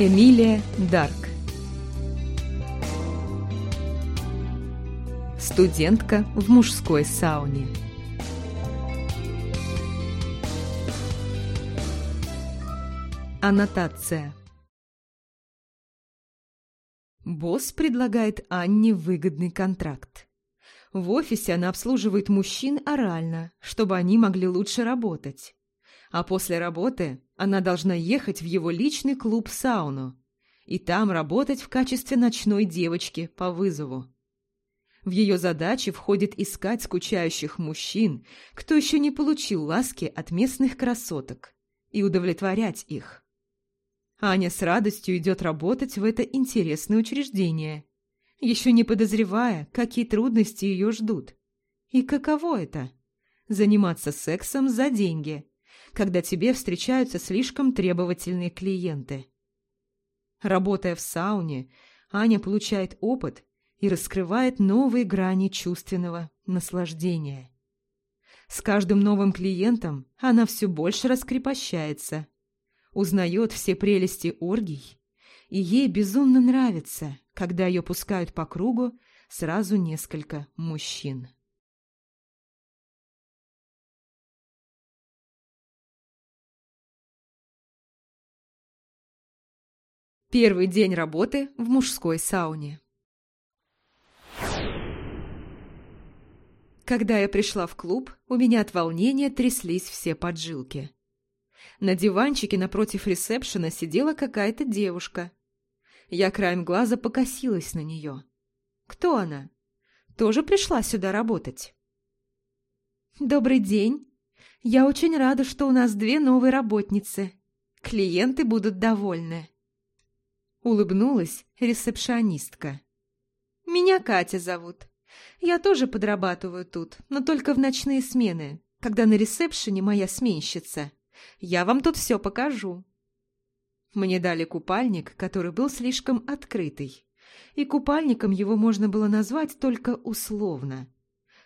Эмилия Дарк Студентка в мужской сауне Аннотация Босс предлагает Анне выгодный контракт. В офисе она обслуживает мужчин орально, чтобы они могли лучше работать. А после работы она должна ехать в его личный клуб-сауну и там работать в качестве ночной девочки по вызову. В ее задачи входит искать скучающих мужчин, кто еще не получил ласки от местных красоток, и удовлетворять их. Аня с радостью идет работать в это интересное учреждение, еще не подозревая, какие трудности ее ждут. И каково это – заниматься сексом за деньги, когда тебе встречаются слишком требовательные клиенты. Работая в сауне, Аня получает опыт и раскрывает новые грани чувственного наслаждения. С каждым новым клиентом она все больше раскрепощается, узнает все прелести оргий, и ей безумно нравится, когда ее пускают по кругу сразу несколько мужчин. Первый день работы в мужской сауне. Когда я пришла в клуб, у меня от волнения тряслись все поджилки. На диванчике напротив ресепшена сидела какая-то девушка. Я краем глаза покосилась на нее. Кто она? Тоже пришла сюда работать? «Добрый день. Я очень рада, что у нас две новые работницы. Клиенты будут довольны». Улыбнулась ресепшионистка. «Меня Катя зовут. Я тоже подрабатываю тут, но только в ночные смены, когда на ресепшене моя сменщица. Я вам тут все покажу». Мне дали купальник, который был слишком открытый, и купальником его можно было назвать только условно.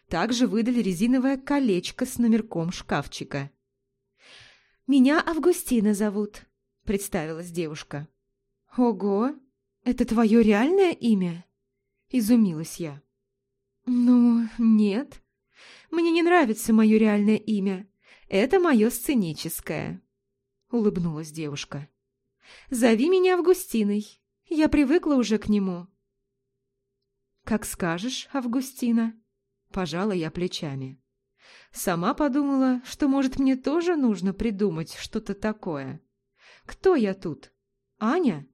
Также выдали резиновое колечко с номерком шкафчика. «Меня Августина зовут», — представилась девушка. «Ого! Это твое реальное имя?» – изумилась я. «Ну, нет. Мне не нравится мое реальное имя. Это мое сценическое», – улыбнулась девушка. «Зови меня Августиной. Я привыкла уже к нему». «Как скажешь, Августина», – пожала я плечами. Сама подумала, что, может, мне тоже нужно придумать что-то такое. Кто я тут? Аня?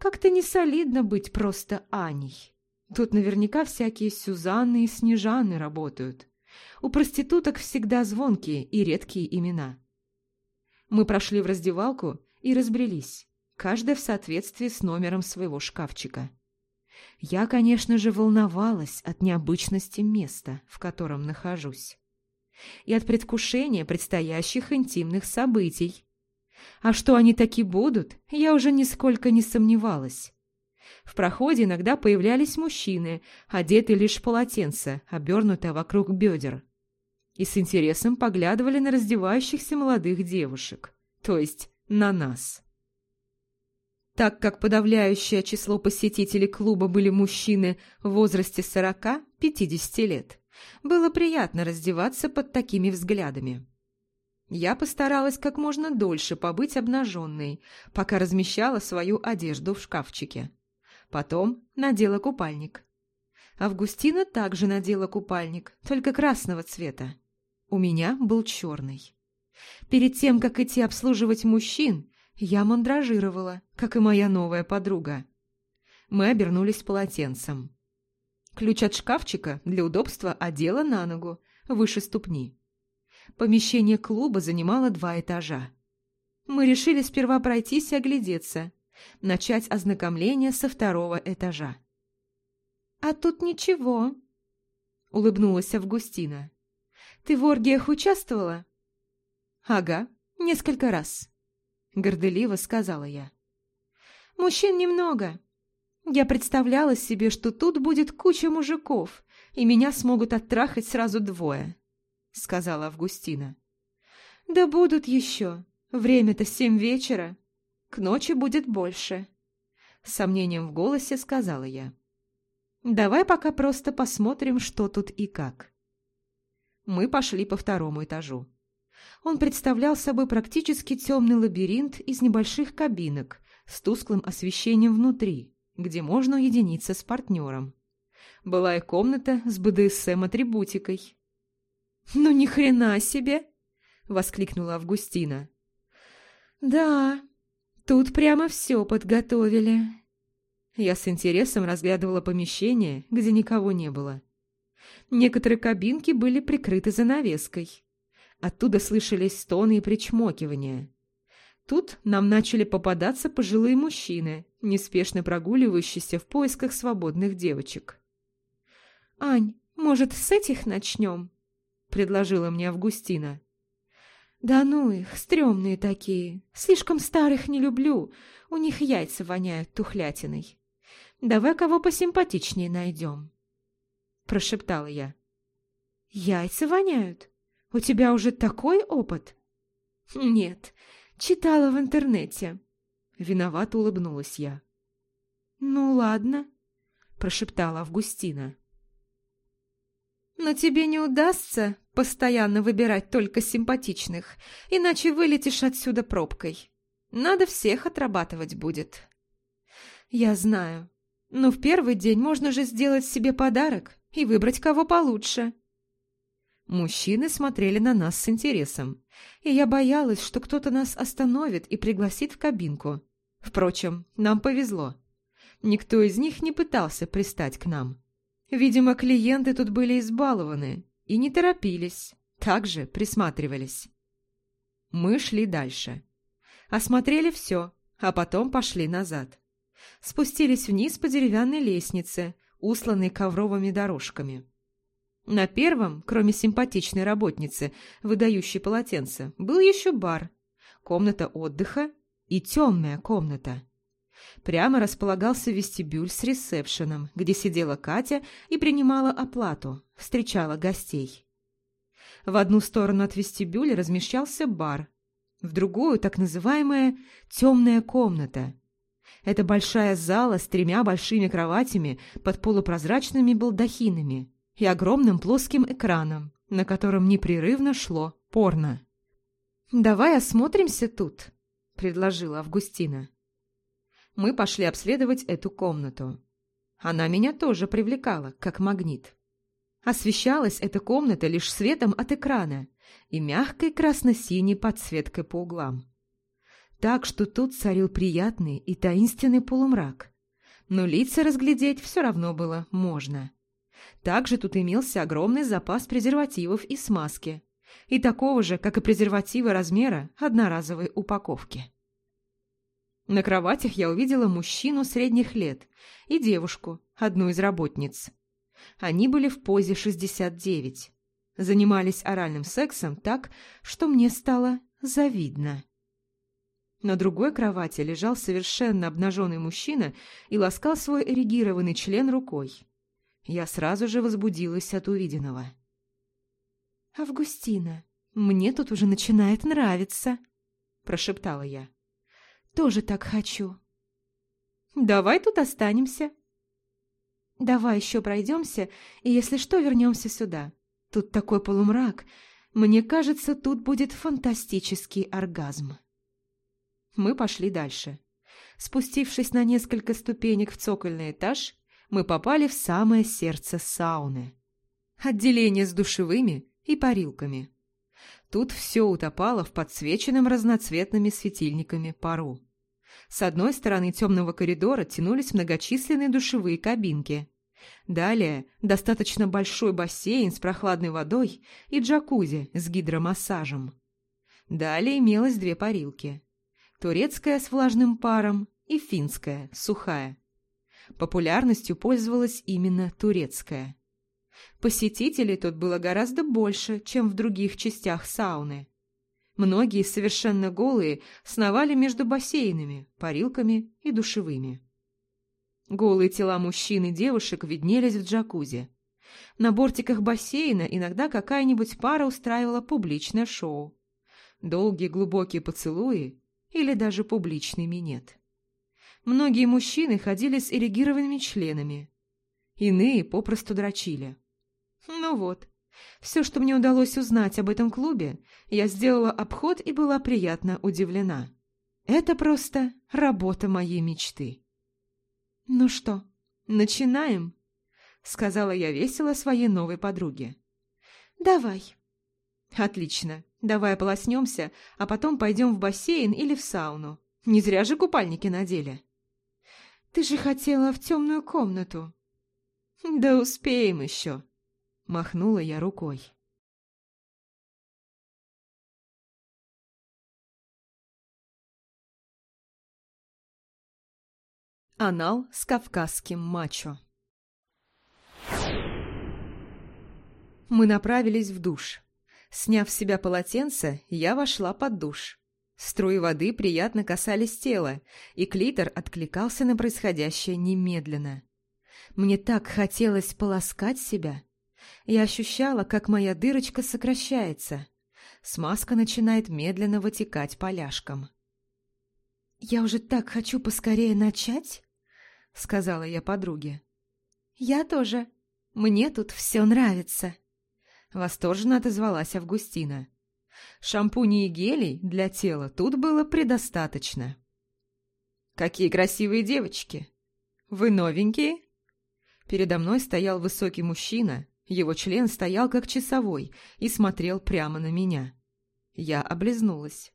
Как-то не солидно быть просто Аней. Тут наверняка всякие Сюзанны и Снежаны работают. У проституток всегда звонкие и редкие имена. Мы прошли в раздевалку и разбрелись, каждая в соответствии с номером своего шкафчика. Я, конечно же, волновалась от необычности места, в котором нахожусь, и от предвкушения предстоящих интимных событий, а что они таки будут, я уже нисколько не сомневалась. В проходе иногда появлялись мужчины, одетые лишь в полотенце, обернутое вокруг бедер. И с интересом поглядывали на раздевающихся молодых девушек, то есть на нас. Так как подавляющее число посетителей клуба были мужчины в возрасте 40-50 лет, было приятно раздеваться под такими взглядами. Я постаралась как можно дольше побыть обнаженной, пока размещала свою одежду в шкафчике. Потом надела купальник. Августина также надела купальник, только красного цвета. У меня был черный. Перед тем, как идти обслуживать мужчин, я мандражировала, как и моя новая подруга. Мы обернулись полотенцем. Ключ от шкафчика для удобства одела на ногу, выше ступни. Помещение клуба занимало два этажа. Мы решили сперва пройтись и оглядеться, начать ознакомление со второго этажа. «А тут ничего», — улыбнулась Августина. «Ты в оргиях участвовала?» «Ага, несколько раз», — горделиво сказала я. «Мужчин немного. Я представляла себе, что тут будет куча мужиков, и меня смогут оттрахать сразу двое. — сказала Августина. «Да будут еще. Время-то семь вечера», — К ночи будет больше. Сомнением в голосе сказала я. Давай пока просто посмотрим, что тут и как. Мы пошли по второму этажу. Он представлял собой практически темный лабиринт из небольших кабинок с тусклым освещением внутри, где можно уединиться с партнером. Была и комната с БДСМ-атрибутикой. «Ну ни хрена себе!» — воскликнула Августина. «Да, тут прямо все подготовили». Я с интересом разглядывала помещение, где никого не было. Некоторые кабинки были прикрыты занавеской. Оттуда слышались стоны и причмокивания. Тут нам начали попадаться пожилые мужчины, неспешно прогуливающиеся в поисках свободных девочек. «Ань, может, с этих начнем?» — предложила мне Августина. «Да ну их, стрёмные такие. Слишком старых не люблю. У них яйца воняют тухлятиной. Давай кого посимпатичнее найдем», — прошептала я. «Яйца воняют? У тебя уже такой опыт?» «Нет, читала в интернете». Виновато улыбнулась я. «Ну ладно», — прошептала Августина. «Но тебе не удастся постоянно выбирать только симпатичных, иначе вылетишь отсюда пробкой. Надо всех отрабатывать будет». «Я знаю. Но в первый день можно же сделать себе подарок и выбрать кого получше». Мужчины смотрели на нас с интересом, и я боялась, что кто-то нас остановит и пригласит в кабинку. Впрочем, нам повезло. Никто из них не пытался пристать к нам. Видимо, клиенты тут были избалованы и не торопились, также присматривались. Мы шли дальше. Осмотрели все, а потом пошли назад. Спустились вниз по деревянной лестнице, усланной ковровыми дорожками. На первом, кроме симпатичной работницы, выдающей полотенце, был еще бар, комната отдыха и темная комната. Прямо располагался вестибюль с ресепшеном, где сидела Катя и принимала оплату, встречала гостей. В одну сторону от вестибюля размещался бар, в другую так называемая «темная комната». Это большая зала с тремя большими кроватями под полупрозрачными балдахинами и огромным плоским экраном, на котором непрерывно шло порно. «Давай осмотримся тут», — предложила Августина мы пошли обследовать эту комнату. Она меня тоже привлекала, как магнит. Освещалась эта комната лишь светом от экрана и мягкой красно-синей подсветкой по углам. Так что тут царил приятный и таинственный полумрак. Но лица разглядеть все равно было можно. Также тут имелся огромный запас презервативов и смазки, и такого же, как и презервативы размера одноразовой упаковки. На кроватях я увидела мужчину средних лет и девушку, одну из работниц. Они были в позе 69. Занимались оральным сексом так, что мне стало завидно. На другой кровати лежал совершенно обнаженный мужчина и ласкал свой эрегированный член рукой. Я сразу же возбудилась от увиденного. «Августина, мне тут уже начинает нравиться», – прошептала я. Тоже так хочу. Давай тут останемся. Давай еще пройдемся, и если что, вернемся сюда. Тут такой полумрак. Мне кажется, тут будет фантастический оргазм. Мы пошли дальше. Спустившись на несколько ступенек в цокольный этаж, мы попали в самое сердце сауны. Отделение с душевыми и парилками. Тут все утопало в подсвеченном разноцветными светильниками пару. С одной стороны темного коридора тянулись многочисленные душевые кабинки. Далее достаточно большой бассейн с прохладной водой и джакузи с гидромассажем. Далее имелось две парилки. Турецкая с влажным паром и финская, сухая. Популярностью пользовалась именно турецкая. Посетителей тут было гораздо больше, чем в других частях сауны. Многие, совершенно голые, сновали между бассейнами, парилками и душевыми. Голые тела мужчин и девушек виднелись в джакузи. На бортиках бассейна иногда какая-нибудь пара устраивала публичное шоу. Долгие глубокие поцелуи или даже публичный минет. Многие мужчины ходили с эрегированными членами. Иные попросту дрочили. Ну вот, все, что мне удалось узнать об этом клубе, я сделала обход и была приятно удивлена. Это просто работа моей мечты. «Ну что, начинаем?» — сказала я весело своей новой подруге. «Давай». «Отлично. Давай ополоснемся, а потом пойдем в бассейн или в сауну. Не зря же купальники надели». «Ты же хотела в темную комнату». «Да успеем еще», — махнула я рукой. Анал с кавказским мачо Мы направились в душ. Сняв с себя полотенце, я вошла под душ. Струи воды приятно касались тела, и клитор откликался на происходящее немедленно. Мне так хотелось полоскать себя. Я ощущала, как моя дырочка сокращается. Смазка начинает медленно вытекать поляшком. «Я уже так хочу поскорее начать!» — сказала я подруге. «Я тоже. Мне тут все нравится», — восторженно отозвалась Августина. Шампуней и гелей для тела тут было предостаточно. «Какие красивые девочки! Вы новенькие?» Передо мной стоял высокий мужчина, его член стоял как часовой и смотрел прямо на меня. Я облизнулась.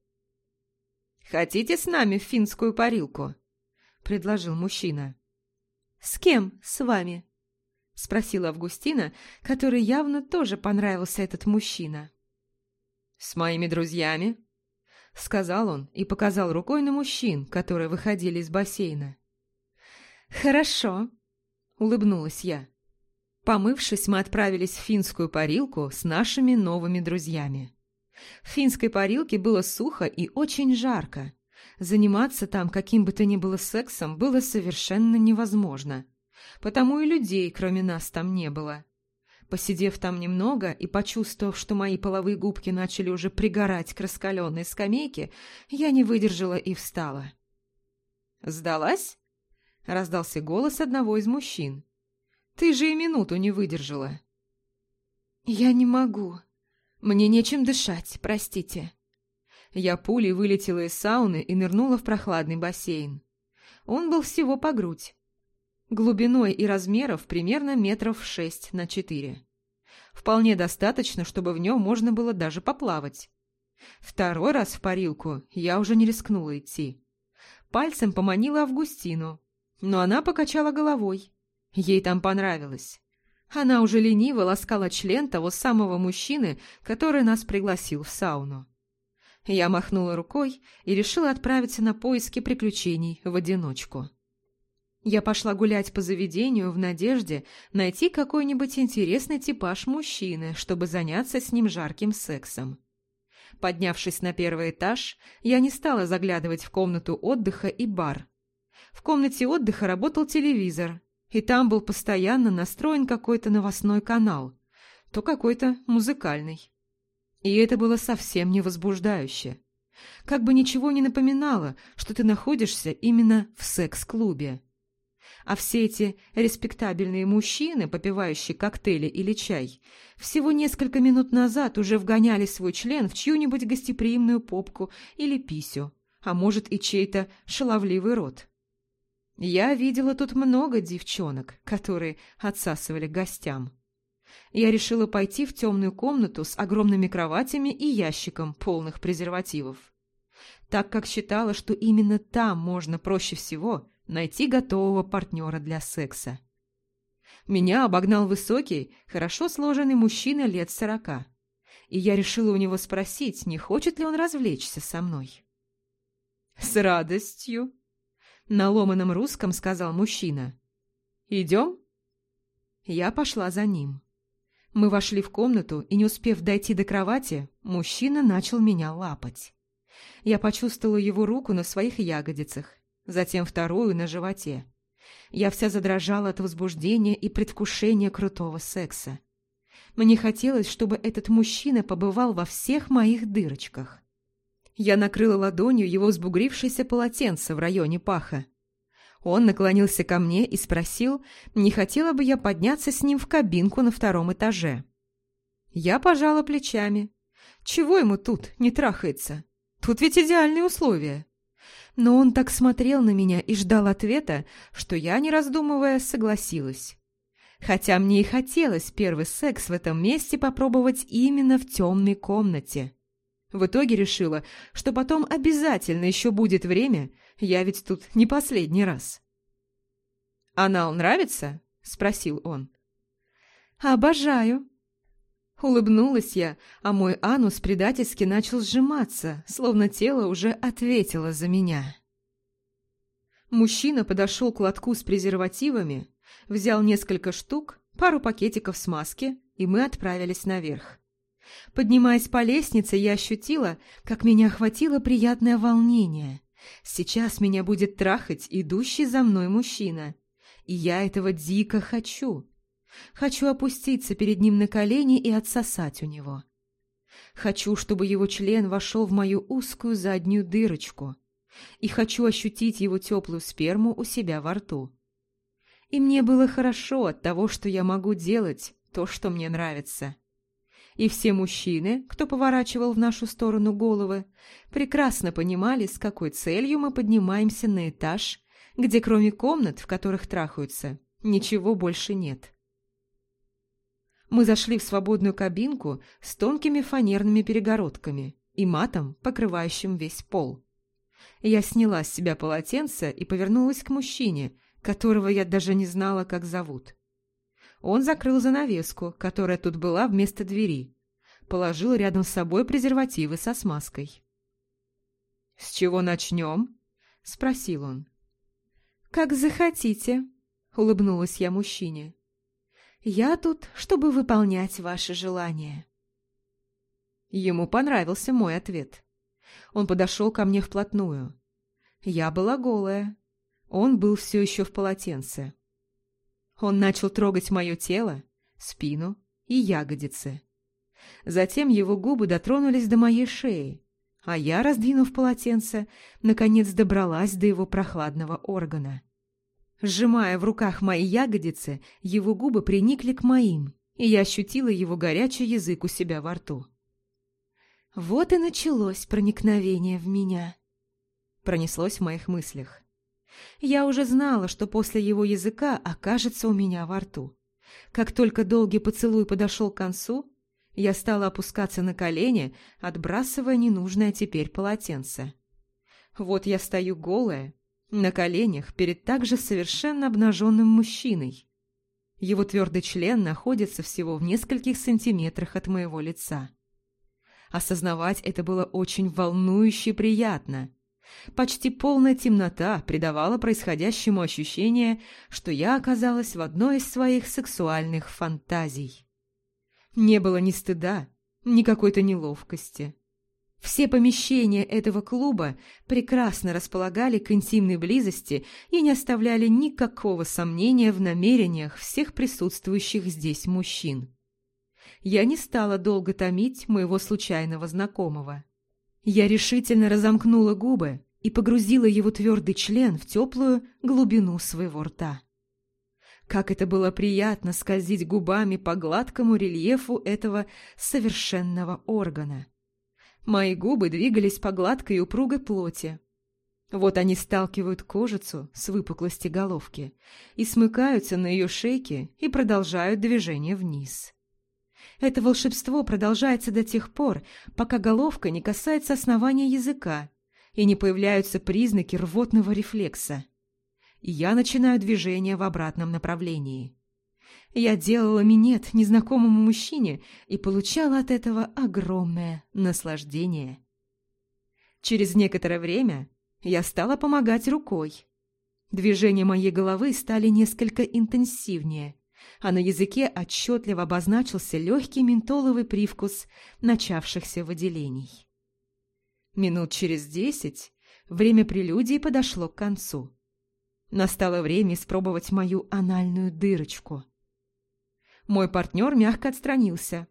«Хотите с нами в финскую парилку?» — предложил мужчина. «С кем с вами?» — спросила Августина, которой явно тоже понравился этот мужчина. «С моими друзьями», — сказал он и показал рукой на мужчин, которые выходили из бассейна. «Хорошо», — улыбнулась я. Помывшись, мы отправились в финскую парилку с нашими новыми друзьями. В финской парилке было сухо и очень жарко, Заниматься там каким бы то ни было сексом было совершенно невозможно. Потому и людей, кроме нас, там не было. Посидев там немного и почувствовав, что мои половые губки начали уже пригорать к раскаленной скамейке, я не выдержала и встала. «Сдалась?» — раздался голос одного из мужчин. «Ты же и минуту не выдержала». «Я не могу. Мне нечем дышать, простите», я пулей вылетела из сауны и нырнула в прохладный бассейн. Он был всего по грудь. Глубиной и размеров примерно метров шесть на четыре. Вполне достаточно, чтобы в нем можно было даже поплавать. Второй раз в парилку я уже не рискнула идти. Пальцем поманила Августину, но она покачала головой. Ей там понравилось. Она уже лениво ласкала член того самого мужчины, который нас пригласил в сауну. Я махнула рукой и решила отправиться на поиски приключений в одиночку. Я пошла гулять по заведению в надежде найти какой-нибудь интересный типаж мужчины, чтобы заняться с ним жарким сексом. Поднявшись на первый этаж, я не стала заглядывать в комнату отдыха и бар. В комнате отдыха работал телевизор, и там был постоянно настроен какой-то новостной канал, то какой-то музыкальный. И это было совсем не возбуждающе. Как бы ничего не напоминало, что ты находишься именно в секс-клубе. А все эти респектабельные мужчины, попивающие коктейли или чай, всего несколько минут назад уже вгоняли свой член в чью-нибудь гостеприимную попку или писю, а может и чей-то шаловливый рот. Я видела тут много девчонок, которые отсасывали гостям я решила пойти в темную комнату с огромными кроватями и ящиком полных презервативов. Так как считала, что именно там можно проще всего найти готового партнера для секса. Меня обогнал высокий, хорошо сложенный мужчина лет сорока, и я решила у него спросить, не хочет ли он развлечься со мной. «С радостью!» — на ломаном русском сказал мужчина. «Идем?» Я пошла за ним. Мы вошли в комнату, и, не успев дойти до кровати, мужчина начал меня лапать. Я почувствовала его руку на своих ягодицах, затем вторую на животе. Я вся задрожала от возбуждения и предвкушения крутого секса. Мне хотелось, чтобы этот мужчина побывал во всех моих дырочках. Я накрыла ладонью его сбугрившееся полотенце в районе паха. Он наклонился ко мне и спросил, не хотела бы я подняться с ним в кабинку на втором этаже. Я пожала плечами. Чего ему тут не трахается? Тут ведь идеальные условия. Но он так смотрел на меня и ждал ответа, что я, не раздумывая, согласилась. Хотя мне и хотелось первый секс в этом месте попробовать именно в темной комнате. В итоге решила, что потом обязательно еще будет время, я ведь тут не последний раз. «Анал нравится?» – спросил он. «Обожаю». Улыбнулась я, а мой анус предательски начал сжиматься, словно тело уже ответило за меня. Мужчина подошел к лотку с презервативами, взял несколько штук, пару пакетиков смазки, и мы отправились наверх. Поднимаясь по лестнице, я ощутила, как меня охватило приятное волнение. Сейчас меня будет трахать идущий за мной мужчина. И я этого дико хочу. Хочу опуститься перед ним на колени и отсосать у него. Хочу, чтобы его член вошел в мою узкую заднюю дырочку. И хочу ощутить его теплую сперму у себя во рту. И мне было хорошо от того, что я могу делать то, что мне нравится и все мужчины, кто поворачивал в нашу сторону головы, прекрасно понимали, с какой целью мы поднимаемся на этаж, где кроме комнат, в которых трахаются, ничего больше нет. Мы зашли в свободную кабинку с тонкими фанерными перегородками и матом, покрывающим весь пол. Я сняла с себя полотенце и повернулась к мужчине, которого я даже не знала, как зовут. Он закрыл занавеску, которая тут была вместо двери. Положил рядом с собой презервативы со смазкой. «С чего начнем?» – спросил он. «Как захотите», – улыбнулась я мужчине. «Я тут, чтобы выполнять ваши желания». Ему понравился мой ответ. Он подошел ко мне вплотную. Я была голая. Он был все еще в полотенце. Он начал трогать мое тело, спину и ягодицы. Затем его губы дотронулись до моей шеи, а я, раздвинув полотенце, наконец добралась до его прохладного органа. Сжимая в руках мои ягодицы, его губы приникли к моим, и я ощутила его горячий язык у себя во рту. Вот и началось проникновение в меня. Пронеслось в моих мыслях. Я уже знала, что после его языка окажется у меня во рту. Как только долгий поцелуй подошел к концу, я стала опускаться на колени, отбрасывая ненужное теперь полотенце. Вот я стою голая, на коленях перед также совершенно обнаженным мужчиной. Его твердый член находится всего в нескольких сантиметрах от моего лица. Осознавать это было очень волнующе приятно. Почти полная темнота придавала происходящему ощущение, что я оказалась в одной из своих сексуальных фантазий. Не было ни стыда, ни какой-то неловкости. Все помещения этого клуба прекрасно располагали к интимной близости и не оставляли никакого сомнения в намерениях всех присутствующих здесь мужчин. Я не стала долго томить моего случайного знакомого. Я решительно разомкнула губы и погрузила его твердый член в теплую глубину своего рта. Как это было приятно скользить губами по гладкому рельефу этого совершенного органа. Мои губы двигались по гладкой и упругой плоти. Вот они сталкивают кожицу с выпуклости головки и смыкаются на ее шейке и продолжают движение вниз. Это волшебство продолжается до тех пор, пока головка не касается основания языка и не появляются признаки рвотного рефлекса я начинаю движение в обратном направлении. Я делала минет незнакомому мужчине и получала от этого огромное наслаждение. Через некоторое время я стала помогать рукой. Движения моей головы стали несколько интенсивнее, а на языке отчетливо обозначился легкий ментоловый привкус начавшихся выделений. Минут через десять время прелюдии подошло к концу. Настало время испробовать мою анальную дырочку. Мой партнер мягко отстранился,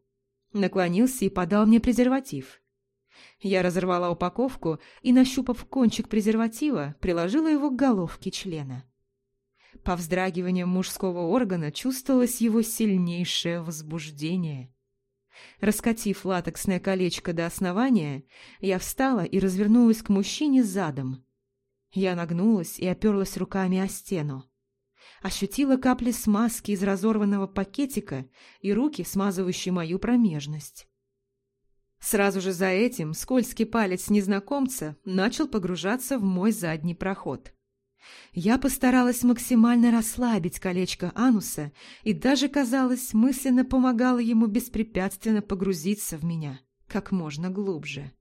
наклонился и подал мне презерватив. Я разорвала упаковку и, нащупав кончик презерватива, приложила его к головке члена. По вздрагиваниям мужского органа чувствовалось его сильнейшее возбуждение. Раскатив латексное колечко до основания, я встала и развернулась к мужчине задом. Я нагнулась и оперлась руками о стену. Ощутила капли смазки из разорванного пакетика и руки, смазывающие мою промежность. Сразу же за этим скользкий палец незнакомца начал погружаться в мой задний проход. Я постаралась максимально расслабить колечко ануса и даже, казалось, мысленно помогала ему беспрепятственно погрузиться в меня как можно глубже.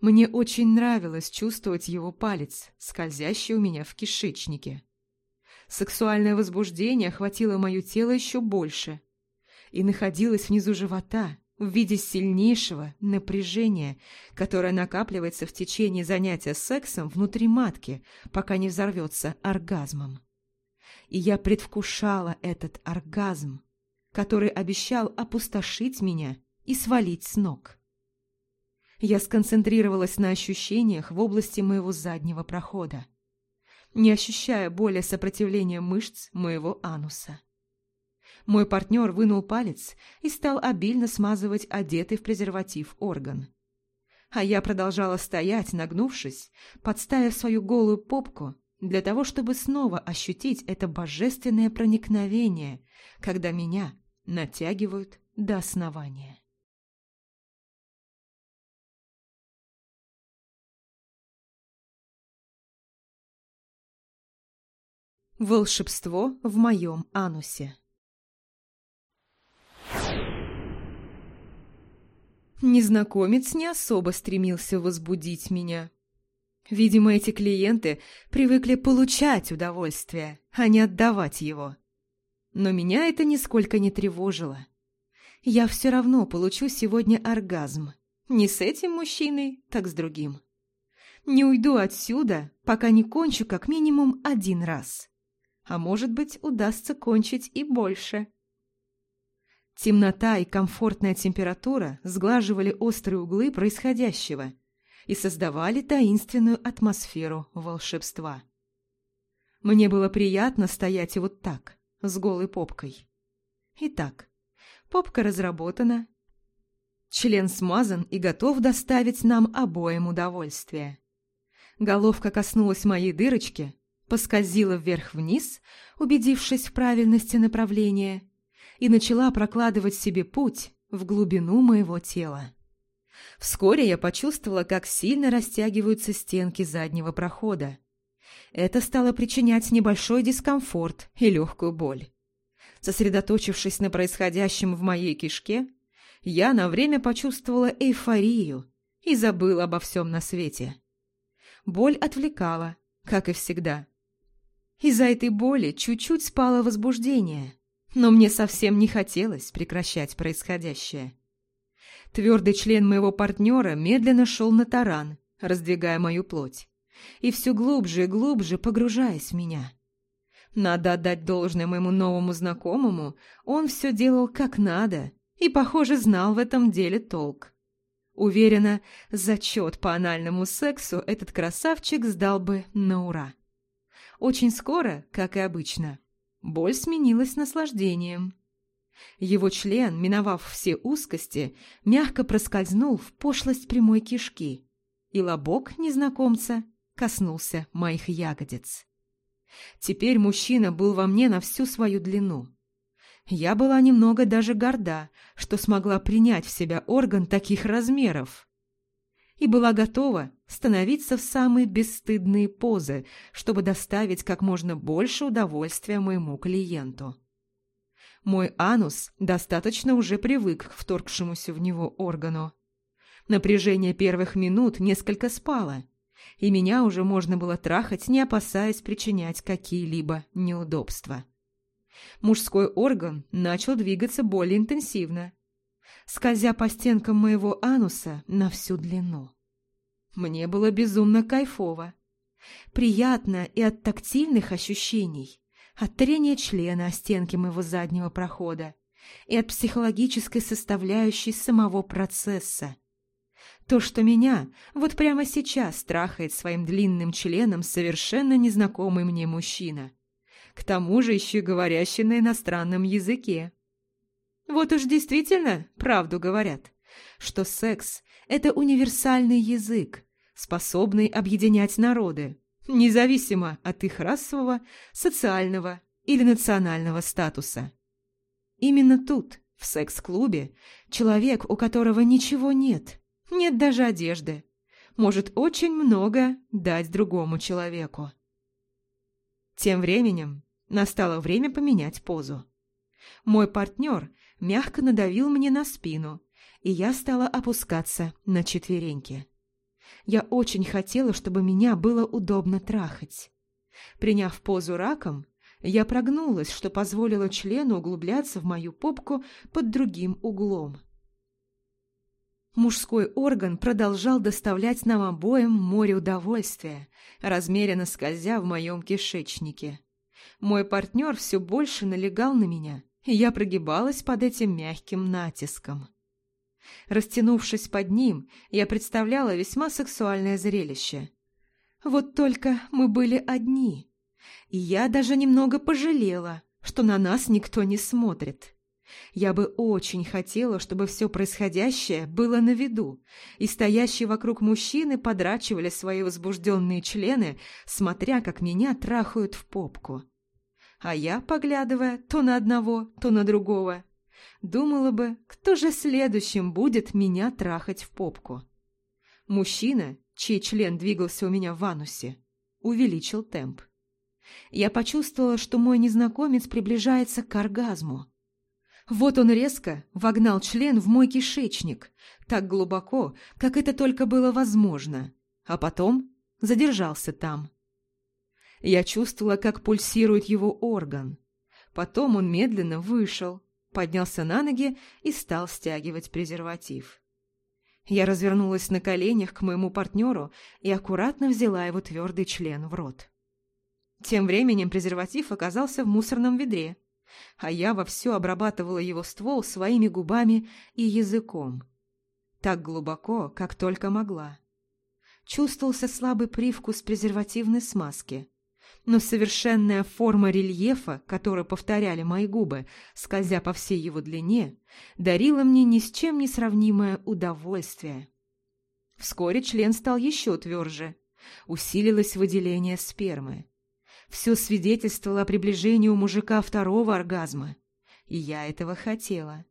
Мне очень нравилось чувствовать его палец, скользящий у меня в кишечнике. Сексуальное возбуждение охватило мое тело еще больше и находилось внизу живота, в виде сильнейшего напряжения, которое накапливается в течение занятия сексом внутри матки, пока не взорвется оргазмом. И я предвкушала этот оргазм, который обещал опустошить меня и свалить с ног. Я сконцентрировалась на ощущениях в области моего заднего прохода, не ощущая более сопротивления мышц моего ануса. Мой партнер вынул палец и стал обильно смазывать одетый в презерватив орган. А я продолжала стоять, нагнувшись, подставив свою голую попку для того, чтобы снова ощутить это божественное проникновение, когда меня натягивают до основания. Волшебство в моем анусе Незнакомец не особо стремился возбудить меня. Видимо, эти клиенты привыкли получать удовольствие, а не отдавать его. Но меня это нисколько не тревожило. Я все равно получу сегодня оргазм. Не с этим мужчиной, так с другим. Не уйду отсюда, пока не кончу как минимум один раз. А может быть, удастся кончить и больше. Темнота и комфортная температура сглаживали острые углы происходящего и создавали таинственную атмосферу волшебства. Мне было приятно стоять вот так, с голой попкой. Итак, попка разработана, член смазан и готов доставить нам обоим удовольствие. Головка коснулась моей дырочки, поскользила вверх-вниз, убедившись в правильности направления – и начала прокладывать себе путь в глубину моего тела. Вскоре я почувствовала, как сильно растягиваются стенки заднего прохода. Это стало причинять небольшой дискомфорт и легкую боль. Сосредоточившись на происходящем в моей кишке, я на время почувствовала эйфорию и забыла обо всем на свете. Боль отвлекала, как и всегда. Из-за этой боли чуть-чуть спало возбуждение, но мне совсем не хотелось прекращать происходящее. Твердый член моего партнера медленно шел на таран, раздвигая мою плоть, и все глубже и глубже погружаясь в меня. Надо отдать должное моему новому знакомому, он все делал как надо и, похоже, знал в этом деле толк. Уверена, зачет по анальному сексу этот красавчик сдал бы на ура. Очень скоро, как и обычно, Боль сменилась наслаждением. Его член, миновав все узкости, мягко проскользнул в пошлость прямой кишки, и лобок незнакомца коснулся моих ягодиц. Теперь мужчина был во мне на всю свою длину. Я была немного даже горда, что смогла принять в себя орган таких размеров и была готова становиться в самые бесстыдные позы, чтобы доставить как можно больше удовольствия моему клиенту. Мой анус достаточно уже привык к вторгшемуся в него органу. Напряжение первых минут несколько спало, и меня уже можно было трахать, не опасаясь причинять какие-либо неудобства. Мужской орган начал двигаться более интенсивно, скользя по стенкам моего ануса на всю длину. Мне было безумно кайфово. Приятно и от тактильных ощущений, от трения члена о стенки моего заднего прохода и от психологической составляющей самого процесса. То, что меня вот прямо сейчас трахает своим длинным членом совершенно незнакомый мне мужчина. К тому же еще и говорящий на иностранном языке. Вот уж действительно правду говорят, что секс – это универсальный язык, способный объединять народы, независимо от их расового, социального или национального статуса. Именно тут, в секс-клубе, человек, у которого ничего нет, нет даже одежды, может очень много дать другому человеку. Тем временем настало время поменять позу. Мой партнер мягко надавил мне на спину, и я стала опускаться на четвереньки. Я очень хотела, чтобы меня было удобно трахать. Приняв позу раком, я прогнулась, что позволило члену углубляться в мою попку под другим углом. Мужской орган продолжал доставлять нам обоим море удовольствия, размеренно скользя в моем кишечнике. Мой партнер все больше налегал на меня, я прогибалась под этим мягким натиском. Растянувшись под ним, я представляла весьма сексуальное зрелище. Вот только мы были одни, и я даже немного пожалела, что на нас никто не смотрит. Я бы очень хотела, чтобы все происходящее было на виду, и стоящие вокруг мужчины подрачивали свои возбужденные члены, смотря, как меня трахают в попку. А я, поглядывая то на одного, то на другого, думала бы, кто же следующим будет меня трахать в попку. Мужчина, чей член двигался у меня в анусе, увеличил темп. Я почувствовала, что мой незнакомец приближается к оргазму. Вот он резко вогнал член в мой кишечник, так глубоко, как это только было возможно, а потом задержался там. Я чувствовала, как пульсирует его орган. Потом он медленно вышел, поднялся на ноги и стал стягивать презерватив. Я развернулась на коленях к моему партнеру и аккуратно взяла его твердый член в рот. Тем временем презерватив оказался в мусорном ведре, а я вовсю обрабатывала его ствол своими губами и языком. Так глубоко, как только могла. Чувствовался слабый привкус презервативной смазки но совершенная форма рельефа, которую повторяли мои губы, скользя по всей его длине, дарила мне ни с чем не сравнимое удовольствие. Вскоре член стал еще тверже, усилилось выделение спермы. Все свидетельствовало о приближении у мужика второго оргазма, и я этого хотела.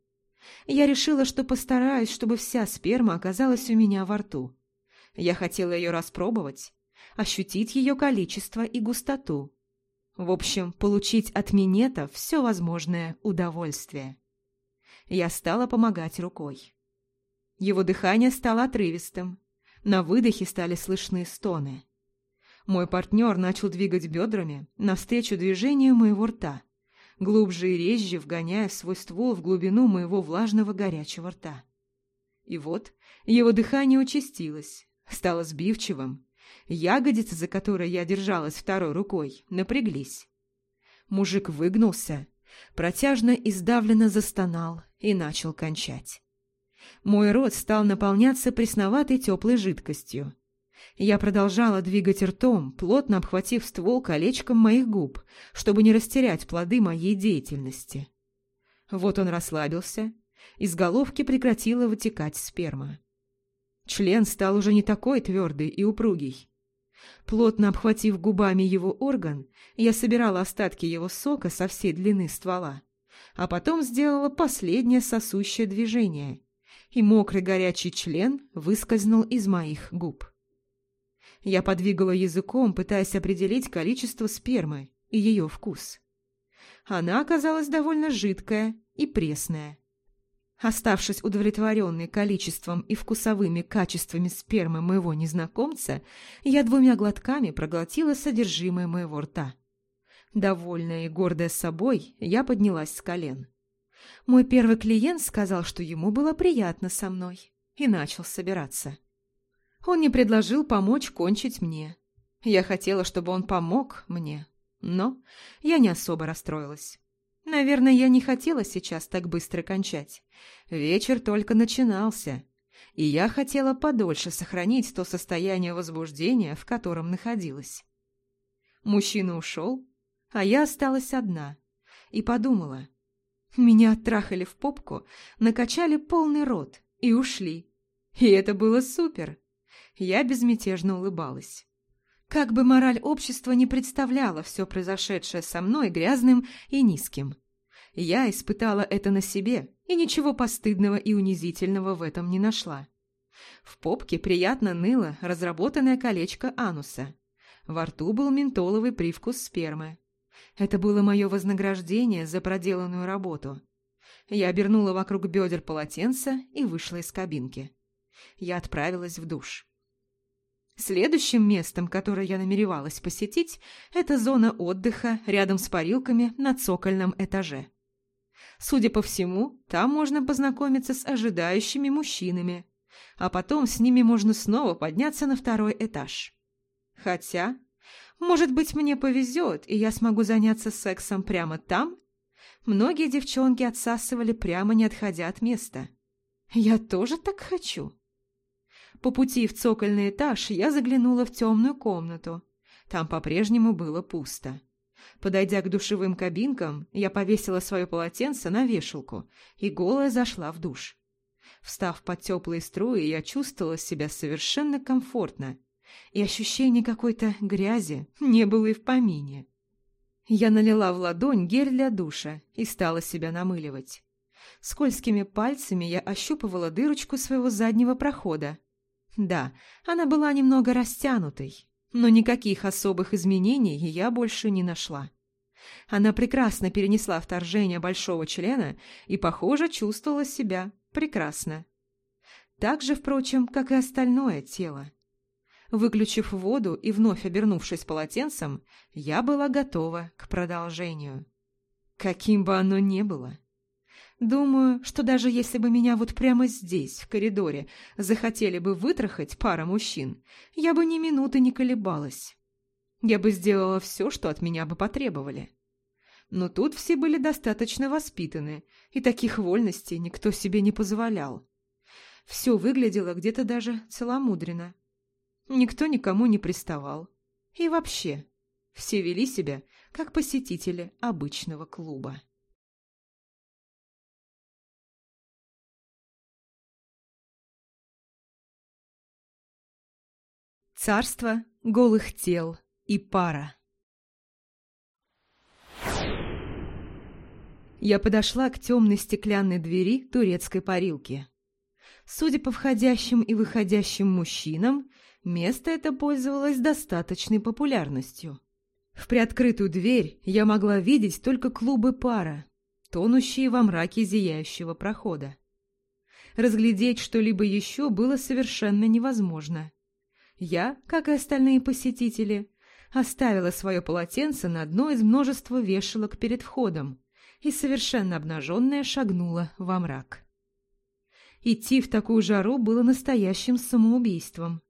Я решила, что постараюсь, чтобы вся сперма оказалась у меня во рту. Я хотела ее распробовать, ощутить ее количество и густоту. В общем, получить от минета все возможное удовольствие. Я стала помогать рукой. Его дыхание стало отрывистым. На выдохе стали слышны стоны. Мой партнер начал двигать бедрами навстречу движению моего рта, глубже и резче вгоняя свой ствол в глубину моего влажного горячего рта. И вот его дыхание участилось, стало сбивчивым, Ягодицы, за которые я держалась второй рукой, напряглись. Мужик выгнулся, протяжно и сдавленно застонал и начал кончать. Мой рот стал наполняться пресноватой теплой жидкостью. Я продолжала двигать ртом, плотно обхватив ствол колечком моих губ, чтобы не растерять плоды моей деятельности. Вот он расслабился, из головки прекратила вытекать сперма. Член стал уже не такой твердый и упругий. Плотно обхватив губами его орган, я собирала остатки его сока со всей длины ствола, а потом сделала последнее сосущее движение, и мокрый горячий член выскользнул из моих губ. Я подвигала языком, пытаясь определить количество спермы и ее вкус. Она оказалась довольно жидкая и пресная. Оставшись удовлетворенной количеством и вкусовыми качествами спермы моего незнакомца, я двумя глотками проглотила содержимое моего рта. Довольная и гордая собой, я поднялась с колен. Мой первый клиент сказал, что ему было приятно со мной, и начал собираться. Он не предложил помочь кончить мне. Я хотела, чтобы он помог мне, но я не особо расстроилась. Наверное, я не хотела сейчас так быстро кончать. Вечер только начинался. и я хотела подольше сохранить то состояние возбуждения, в котором находилась. Мужчина ушел, а я осталась одна, и подумала. Меня оттрахали в попку, накачали полный рот и ушли. И это было супер. Я безмятежно улыбалась. Как бы мораль общества не представляла все произошедшее со мной грязным и низким. Я испытала это на себе и ничего постыдного и унизительного в этом не нашла. В попке приятно ныло разработанное колечко ануса. Во рту был ментоловый привкус спермы. Это было мое вознаграждение за проделанную работу. Я обернула вокруг бедер полотенца и вышла из кабинки. Я отправилась в душ. Следующим местом, которое я намеревалась посетить, это зона отдыха рядом с парилками на цокольном этаже. Судя по всему, там можно познакомиться с ожидающими мужчинами, а потом с ними можно снова подняться на второй этаж. Хотя, может быть, мне повезет, и я смогу заняться сексом прямо там? Многие девчонки отсасывали прямо не отходя от места. Я тоже так хочу. По пути в цокольный этаж я заглянула в темную комнату. Там по-прежнему было пусто. Подойдя к душевым кабинкам, я повесила свое полотенце на вешалку и голая зашла в душ. Встав под теплые струи, я чувствовала себя совершенно комфортно, и ощущения какой-то грязи не было и в помине. Я налила в ладонь гель для душа и стала себя намыливать. Скользкими пальцами я ощупывала дырочку своего заднего прохода, да, она была немного растянутой, но никаких особых изменений я больше не нашла. Она прекрасно перенесла вторжение большого члена и, похоже, чувствовала себя прекрасно. Так же, впрочем, как и остальное тело. Выключив воду и вновь обернувшись полотенцем, я была готова к продолжению. Каким бы оно ни было. Думаю, что даже если бы меня вот прямо здесь, в коридоре, захотели бы вытрахать пара мужчин, я бы ни минуты не колебалась. Я бы сделала все, что от меня бы потребовали. Но тут все были достаточно воспитаны, и таких вольностей никто себе не позволял. Все выглядело где-то даже целомудренно. Никто никому не приставал. И вообще, все вели себя, как посетители обычного клуба. Царство голых тел и пара. Я подошла к темной стеклянной двери турецкой парилки. Судя по входящим и выходящим мужчинам, место это пользовалось достаточной популярностью. В приоткрытую дверь я могла видеть только клубы пара, тонущие во мраке зияющего прохода. Разглядеть что-либо еще было совершенно невозможно. Я, как и остальные посетители, оставила свое полотенце на одно из множества вешалок перед входом и совершенно обнаженная шагнула во мрак. Идти в такую жару было настоящим самоубийством.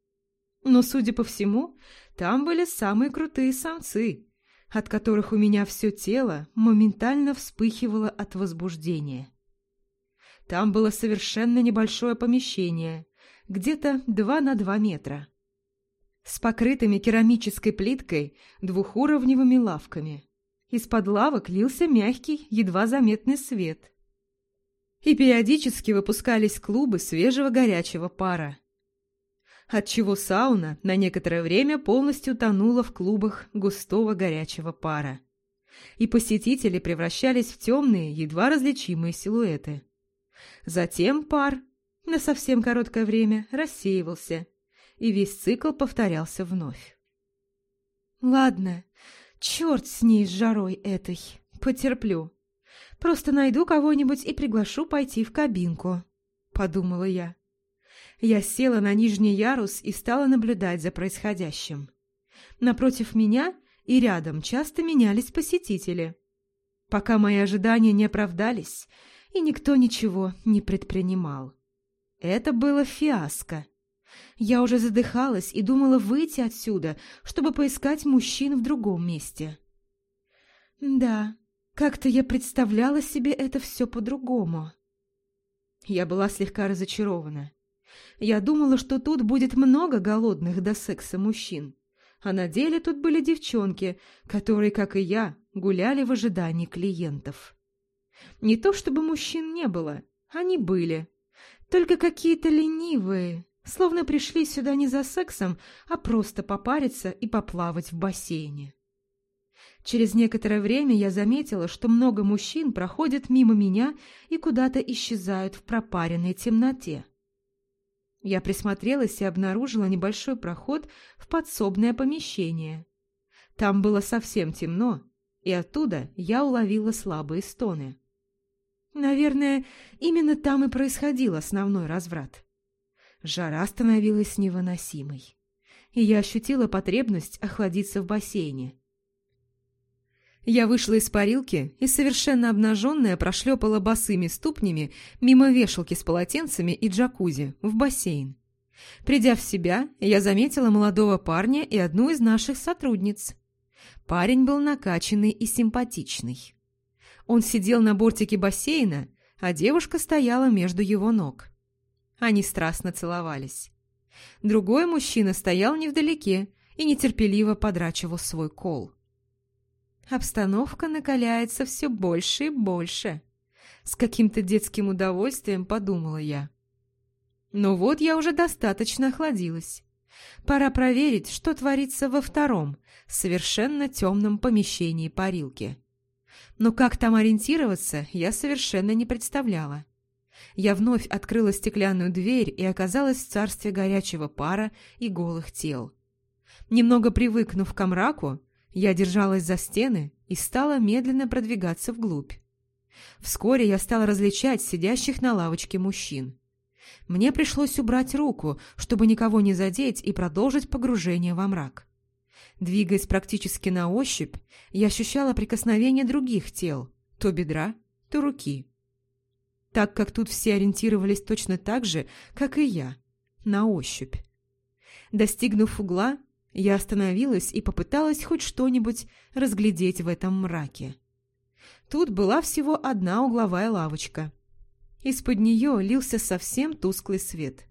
Но, судя по всему, там были самые крутые самцы, от которых у меня все тело моментально вспыхивало от возбуждения. Там было совершенно небольшое помещение, где-то два на два метра с покрытыми керамической плиткой двухуровневыми лавками. Из-под лавок лился мягкий, едва заметный свет. И периодически выпускались клубы свежего горячего пара. Отчего сауна на некоторое время полностью тонула в клубах густого горячего пара. И посетители превращались в темные, едва различимые силуэты. Затем пар на совсем короткое время рассеивался – и весь цикл повторялся вновь. «Ладно, черт с ней, с жарой этой, потерплю. Просто найду кого-нибудь и приглашу пойти в кабинку», — подумала я. Я села на нижний ярус и стала наблюдать за происходящим. Напротив меня и рядом часто менялись посетители. Пока мои ожидания не оправдались, и никто ничего не предпринимал. Это было фиаско. Я уже задыхалась и думала выйти отсюда, чтобы поискать мужчин в другом месте. Да, как-то я представляла себе это все по-другому. Я была слегка разочарована. Я думала, что тут будет много голодных до секса мужчин. А на деле тут были девчонки, которые, как и я, гуляли в ожидании клиентов. Не то чтобы мужчин не было, они были. Только какие-то ленивые, словно пришли сюда не за сексом, а просто попариться и поплавать в бассейне. Через некоторое время я заметила, что много мужчин проходят мимо меня и куда-то исчезают в пропаренной темноте. Я присмотрелась и обнаружила небольшой проход в подсобное помещение. Там было совсем темно, и оттуда я уловила слабые стоны. Наверное, именно там и происходил основной разврат. Жара становилась невыносимой, и я ощутила потребность охладиться в бассейне. Я вышла из парилки и, совершенно обнаженная, прошлепала босыми ступнями мимо вешалки с полотенцами и джакузи в бассейн. Придя в себя, я заметила молодого парня и одну из наших сотрудниц. Парень был накачанный и симпатичный. Он сидел на бортике бассейна, а девушка стояла между его ног. Они страстно целовались. Другой мужчина стоял невдалеке и нетерпеливо подрачивал свой кол. Обстановка накаляется все больше и больше. С каким-то детским удовольствием подумала я. Но вот я уже достаточно охладилась. Пора проверить, что творится во втором, совершенно темном помещении парилки. Но как там ориентироваться, я совершенно не представляла. Я вновь открыла стеклянную дверь и оказалась в царстве горячего пара и голых тел. Немного привыкнув к мраку, я держалась за стены и стала медленно продвигаться вглубь. Вскоре я стала различать сидящих на лавочке мужчин. Мне пришлось убрать руку, чтобы никого не задеть и продолжить погружение во мрак. Двигаясь практически на ощупь, я ощущала прикосновение других тел, то бедра, то руки. Так как тут все ориентировались точно так же, как и я, на ощупь. Достигнув угла, я остановилась и попыталась хоть что-нибудь разглядеть в этом мраке. Тут была всего одна угловая лавочка. Из-под нее лился совсем тусклый свет.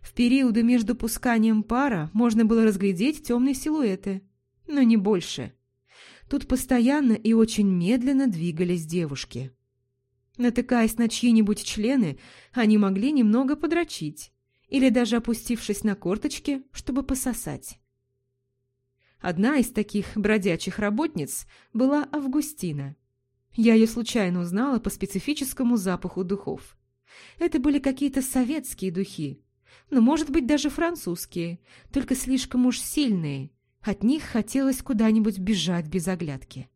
В периоды между пусканием пара можно было разглядеть темные силуэты, но не больше. Тут постоянно и очень медленно двигались девушки. Натыкаясь на чьи-нибудь члены, они могли немного подрочить или даже опустившись на корточки, чтобы пососать. Одна из таких бродячих работниц была Августина. Я ее случайно узнала по специфическому запаху духов. Это были какие-то советские духи, но, может быть, даже французские, только слишком уж сильные. От них хотелось куда-нибудь бежать без оглядки.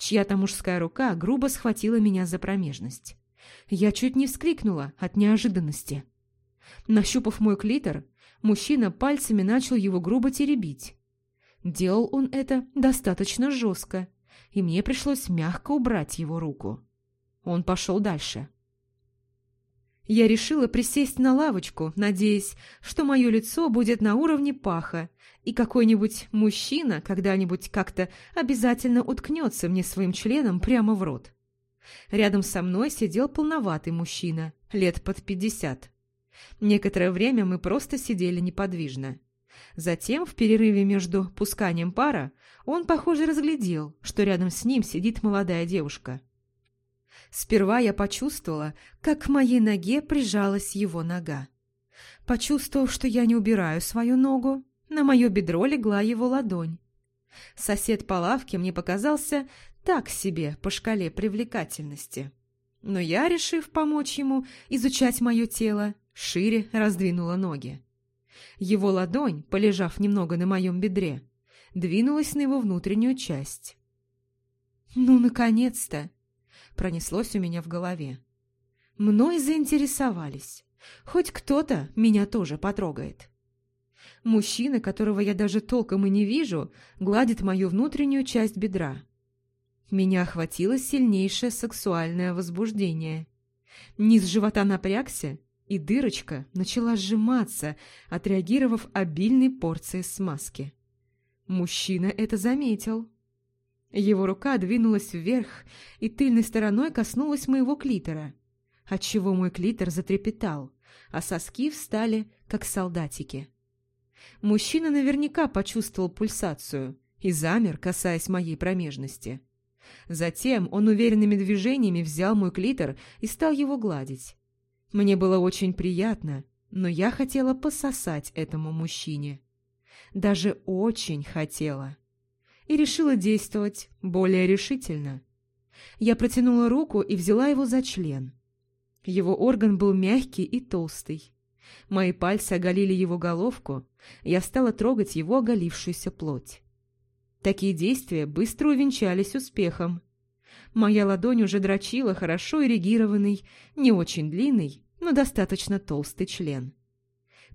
Чья-то мужская рука грубо схватила меня за промежность. Я чуть не вскрикнула от неожиданности. Нащупав мой клитор, мужчина пальцами начал его грубо теребить. Делал он это достаточно жестко, и мне пришлось мягко убрать его руку. Он пошел дальше. Я решила присесть на лавочку, надеясь, что мое лицо будет на уровне паха, и какой-нибудь мужчина когда-нибудь как-то обязательно уткнется мне своим членом прямо в рот. Рядом со мной сидел полноватый мужчина, лет под пятьдесят. Некоторое время мы просто сидели неподвижно. Затем, в перерыве между пусканием пара, он, похоже, разглядел, что рядом с ним сидит молодая девушка. Сперва я почувствовала, как к моей ноге прижалась его нога. Почувствовав, что я не убираю свою ногу, на мое бедро легла его ладонь. Сосед по лавке мне показался так себе по шкале привлекательности. Но я, решив помочь ему изучать мое тело, шире раздвинула ноги. Его ладонь, полежав немного на моем бедре, двинулась на его внутреннюю часть. «Ну, наконец-то!» — пронеслось у меня в голове. Мной заинтересовались. Хоть кто-то меня тоже потрогает. Мужчина, которого я даже толком и не вижу, гладит мою внутреннюю часть бедра. Меня охватило сильнейшее сексуальное возбуждение. Низ живота напрягся, и дырочка начала сжиматься, отреагировав обильной порцией смазки. Мужчина это заметил. Его рука двинулась вверх и тыльной стороной коснулась моего клитора, отчего мой клитор затрепетал, а соски встали, как солдатики. Мужчина наверняка почувствовал пульсацию и замер, касаясь моей промежности. Затем он уверенными движениями взял мой клитор и стал его гладить. Мне было очень приятно, но я хотела пососать этому мужчине. Даже очень хотела. И решила действовать более решительно. Я протянула руку и взяла его за член. Его орган был мягкий и толстый. Мои пальцы оголили его головку, я стала трогать его оголившуюся плоть. Такие действия быстро увенчались успехом. Моя ладонь уже дрочила хорошо эрегированный, не очень длинный, но достаточно толстый член.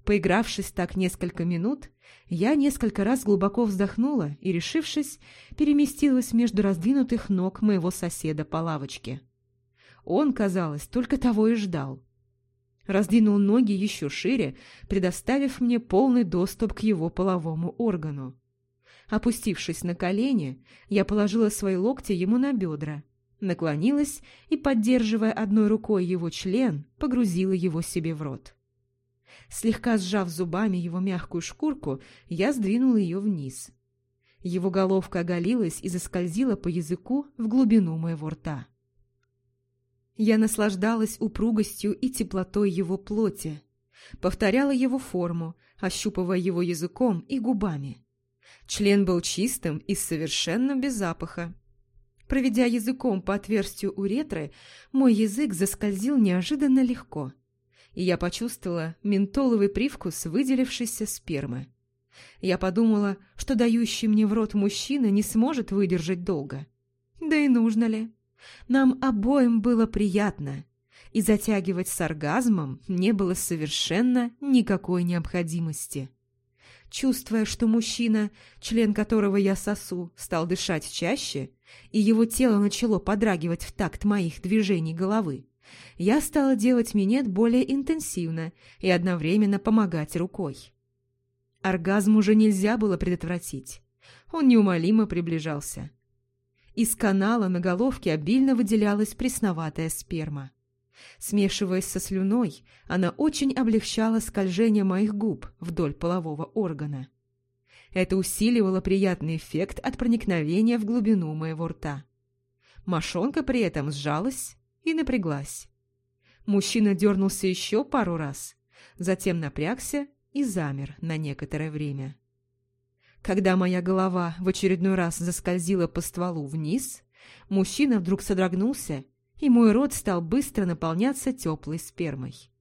Поигравшись так несколько минут, я несколько раз глубоко вздохнула и, решившись, переместилась между раздвинутых ног моего соседа по лавочке. Он, казалось, только того и ждал. Раздвинул ноги еще шире, предоставив мне полный доступ к его половому органу. Опустившись на колени, я положила свои локти ему на бедра, наклонилась и, поддерживая одной рукой его член, погрузила его себе в рот. Слегка сжав зубами его мягкую шкурку, я сдвинула ее вниз. Его головка оголилась и заскользила по языку в глубину моего рта. Я наслаждалась упругостью и теплотой его плоти, повторяла его форму, ощупывая его языком и губами. Член был чистым и совершенно без запаха. Проведя языком по отверстию уретры, мой язык заскользил неожиданно легко, и я почувствовала ментоловый привкус выделившейся спермы. Я подумала, что дающий мне в рот мужчина не сможет выдержать долго. Да и нужно ли? Нам обоим было приятно, и затягивать с оргазмом не было совершенно никакой необходимости. Чувствуя, что мужчина, член которого я сосу, стал дышать чаще, и его тело начало подрагивать в такт моих движений головы, я стала делать минет более интенсивно и одновременно помогать рукой. Оргазм уже нельзя было предотвратить. Он неумолимо приближался. Из канала на головке обильно выделялась пресноватая сперма. Смешиваясь со слюной, она очень облегчала скольжение моих губ вдоль полового органа. Это усиливало приятный эффект от проникновения в глубину моего рта. Мошонка при этом сжалась и напряглась. Мужчина дернулся еще пару раз, затем напрягся и замер на некоторое время. Когда моя голова в очередной раз заскользила по стволу вниз, мужчина вдруг содрогнулся и мой рот стал быстро наполняться теплой спермой.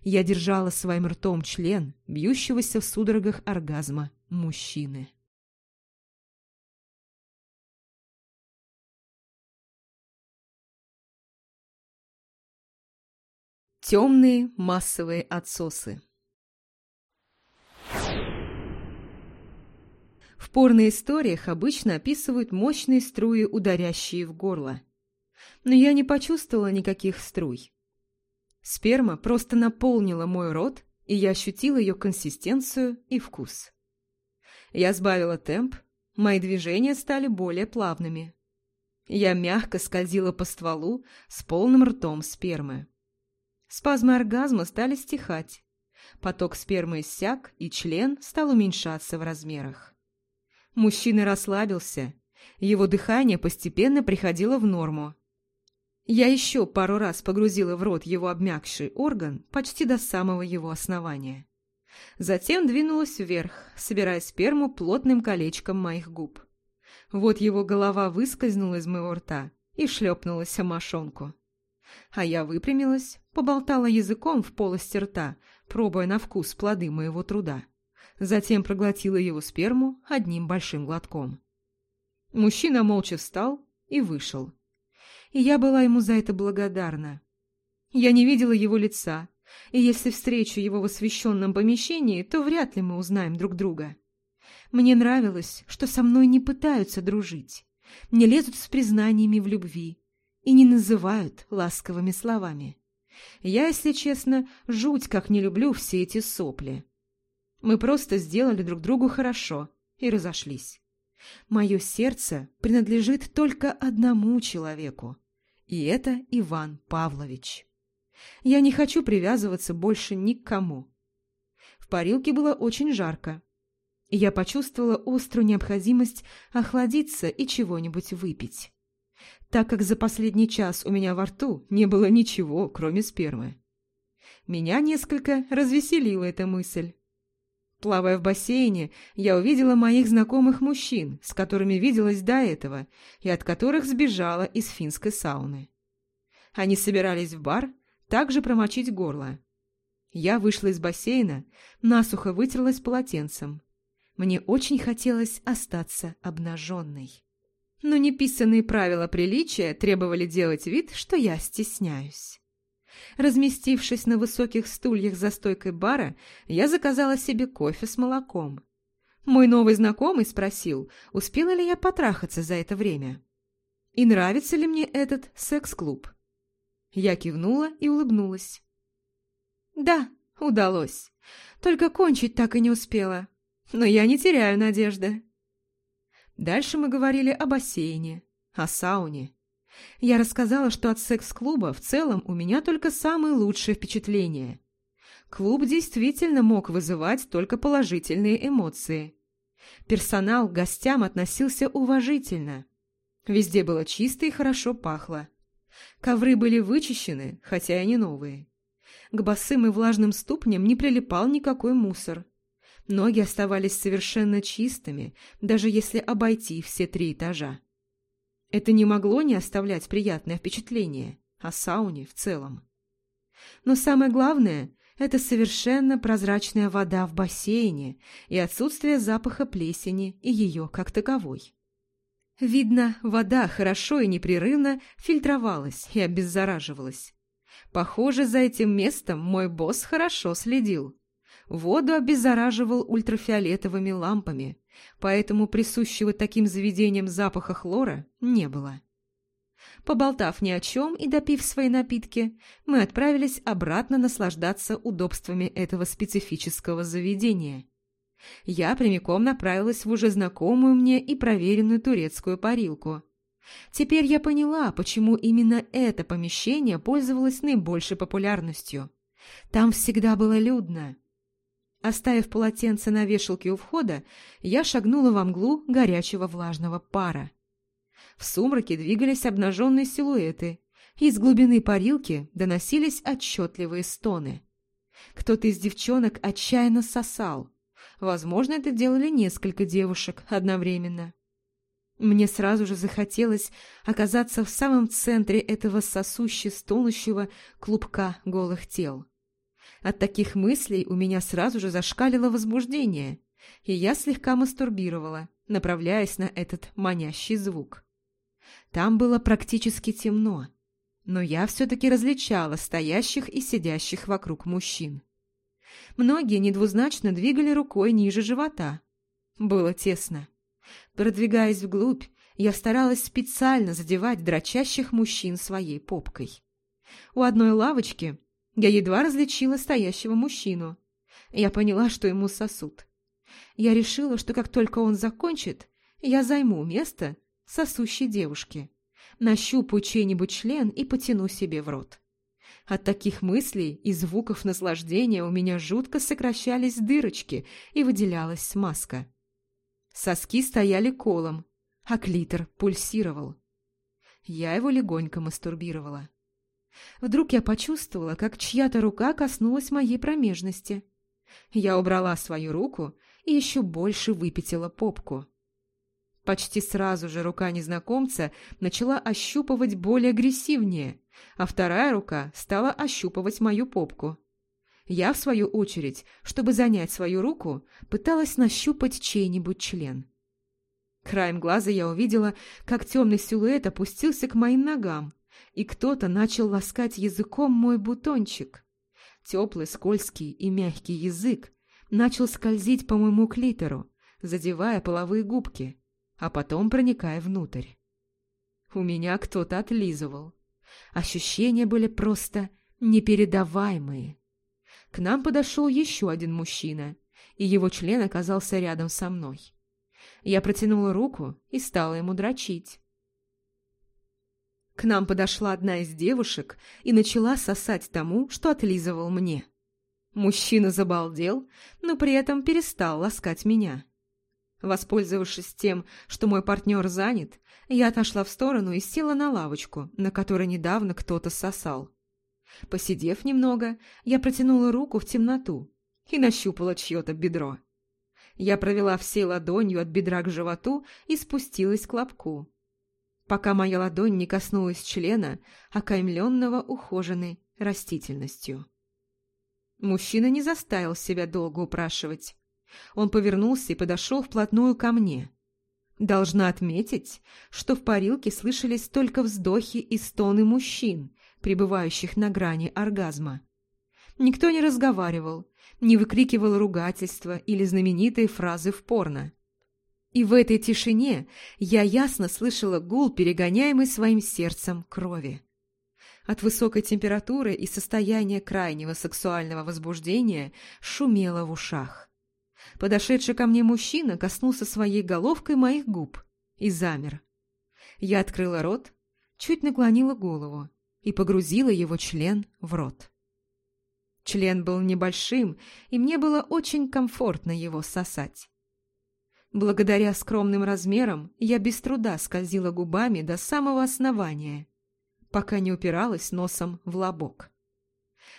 Я держала своим ртом член, бьющегося в судорогах оргазма мужчины. Темные массовые отсосы В порно-историях обычно описывают мощные струи, ударящие в горло – но я не почувствовала никаких струй. Сперма просто наполнила мой рот, и я ощутила ее консистенцию и вкус. Я сбавила темп, мои движения стали более плавными. Я мягко скользила по стволу с полным ртом спермы. Спазмы оргазма стали стихать. Поток спермы иссяк, и член стал уменьшаться в размерах. Мужчина расслабился, его дыхание постепенно приходило в норму, я еще пару раз погрузила в рот его обмякший орган почти до самого его основания. Затем двинулась вверх, собирая сперму плотным колечком моих губ. Вот его голова выскользнула из моего рта и шлепнулась о мошонку. А я выпрямилась, поболтала языком в полости рта, пробуя на вкус плоды моего труда. Затем проглотила его сперму одним большим глотком. Мужчина молча встал и вышел и я была ему за это благодарна. Я не видела его лица, и если встречу его в освещенном помещении, то вряд ли мы узнаем друг друга. Мне нравилось, что со мной не пытаются дружить, не лезут с признаниями в любви и не называют ласковыми словами. Я, если честно, жуть как не люблю все эти сопли. Мы просто сделали друг другу хорошо и разошлись. Мое сердце принадлежит только одному человеку и это Иван Павлович. Я не хочу привязываться больше ни к кому. В парилке было очень жарко. И я почувствовала острую необходимость охладиться и чего-нибудь выпить. Так как за последний час у меня во рту не было ничего, кроме спермы. Меня несколько развеселила эта мысль. Плавая в бассейне, я увидела моих знакомых мужчин, с которыми виделась до этого, и от которых сбежала из финской сауны. Они собирались в бар, также промочить горло. Я вышла из бассейна, насухо вытерлась полотенцем. Мне очень хотелось остаться обнаженной. Но неписанные правила приличия требовали делать вид, что я стесняюсь. Разместившись на высоких стульях за стойкой бара, я заказала себе кофе с молоком. Мой новый знакомый спросил, успела ли я потрахаться за это время. И нравится ли мне этот секс-клуб. Я кивнула и улыбнулась. «Да, удалось. Только кончить так и не успела. Но я не теряю надежды». Дальше мы говорили о бассейне, о сауне, я рассказала, что от секс-клуба в целом у меня только самые лучшие впечатления. Клуб действительно мог вызывать только положительные эмоции. Персонал к гостям относился уважительно. Везде было чисто и хорошо пахло. Ковры были вычищены, хотя и не новые. К босым и влажным ступням не прилипал никакой мусор. Ноги оставались совершенно чистыми, даже если обойти все три этажа. Это не могло не оставлять приятное впечатление о сауне в целом. Но самое главное – это совершенно прозрачная вода в бассейне и отсутствие запаха плесени и ее как таковой. Видно, вода хорошо и непрерывно фильтровалась и обеззараживалась. Похоже, за этим местом мой босс хорошо следил. Воду обеззараживал ультрафиолетовыми лампами, поэтому присущего таким заведениям запаха хлора не было. Поболтав ни о чем и допив свои напитки, мы отправились обратно наслаждаться удобствами этого специфического заведения. Я прямиком направилась в уже знакомую мне и проверенную турецкую парилку. Теперь я поняла, почему именно это помещение пользовалось наибольшей популярностью. Там всегда было людно. Оставив полотенце на вешалке у входа, я шагнула во мглу горячего влажного пара. В сумраке двигались обнаженные силуэты, из глубины парилки доносились отчетливые стоны. Кто-то из девчонок отчаянно сосал. Возможно, это делали несколько девушек одновременно. Мне сразу же захотелось оказаться в самом центре этого сосуще-стонущего клубка голых тел. От таких мыслей у меня сразу же зашкалило возбуждение, и я слегка мастурбировала, направляясь на этот манящий звук. Там было практически темно, но я все-таки различала стоящих и сидящих вокруг мужчин. Многие недвузначно двигали рукой ниже живота. Было тесно. Продвигаясь вглубь, я старалась специально задевать дрочащих мужчин своей попкой. У одной лавочки я едва различила стоящего мужчину. Я поняла, что ему сосут. Я решила, что как только он закончит, я займу место сосущей девушки, нащупаю чей-нибудь член и потяну себе в рот. От таких мыслей и звуков наслаждения у меня жутко сокращались дырочки и выделялась смазка. Соски стояли колом, а клитор пульсировал. Я его легонько мастурбировала. Вдруг я почувствовала, как чья-то рука коснулась моей промежности. Я убрала свою руку и еще больше выпятила попку. Почти сразу же рука незнакомца начала ощупывать более агрессивнее, а вторая рука стала ощупывать мою попку. Я, в свою очередь, чтобы занять свою руку, пыталась нащупать чей-нибудь член. Краем глаза я увидела, как темный силуэт опустился к моим ногам, и кто-то начал ласкать языком мой бутончик. Теплый, скользкий и мягкий язык начал скользить по моему клитору, задевая половые губки, а потом проникая внутрь. У меня кто-то отлизывал. Ощущения были просто непередаваемые. К нам подошел еще один мужчина, и его член оказался рядом со мной. Я протянула руку и стала ему дрочить. К нам подошла одна из девушек и начала сосать тому, что отлизывал мне. Мужчина забалдел, но при этом перестал ласкать меня. Воспользовавшись тем, что мой партнер занят, я отошла в сторону и села на лавочку, на которой недавно кто-то сосал. Посидев немного, я протянула руку в темноту и нащупала чье-то бедро. Я провела всей ладонью от бедра к животу и спустилась к лобку. Пока моя ладонь не коснулась члена, окаймленного ухоженной растительностью. Мужчина не заставил себя долго упрашивать. Он повернулся и подошел вплотную ко мне. Должна отметить, что в парилке слышались только вздохи и стоны мужчин, пребывающих на грани оргазма. Никто не разговаривал, не выкрикивал ругательства или знаменитые фразы в порно. И в этой тишине я ясно слышала гул, перегоняемый своим сердцем крови. От высокой температуры и состояния крайнего сексуального возбуждения шумело в ушах. Подошедший ко мне мужчина коснулся своей головкой моих губ и замер. Я открыла рот, чуть наклонила голову и погрузила его член в рот. Член был небольшим, и мне было очень комфортно его сосать. Благодаря скромным размерам я без труда скользила губами до самого основания, пока не упиралась носом в лобок.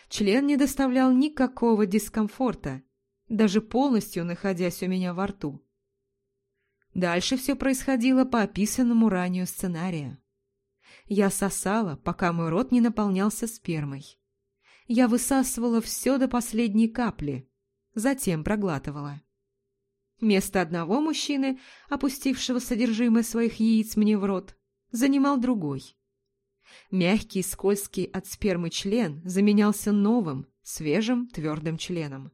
Член не доставлял никакого дискомфорта, даже полностью находясь у меня во рту. Дальше все происходило по описанному ранее сценарию. Я сосала, пока мой рот не наполнялся спермой. Я высасывала все до последней капли, затем проглатывала. Место одного мужчины, опустившего содержимое своих яиц мне в рот, занимал другой. Мягкий, скользкий от спермы член заменялся новым, свежим, твердым членом.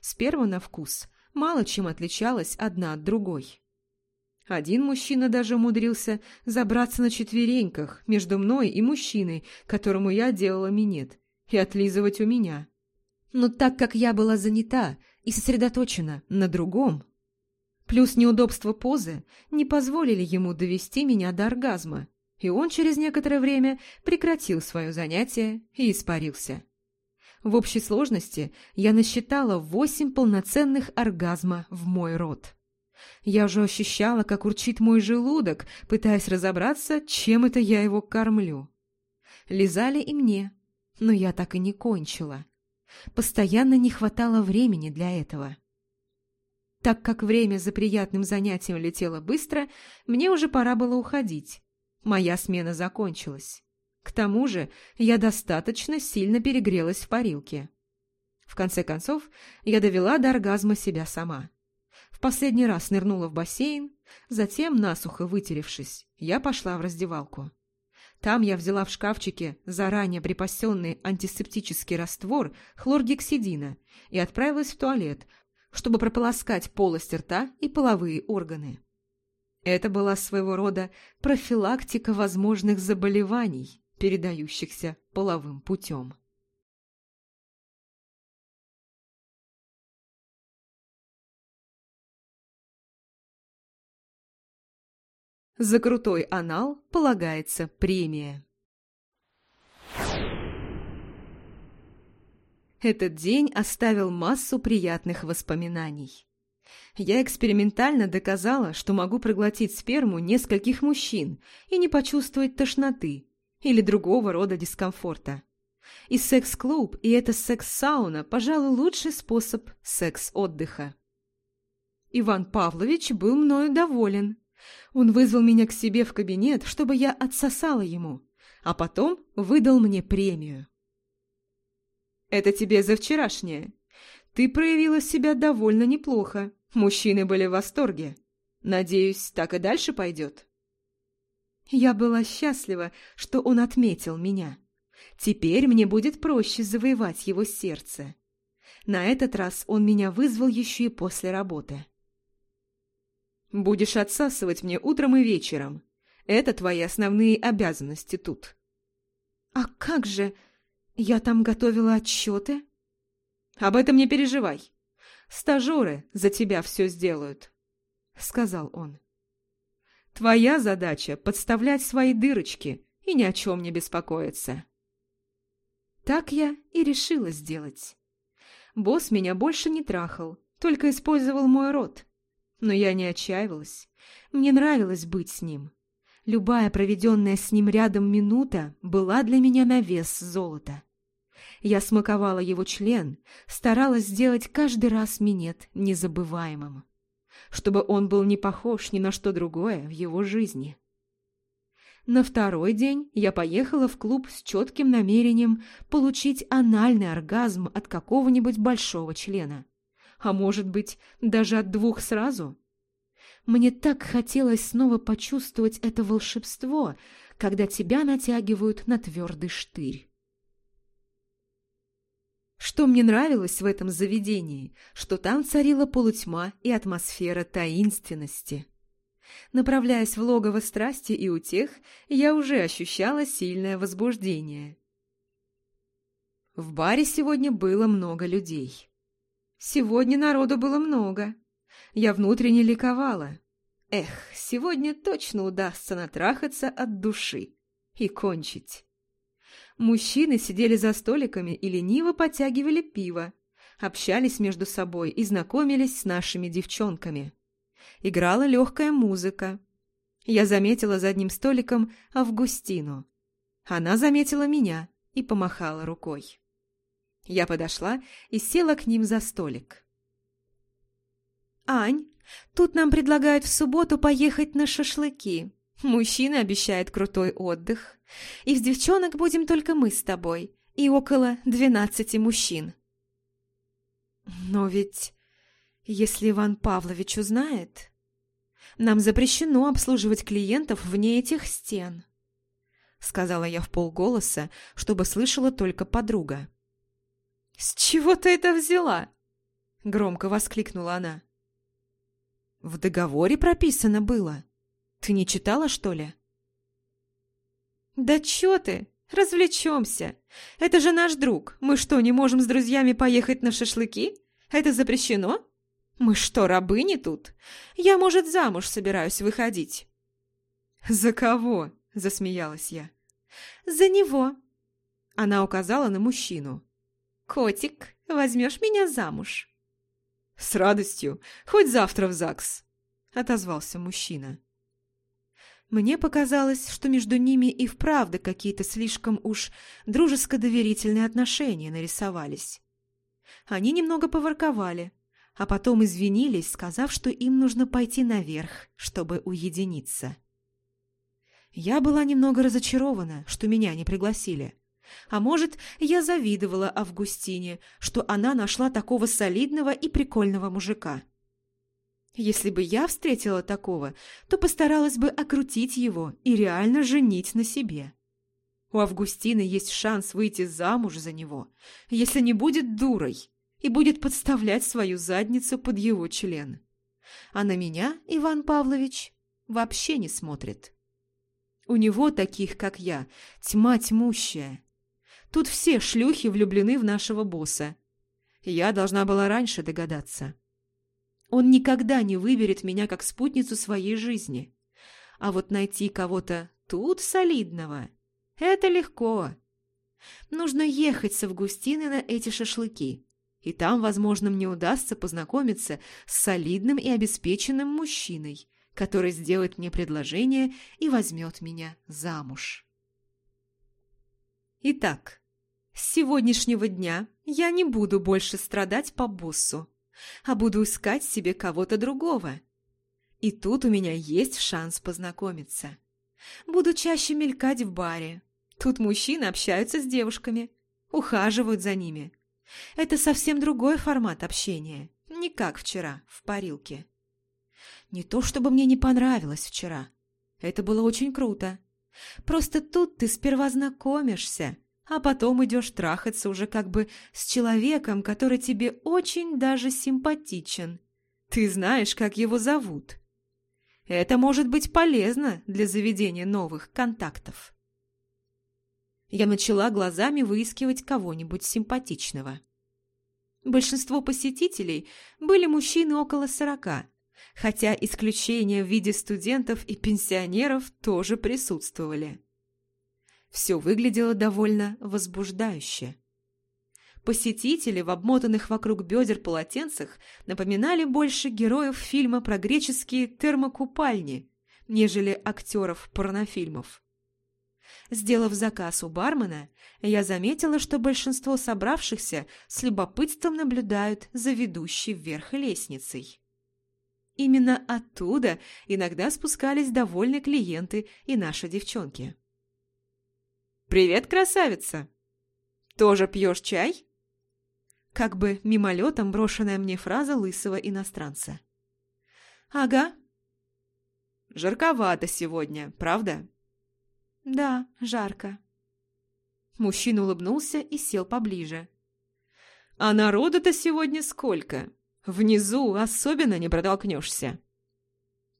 Сперма на вкус мало чем отличалась одна от другой. Один мужчина даже умудрился забраться на четвереньках между мной и мужчиной, которому я делала минет, и отлизывать у меня. Но так как я была занята и сосредоточена на другом, плюс неудобство позы не позволили ему довести меня до оргазма, и он через некоторое время прекратил свое занятие и испарился. В общей сложности я насчитала восемь полноценных оргазма в мой рот. Я уже ощущала, как урчит мой желудок, пытаясь разобраться, чем это я его кормлю. Лизали и мне, но я так и не кончила. Постоянно не хватало времени для этого. Так как время за приятным занятием летело быстро, мне уже пора было уходить. Моя смена закончилась. К тому же я достаточно сильно перегрелась в парилке. В конце концов, я довела до оргазма себя сама. В последний раз нырнула в бассейн, затем, насухо вытеревшись, я пошла в раздевалку. Там я взяла в шкафчике заранее припасенный антисептический раствор хлоргексидина и отправилась в туалет, чтобы прополоскать полость рта и половые органы. Это была своего рода профилактика возможных заболеваний, передающихся половым путем. За крутой анал полагается премия. Этот день оставил массу приятных воспоминаний. Я экспериментально доказала, что могу проглотить сперму нескольких мужчин и не почувствовать тошноты или другого рода дискомфорта. И секс-клуб, и эта секс-сауна, пожалуй, лучший способ секс-отдыха. Иван Павлович был мною доволен. Он вызвал меня к себе в кабинет, чтобы я отсосала ему, а потом выдал мне премию. «Это тебе за вчерашнее. Ты проявила себя довольно неплохо. Мужчины были в восторге. Надеюсь, так и дальше пойдет». Я была счастлива, что он отметил меня. Теперь мне будет проще завоевать его сердце. На этот раз он меня вызвал еще и после работы. Будешь отсасывать мне утром и вечером. Это твои основные обязанности тут. А как же? Я там готовила отчеты? Об этом не переживай. Стажеры за тебя все сделают, — сказал он. Твоя задача — подставлять свои дырочки и ни о чем не беспокоиться. Так я и решила сделать. Босс меня больше не трахал, только использовал мой рот. Но я не отчаивалась. Мне нравилось быть с ним. Любая проведенная с ним рядом минута была для меня на вес золота. Я смаковала его член, старалась сделать каждый раз минет незабываемым, чтобы он был не похож ни на что другое в его жизни. На второй день я поехала в клуб с четким намерением получить анальный оргазм от какого-нибудь большого члена. А может быть, даже от двух сразу? Мне так хотелось снова почувствовать это волшебство, когда тебя натягивают на твердый штырь. Что мне нравилось в этом заведении, что там царила полутьма и атмосфера таинственности. Направляясь в логово страсти и утех, я уже ощущала сильное возбуждение. В баре сегодня было много людей. Сегодня народу было много. Я внутренне ликовала. Эх, сегодня точно удастся натрахаться от души и кончить. Мужчины сидели за столиками и лениво подтягивали пиво, общались между собой и знакомились с нашими девчонками играла легкая музыка. Я заметила за одним столиком Августину. Она заметила меня и помахала рукой. Я подошла и села к ним за столик. «Ань, тут нам предлагают в субботу поехать на шашлыки. Мужчина обещает крутой отдых. Из девчонок будем только мы с тобой и около двенадцати мужчин». «Но ведь если Иван Павлович узнает, нам запрещено обслуживать клиентов вне этих стен», — сказала я в полголоса, чтобы слышала только подруга. «С чего ты это взяла?» — громко воскликнула она. «В договоре прописано было. Ты не читала, что ли?» «Да чё ты? Развлечемся. Это же наш друг. Мы что, не можем с друзьями поехать на шашлыки? Это запрещено?» «Мы что, рабыни тут? Я, может, замуж собираюсь выходить». «За кого?» – засмеялась я. «За него». Она указала на мужчину. «Котик, возьмешь меня замуж?» «С радостью. Хоть завтра в ЗАГС», – отозвался мужчина. Мне показалось, что между ними и вправду какие-то слишком уж дружеско-доверительные отношения нарисовались. Они немного поворковали, а потом извинились, сказав, что им нужно пойти наверх, чтобы уединиться. Я была немного разочарована, что меня не пригласили. А может, я завидовала Августине, что она нашла такого солидного и прикольного мужика. Если бы я встретила такого, то постаралась бы окрутить его и реально женить на себе. У Августины есть шанс выйти замуж за него, если не будет дурой и будет подставлять свою задницу под его член. А на меня Иван Павлович вообще не смотрит. У него таких, как я, тьма тьмущая. Тут все шлюхи влюблены в нашего босса. Я должна была раньше догадаться. Он никогда не выберет меня как спутницу своей жизни. А вот найти кого-то тут солидного – это легко. Нужно ехать с Августиной на эти шашлыки и там, возможно, мне удастся познакомиться с солидным и обеспеченным мужчиной, который сделает мне предложение и возьмет меня замуж. Итак, с сегодняшнего дня я не буду больше страдать по боссу, а буду искать себе кого-то другого. И тут у меня есть шанс познакомиться. Буду чаще мелькать в баре. Тут мужчины общаются с девушками, ухаживают за ними – это совсем другой формат общения, не как вчера в парилке. Не то чтобы мне не понравилось вчера. Это было очень круто. Просто тут ты сперва знакомишься, а потом идешь трахаться уже как бы с человеком, который тебе очень даже симпатичен. Ты знаешь, как его зовут. Это может быть полезно для заведения новых контактов. Я начала глазами выискивать кого-нибудь симпатичного. Большинство посетителей были мужчины около сорока, хотя исключения в виде студентов и пенсионеров тоже присутствовали. Все выглядело довольно возбуждающе. Посетители в обмотанных вокруг бедер полотенцах напоминали больше героев фильма про греческие термокупальни, нежели актеров порнофильмов. Сделав заказ у бармена, я заметила, что большинство собравшихся с любопытством наблюдают за ведущей вверх лестницей. Именно оттуда иногда спускались довольные клиенты и наши девчонки. «Привет, красавица! Тоже пьешь чай?» Как бы мимолетом брошенная мне фраза лысого иностранца. «Ага». «Жарковато сегодня, правда?» «Да, жарко». Мужчина улыбнулся и сел поближе. «А народу-то сегодня сколько? Внизу особенно не протолкнешься».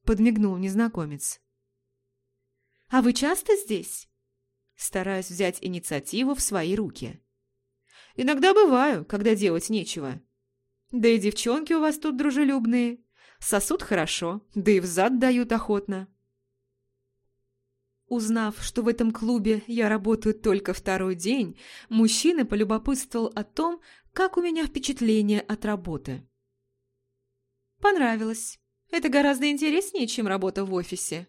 Подмигнул незнакомец. «А вы часто здесь?» Стараюсь взять инициативу в свои руки. «Иногда бываю, когда делать нечего. Да и девчонки у вас тут дружелюбные. Сосут хорошо, да и взад дают охотно». Узнав, что в этом клубе я работаю только второй день, мужчина полюбопытствовал о том, как у меня впечатление от работы. Понравилось. Это гораздо интереснее, чем работа в офисе.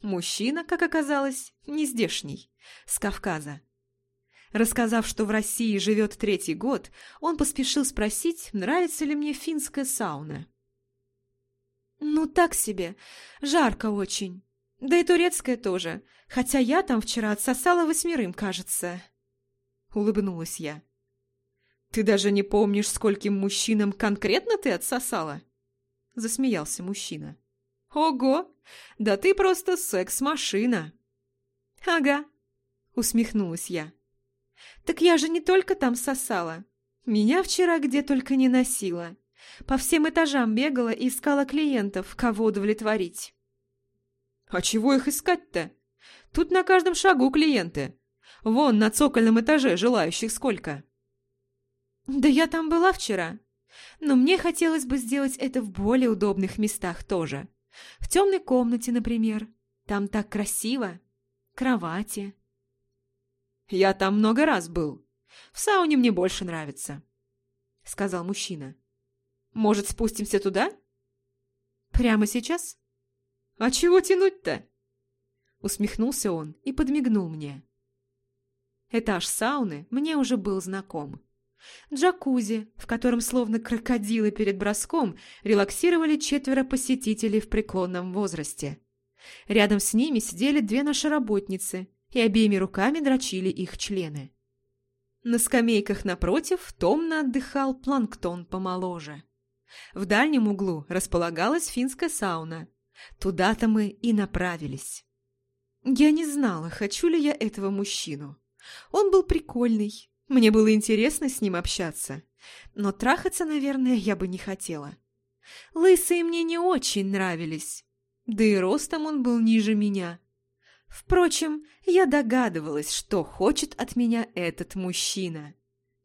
Мужчина, как оказалось, не здешний, с Кавказа. Рассказав, что в России живет третий год, он поспешил спросить, нравится ли мне финская сауна. «Ну, так себе. Жарко очень. Да и турецкая тоже, хотя я там вчера отсосала восьмерым, кажется. Улыбнулась я. Ты даже не помнишь, скольким мужчинам конкретно ты отсосала? Засмеялся мужчина. Ого! Да ты просто секс-машина. Ага, усмехнулась я. Так я же не только там сосала. Меня вчера где только не носила. По всем этажам бегала и искала клиентов, кого удовлетворить. А чего их искать-то? Тут на каждом шагу клиенты. Вон на цокольном этаже желающих сколько. Да я там была вчера. Но мне хотелось бы сделать это в более удобных местах тоже. В темной комнате, например. Там так красиво. Кровати. Я там много раз был. В сауне мне больше нравится, сказал мужчина. Может, спустимся туда? Прямо сейчас? «А чего тянуть-то?» Усмехнулся он и подмигнул мне. Этаж сауны мне уже был знаком. Джакузи, в котором словно крокодилы перед броском релаксировали четверо посетителей в преклонном возрасте. Рядом с ними сидели две наши работницы и обеими руками дрочили их члены. На скамейках напротив томно отдыхал планктон помоложе. В дальнем углу располагалась финская сауна, Туда-то мы и направились. Я не знала, хочу ли я этого мужчину. Он был прикольный, мне было интересно с ним общаться, но трахаться, наверное, я бы не хотела. Лысые мне не очень нравились, да и ростом он был ниже меня. Впрочем, я догадывалась, что хочет от меня этот мужчина.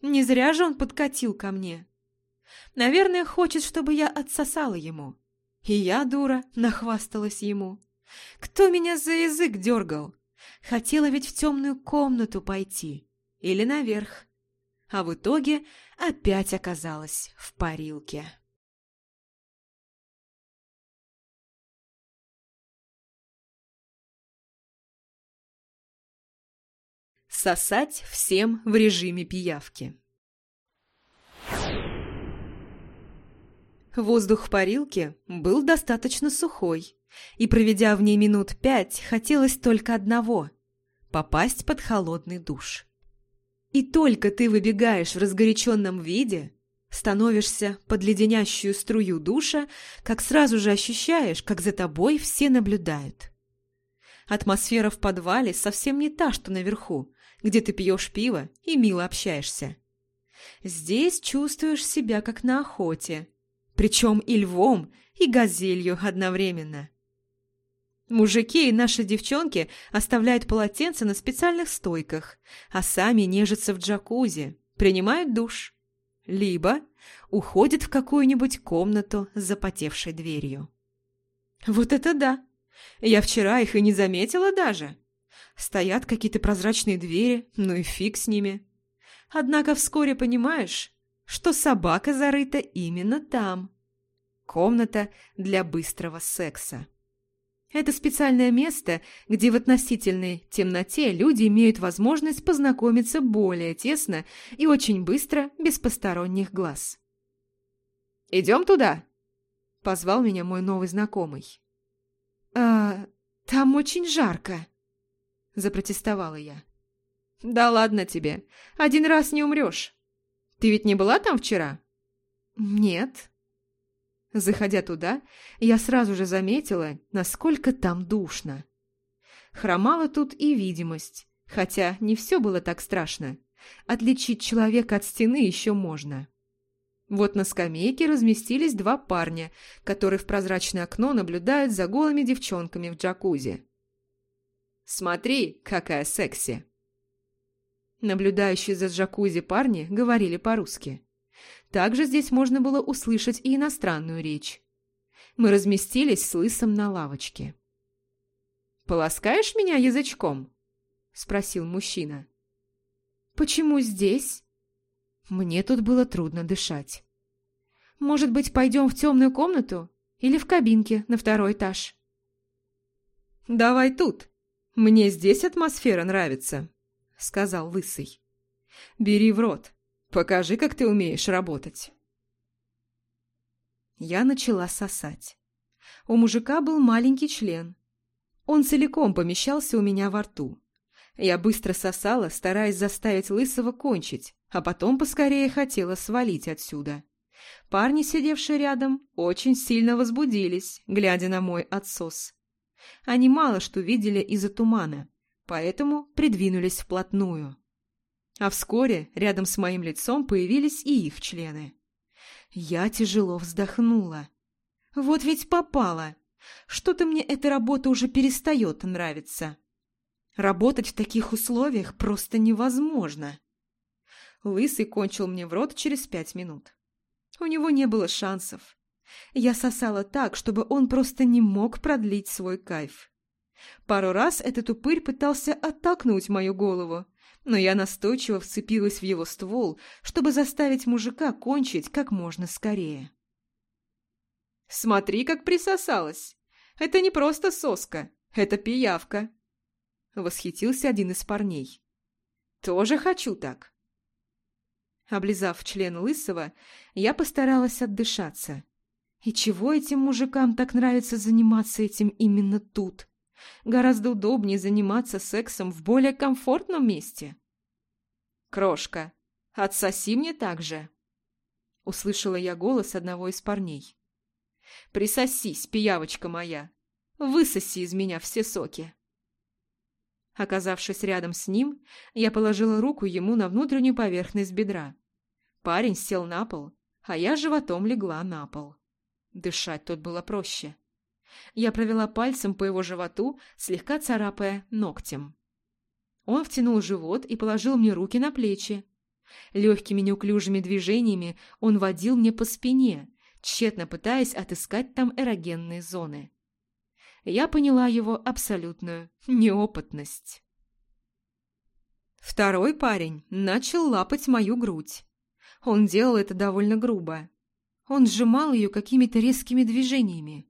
Не зря же он подкатил ко мне. Наверное, хочет, чтобы я отсосала ему. И я, дура, нахвасталась ему. Кто меня за язык дергал? Хотела ведь в темную комнату пойти. Или наверх. А в итоге опять оказалась в парилке. Сосать всем в режиме пиявки. Воздух в парилке был достаточно сухой, и, проведя в ней минут пять, хотелось только одного – попасть под холодный душ. И только ты выбегаешь в разгоряченном виде, становишься под леденящую струю душа, как сразу же ощущаешь, как за тобой все наблюдают. Атмосфера в подвале совсем не та, что наверху, где ты пьешь пиво и мило общаешься. Здесь чувствуешь себя как на охоте – причем и львом, и газелью одновременно. Мужики и наши девчонки оставляют полотенца на специальных стойках, а сами нежатся в джакузи, принимают душ. Либо уходят в какую-нибудь комнату с запотевшей дверью. Вот это да! Я вчера их и не заметила даже. Стоят какие-то прозрачные двери, ну и фиг с ними. Однако вскоре понимаешь, что собака зарыта именно там. Комната для быстрого секса. Это специальное место, где в относительной темноте люди имеют возможность познакомиться более тесно и очень быстро, без посторонних глаз. «Идем туда?» – позвал меня мой новый знакомый. «А, там очень жарко», – запротестовала я. «Да ладно тебе, один раз не умрешь. Ты ведь не была там вчера?» «Нет», Заходя туда, я сразу же заметила, насколько там душно. Хромала тут и видимость, хотя не все было так страшно. Отличить человека от стены еще можно. Вот на скамейке разместились два парня, которые в прозрачное окно наблюдают за голыми девчонками в джакузи. «Смотри, какая секси!» Наблюдающие за джакузи парни говорили по-русски. Также здесь можно было услышать и иностранную речь. Мы разместились с Лысом на лавочке. «Полоскаешь меня язычком?» – спросил мужчина. «Почему здесь?» Мне тут было трудно дышать. «Может быть, пойдем в темную комнату? Или в кабинке на второй этаж?» «Давай тут. Мне здесь атмосфера нравится», – сказал Лысый. «Бери в рот. Покажи, как ты умеешь работать. Я начала сосать. У мужика был маленький член. Он целиком помещался у меня во рту. Я быстро сосала, стараясь заставить Лысого кончить, а потом поскорее хотела свалить отсюда. Парни, сидевшие рядом, очень сильно возбудились, глядя на мой отсос. Они мало что видели из-за тумана, поэтому придвинулись вплотную. А вскоре рядом с моим лицом появились и их члены. Я тяжело вздохнула. Вот ведь попала. Что-то мне эта работа уже перестает нравиться. Работать в таких условиях просто невозможно. Лысый кончил мне в рот через пять минут. У него не было шансов. Я сосала так, чтобы он просто не мог продлить свой кайф. Пару раз этот упырь пытался оттолкнуть мою голову, но я настойчиво вцепилась в его ствол, чтобы заставить мужика кончить как можно скорее. «Смотри, как присосалась! Это не просто соска, это пиявка!» Восхитился один из парней. «Тоже хочу так!» Облизав член Лысого, я постаралась отдышаться. И чего этим мужикам так нравится заниматься этим именно тут? Гораздо удобнее заниматься сексом в более комфортном месте. «Крошка, отсоси мне так же!» Услышала я голос одного из парней. «Присосись, пиявочка моя! Высоси из меня все соки!» Оказавшись рядом с ним, я положила руку ему на внутреннюю поверхность бедра. Парень сел на пол, а я животом легла на пол. Дышать тут было проще. Я провела пальцем по его животу, слегка царапая ногтем. Он втянул живот и положил мне руки на плечи. Легкими неуклюжими движениями он водил мне по спине, тщетно пытаясь отыскать там эрогенные зоны. Я поняла его абсолютную неопытность. Второй парень начал лапать мою грудь. Он делал это довольно грубо. Он сжимал ее какими-то резкими движениями.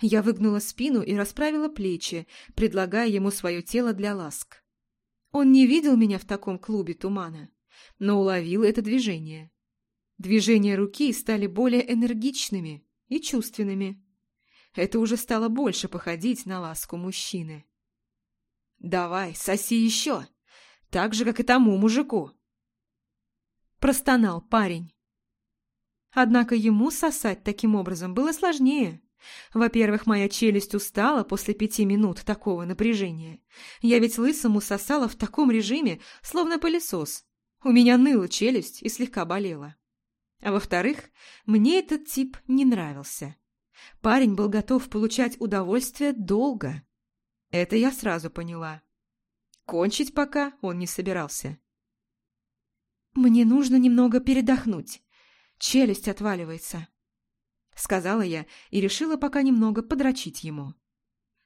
Я выгнула спину и расправила плечи, предлагая ему свое тело для ласк. Он не видел меня в таком клубе тумана, но уловил это движение. Движения руки стали более энергичными и чувственными. Это уже стало больше походить на ласку мужчины. «Давай, соси еще! Так же, как и тому мужику!» Простонал парень. Однако ему сосать таким образом было сложнее. Во-первых, моя челюсть устала после пяти минут такого напряжения. Я ведь лысому сосала в таком режиме, словно пылесос. У меня ныла челюсть и слегка болела. А во-вторых, мне этот тип не нравился. Парень был готов получать удовольствие долго. Это я сразу поняла. Кончить пока он не собирался. «Мне нужно немного передохнуть. Челюсть отваливается», — сказала я и решила пока немного подрочить ему.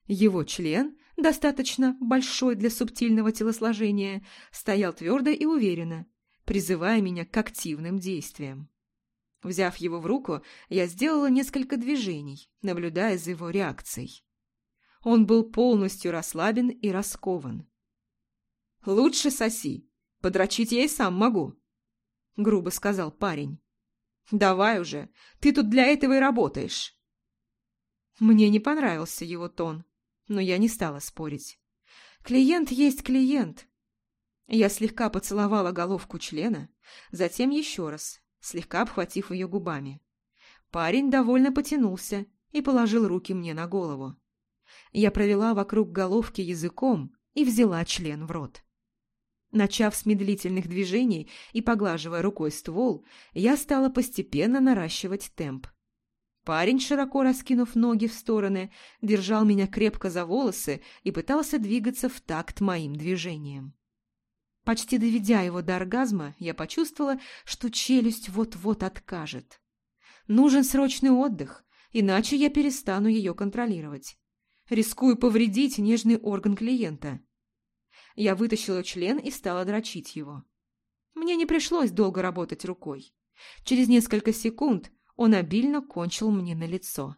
Его член достаточно большой для субтильного телосложения, стоял твердо и уверенно, призывая меня к активным действиям. Взяв его в руку, я сделала несколько движений, наблюдая за его реакцией. Он был полностью расслаблен и раскован. «Лучше соси. Подрочить я и сам могу», — грубо сказал парень. «Давай уже, ты тут для этого и работаешь». Мне не понравился его тон, но я не стала спорить. Клиент есть клиент. Я слегка поцеловала головку члена, затем еще раз, слегка обхватив ее губами. Парень довольно потянулся и положил руки мне на голову. Я провела вокруг головки языком и взяла член в рот. Начав с медлительных движений и поглаживая рукой ствол, я стала постепенно наращивать темп. Парень, широко раскинув ноги в стороны, держал меня крепко за волосы и пытался двигаться в такт моим движениям. Почти доведя его до оргазма, я почувствовала, что челюсть вот-вот откажет. Нужен срочный отдых, иначе я перестану ее контролировать. Рискую повредить нежный орган клиента. Я вытащила член и стала дрочить его. Мне не пришлось долго работать рукой. Через несколько секунд он обильно кончил мне на лицо.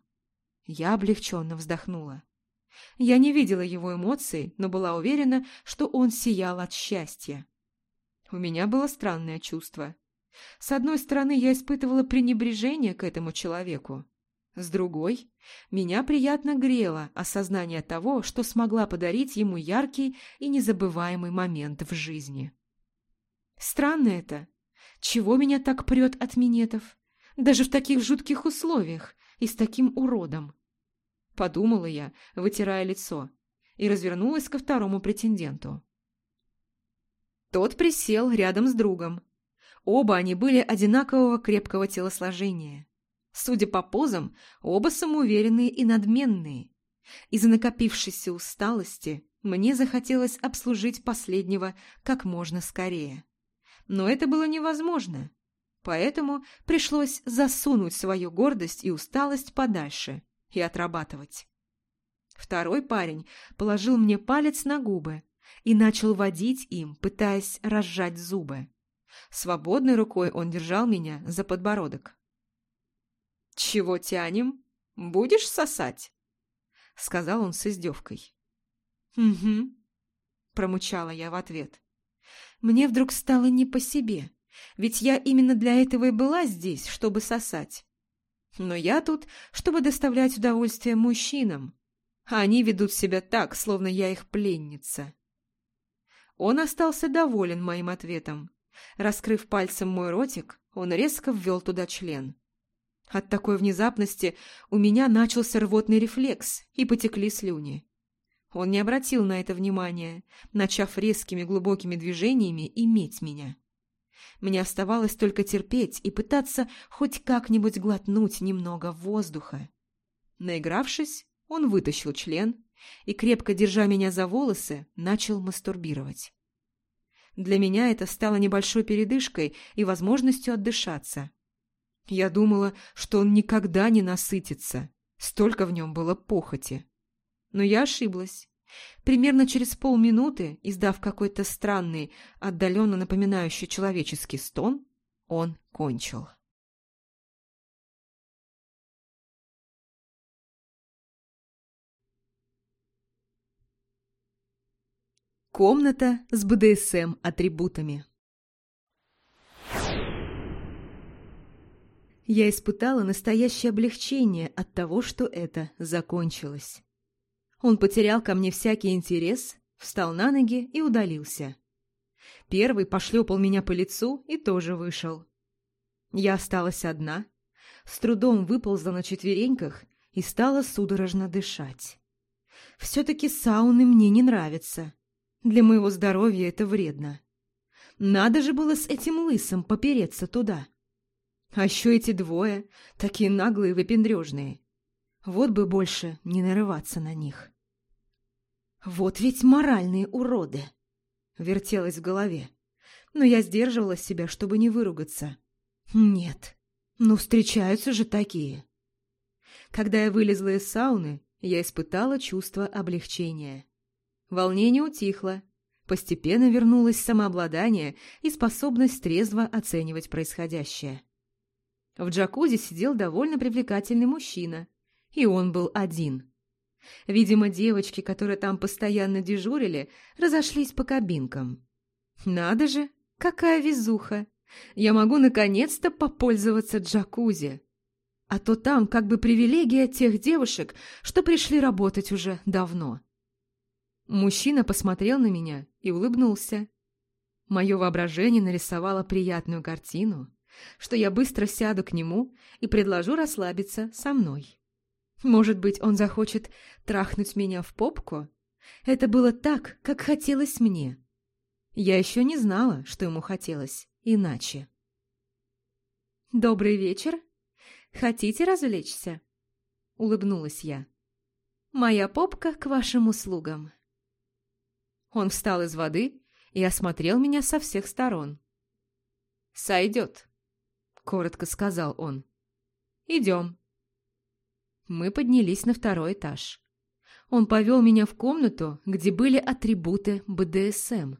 Я облегченно вздохнула. Я не видела его эмоций, но была уверена, что он сиял от счастья. У меня было странное чувство. С одной стороны, я испытывала пренебрежение к этому человеку. С другой, меня приятно грело осознание того, что смогла подарить ему яркий и незабываемый момент в жизни. Странно это. Чего меня так прет от минетов? Даже в таких жутких условиях и с таким уродом. Подумала я, вытирая лицо, и развернулась ко второму претенденту. Тот присел рядом с другом. Оба они были одинакового крепкого телосложения. Судя по позам, оба самоуверенные и надменные. Из-за накопившейся усталости мне захотелось обслужить последнего как можно скорее. Но это было невозможно. Поэтому пришлось засунуть свою гордость и усталость подальше и отрабатывать. Второй парень положил мне палец на губы и начал водить им, пытаясь разжать зубы. Свободной рукой он держал меня за подбородок. «Чего тянем? Будешь сосать?» — сказал он с издевкой. «Угу», — промучала я в ответ. Мне вдруг стало не по себе, ведь я именно для этого и была здесь, чтобы сосать. Но я тут, чтобы доставлять удовольствие мужчинам, а они ведут себя так, словно я их пленница. Он остался доволен моим ответом. Раскрыв пальцем мой ротик, он резко ввел туда член. От такой внезапности у меня начался рвотный рефлекс, и потекли слюни. Он не обратил на это внимания, начав резкими глубокими движениями иметь меня. Мне оставалось только терпеть и пытаться хоть как-нибудь глотнуть немного воздуха. Наигравшись, он вытащил член и, крепко держа меня за волосы, начал мастурбировать. Для меня это стало небольшой передышкой и возможностью отдышаться. Я думала, что он никогда не насытится. Столько в нем было похоти. Но я ошиблась. Примерно через полминуты, издав какой-то странный, отдаленно напоминающий человеческий стон, он кончил. Комната с БДСМ-атрибутами Я испытала настоящее облегчение от того, что это закончилось. Он потерял ко мне всякий интерес, встал на ноги и удалился. Первый пошлепал меня по лицу и тоже вышел. Я осталась одна, с трудом выползла на четвереньках и стала судорожно дышать. Все-таки сауны мне не нравятся. Для моего здоровья это вредно. Надо же было с этим лысым попереться туда. А еще эти двое, такие наглые выпендрежные. Вот бы больше не нарываться на них. Вот ведь моральные уроды! Вертелось в голове. Но я сдерживала себя, чтобы не выругаться. Нет, ну встречаются же такие. Когда я вылезла из сауны, я испытала чувство облегчения. Волнение утихло. Постепенно вернулось самообладание и способность трезво оценивать происходящее. В джакузи сидел довольно привлекательный мужчина, и он был один. Видимо, девочки, которые там постоянно дежурили, разошлись по кабинкам. Надо же, какая везуха! Я могу наконец-то попользоваться джакузи. А то там как бы привилегия тех девушек, что пришли работать уже давно. Мужчина посмотрел на меня и улыбнулся. Мое воображение нарисовало приятную картину, что я быстро сяду к нему и предложу расслабиться со мной. Может быть, он захочет трахнуть меня в попку? Это было так, как хотелось мне. Я еще не знала, что ему хотелось иначе. «Добрый вечер. Хотите развлечься?» — улыбнулась я. «Моя попка к вашим услугам». Он встал из воды и осмотрел меня со всех сторон. «Сойдет», — коротко сказал он. «Идем». Мы поднялись на второй этаж. Он повел меня в комнату, где были атрибуты БДСМ.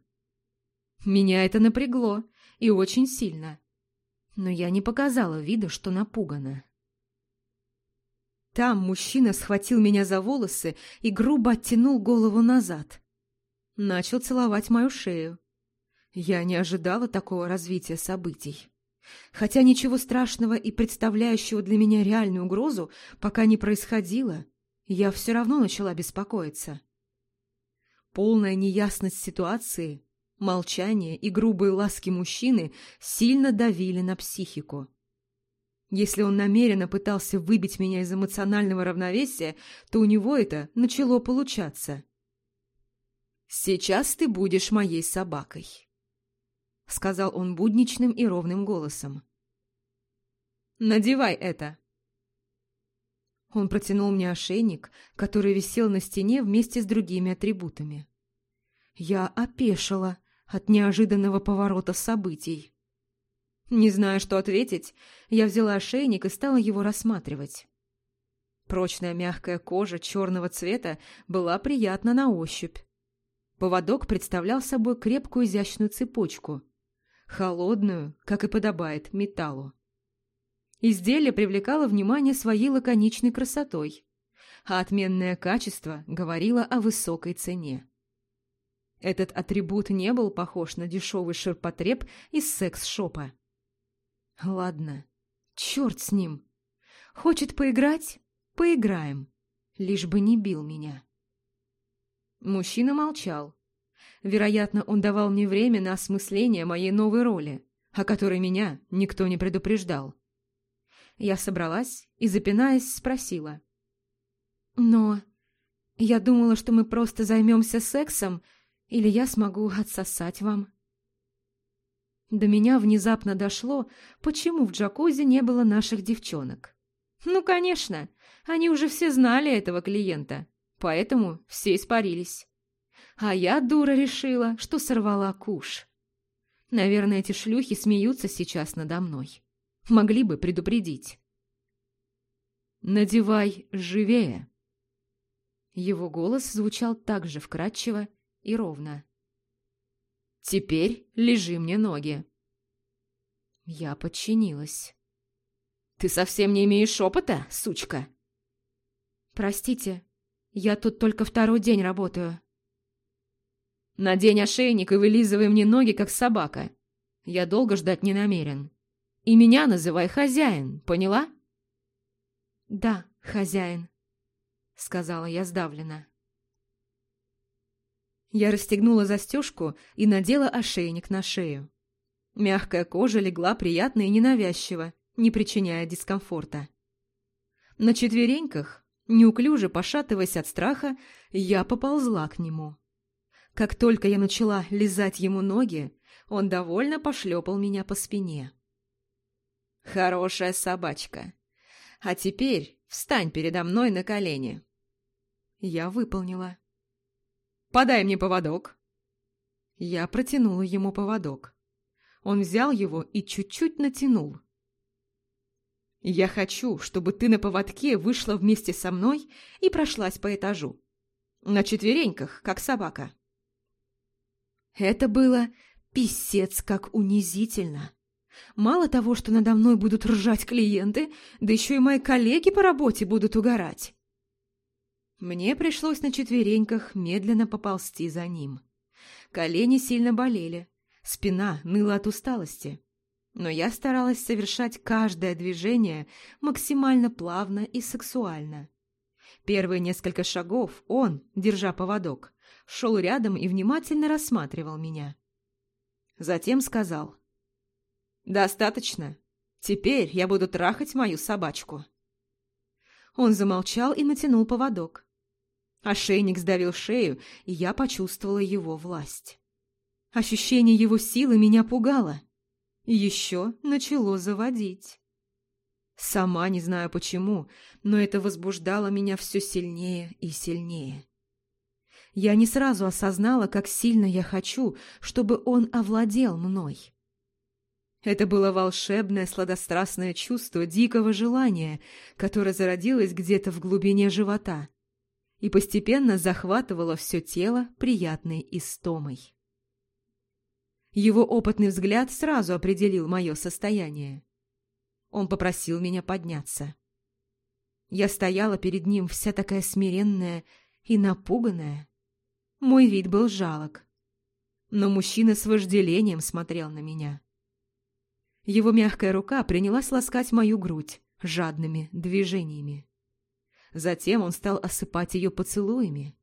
Меня это напрягло, и очень сильно. Но я не показала вида, что напугана. Там мужчина схватил меня за волосы и грубо оттянул голову назад начал целовать мою шею. Я не ожидала такого развития событий. Хотя ничего страшного и представляющего для меня реальную угрозу пока не происходило, я все равно начала беспокоиться. Полная неясность ситуации, молчание и грубые ласки мужчины сильно давили на психику. Если он намеренно пытался выбить меня из эмоционального равновесия, то у него это начало получаться. «Сейчас ты будешь моей собакой», — сказал он будничным и ровным голосом. «Надевай это». Он протянул мне ошейник, который висел на стене вместе с другими атрибутами. Я опешила от неожиданного поворота событий. Не зная, что ответить, я взяла ошейник и стала его рассматривать. Прочная мягкая кожа черного цвета была приятна на ощупь. Поводок представлял собой крепкую изящную цепочку, холодную, как и подобает, металлу. Изделие привлекало внимание своей лаконичной красотой, а отменное качество говорило о высокой цене. Этот атрибут не был похож на дешевый ширпотреб из секс-шопа. Ладно, черт с ним. Хочет поиграть? Поиграем. Лишь бы не бил меня. Мужчина молчал. Вероятно, он давал мне время на осмысление моей новой роли, о которой меня никто не предупреждал. Я собралась и, запинаясь, спросила. «Но я думала, что мы просто займемся сексом, или я смогу отсосать вам». До меня внезапно дошло, почему в джакузи не было наших девчонок. Ну, конечно, они уже все знали этого клиента поэтому все испарились. А я, дура, решила, что сорвала куш. Наверное, эти шлюхи смеются сейчас надо мной. Могли бы предупредить. «Надевай живее!» Его голос звучал так же вкрадчиво и ровно. «Теперь лежи мне ноги!» Я подчинилась. «Ты совсем не имеешь опыта, сучка?» «Простите, я тут только второй день работаю. Надень ошейник и вылизывай мне ноги, как собака. Я долго ждать не намерен. И меня называй хозяин, поняла? Да, хозяин, сказала я сдавленно. Я расстегнула застежку и надела ошейник на шею. Мягкая кожа легла приятно и ненавязчиво, не причиняя дискомфорта. На четвереньках Неуклюже пошатываясь от страха, я поползла к нему. Как только я начала лизать ему ноги, он довольно пошлепал меня по спине. «Хорошая собачка. А теперь встань передо мной на колени». Я выполнила. «Подай мне поводок». Я протянула ему поводок. Он взял его и чуть-чуть натянул. Я хочу, чтобы ты на поводке вышла вместе со мной и прошлась по этажу. На четвереньках, как собака. Это было писец как унизительно. Мало того, что надо мной будут ржать клиенты, да еще и мои коллеги по работе будут угорать. Мне пришлось на четвереньках медленно поползти за ним. Колени сильно болели, спина ныла от усталости. Но я старалась совершать каждое движение максимально плавно и сексуально. Первые несколько шагов он, держа поводок, шел рядом и внимательно рассматривал меня. Затем сказал. «Достаточно. Теперь я буду трахать мою собачку». Он замолчал и натянул поводок. Ошейник сдавил шею, и я почувствовала его власть. Ощущение его силы меня пугало. Еще начало заводить. Сама не знаю почему, но это возбуждало меня все сильнее и сильнее. Я не сразу осознала, как сильно я хочу, чтобы он овладел мной. Это было волшебное сладострастное чувство дикого желания, которое зародилось где-то в глубине живота и постепенно захватывало все тело приятной истомой. Его опытный взгляд сразу определил мое состояние. Он попросил меня подняться. Я стояла перед ним вся такая смиренная и напуганная. Мой вид был жалок. Но мужчина с вожделением смотрел на меня. Его мягкая рука принялась ласкать мою грудь жадными движениями. Затем он стал осыпать ее поцелуями.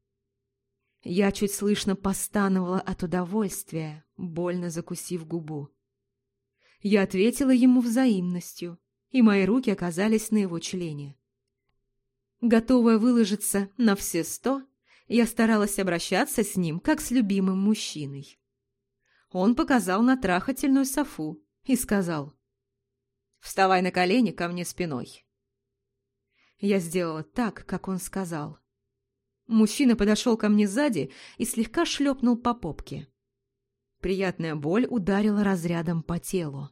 Я чуть слышно постановала от удовольствия, больно закусив губу. Я ответила ему взаимностью, и мои руки оказались на его члене. Готовая выложиться на все сто, я старалась обращаться с ним, как с любимым мужчиной. Он показал на трахательную софу и сказал «Вставай на колени ко мне спиной». Я сделала так, как он сказал. Мужчина подошел ко мне сзади и слегка шлепнул по попке. Приятная боль ударила разрядом по телу.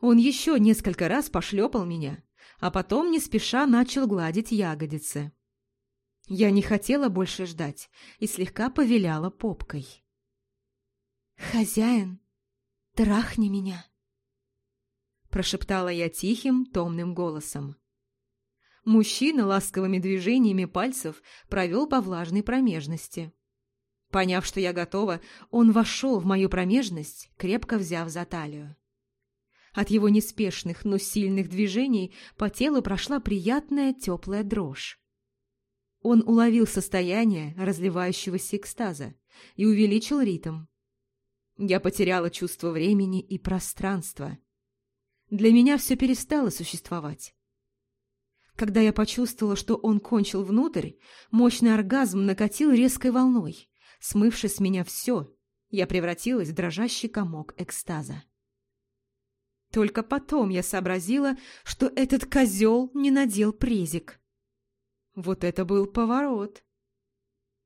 Он еще несколько раз пошлепал меня, а потом не спеша начал гладить ягодицы. Я не хотела больше ждать и слегка повиляла попкой. «Хозяин, трахни меня!» Прошептала я тихим, томным голосом. Мужчина ласковыми движениями пальцев провел по влажной промежности. Поняв, что я готова, он вошел в мою промежность, крепко взяв за талию. От его неспешных, но сильных движений по телу прошла приятная теплая дрожь. Он уловил состояние разливающегося экстаза и увеличил ритм. Я потеряла чувство времени и пространства. Для меня все перестало существовать. Когда я почувствовала, что он кончил внутрь, мощный оргазм накатил резкой волной. Смывши с меня все, я превратилась в дрожащий комок экстаза. Только потом я сообразила, что этот козел не надел презик. Вот это был поворот.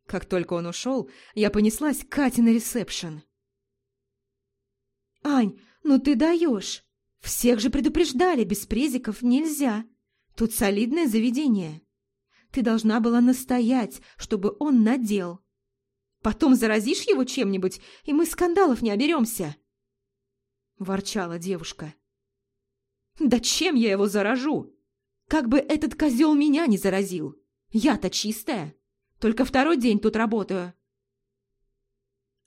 Как только он ушел, я понеслась к Кате на ресепшн. «Ань, ну ты даешь! Всех же предупреждали, без презиков нельзя!» Тут солидное заведение. Ты должна была настоять, чтобы он надел. Потом заразишь его чем-нибудь, и мы скандалов не оберемся. Ворчала девушка. Да чем я его заражу? Как бы этот козел меня не заразил. Я-то чистая. Только второй день тут работаю.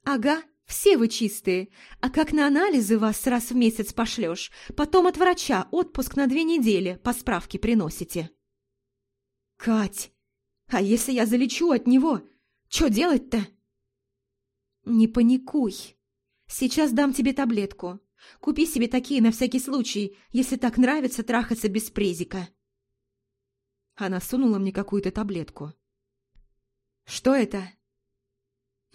Ага, все вы чистые. А как на анализы вас раз в месяц пошлешь, потом от врача отпуск на две недели по справке приносите. Кать, а если я залечу от него, что делать-то? Не паникуй. Сейчас дам тебе таблетку. Купи себе такие на всякий случай, если так нравится трахаться без презика. Она сунула мне какую-то таблетку. Что это?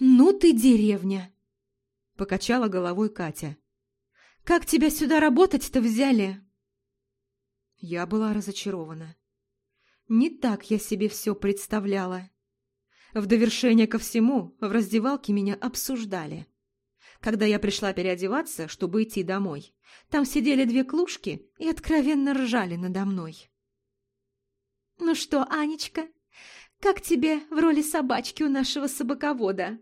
Ну ты деревня! – покачала головой Катя. «Как тебя сюда работать-то взяли?» Я была разочарована. Не так я себе все представляла. В довершение ко всему в раздевалке меня обсуждали. Когда я пришла переодеваться, чтобы идти домой, там сидели две клушки и откровенно ржали надо мной. «Ну что, Анечка, как тебе в роли собачки у нашего собаковода?»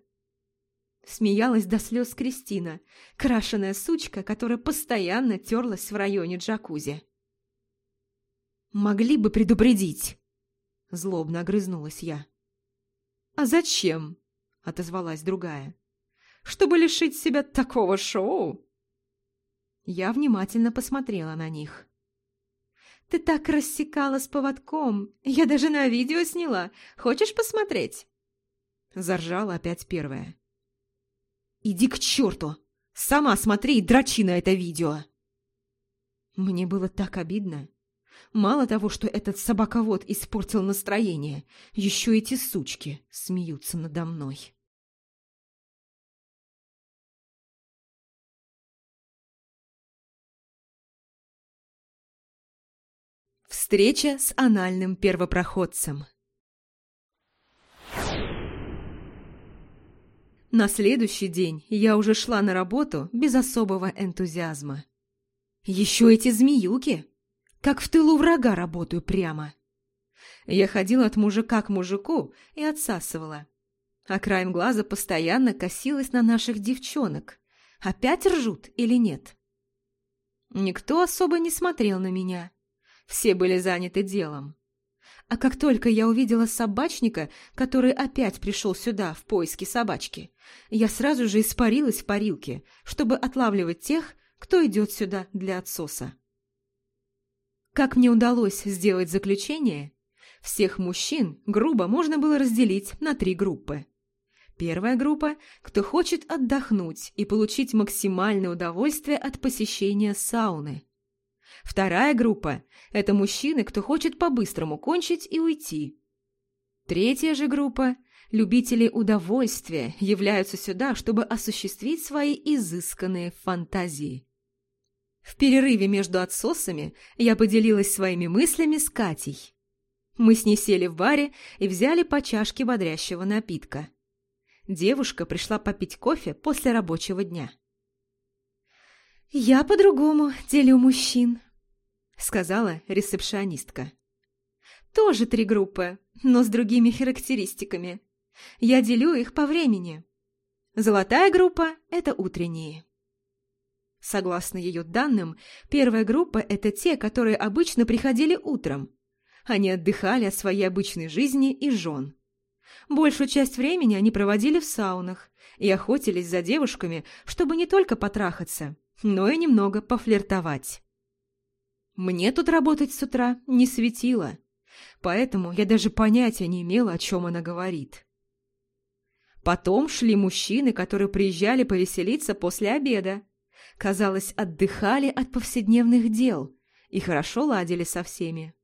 Смеялась до слез Кристина, крашеная сучка, которая постоянно терлась в районе джакузи. «Могли бы предупредить!» Злобно огрызнулась я. «А зачем?» — отозвалась другая. «Чтобы лишить себя такого шоу?» Я внимательно посмотрела на них. «Ты так рассекала с поводком! Я даже на видео сняла! Хочешь посмотреть?» Заржала опять первая. «Иди к черту! Сама смотри и дрочи на это видео!» Мне было так обидно. Мало того, что этот собаковод испортил настроение, еще эти сучки смеются надо мной. Встреча с анальным первопроходцем На следующий день я уже шла на работу без особого энтузиазма. Еще эти змеюки! Как в тылу врага работаю прямо. Я ходила от мужика к мужику и отсасывала. А краем глаза постоянно косилась на наших девчонок. Опять ржут или нет? Никто особо не смотрел на меня. Все были заняты делом. А как только я увидела собачника, который опять пришел сюда в поиске собачки, я сразу же испарилась в парилке, чтобы отлавливать тех, кто идет сюда для отсоса. Как мне удалось сделать заключение, всех мужчин грубо можно было разделить на три группы. Первая группа – кто хочет отдохнуть и получить максимальное удовольствие от посещения сауны. Вторая группа – это мужчины, кто хочет по-быстрому кончить и уйти. Третья же группа – любители удовольствия являются сюда, чтобы осуществить свои изысканные фантазии. В перерыве между отсосами я поделилась своими мыслями с Катей. Мы с ней сели в баре и взяли по чашке бодрящего напитка. Девушка пришла попить кофе после рабочего дня. «Я по-другому делю мужчин», — сказала ресепшионистка. «Тоже три группы, но с другими характеристиками. Я делю их по времени. Золотая группа — это утренние. Согласно ее данным, первая группа – это те, которые обычно приходили утром. Они отдыхали от своей обычной жизни и жен. Большую часть времени они проводили в саунах и охотились за девушками, чтобы не только потрахаться, но и немного пофлиртовать. Мне тут работать с утра не светило, поэтому я даже понятия не имела, о чем она говорит. Потом шли мужчины, которые приезжали повеселиться после обеда казалось, отдыхали от повседневных дел и хорошо ладили со всеми.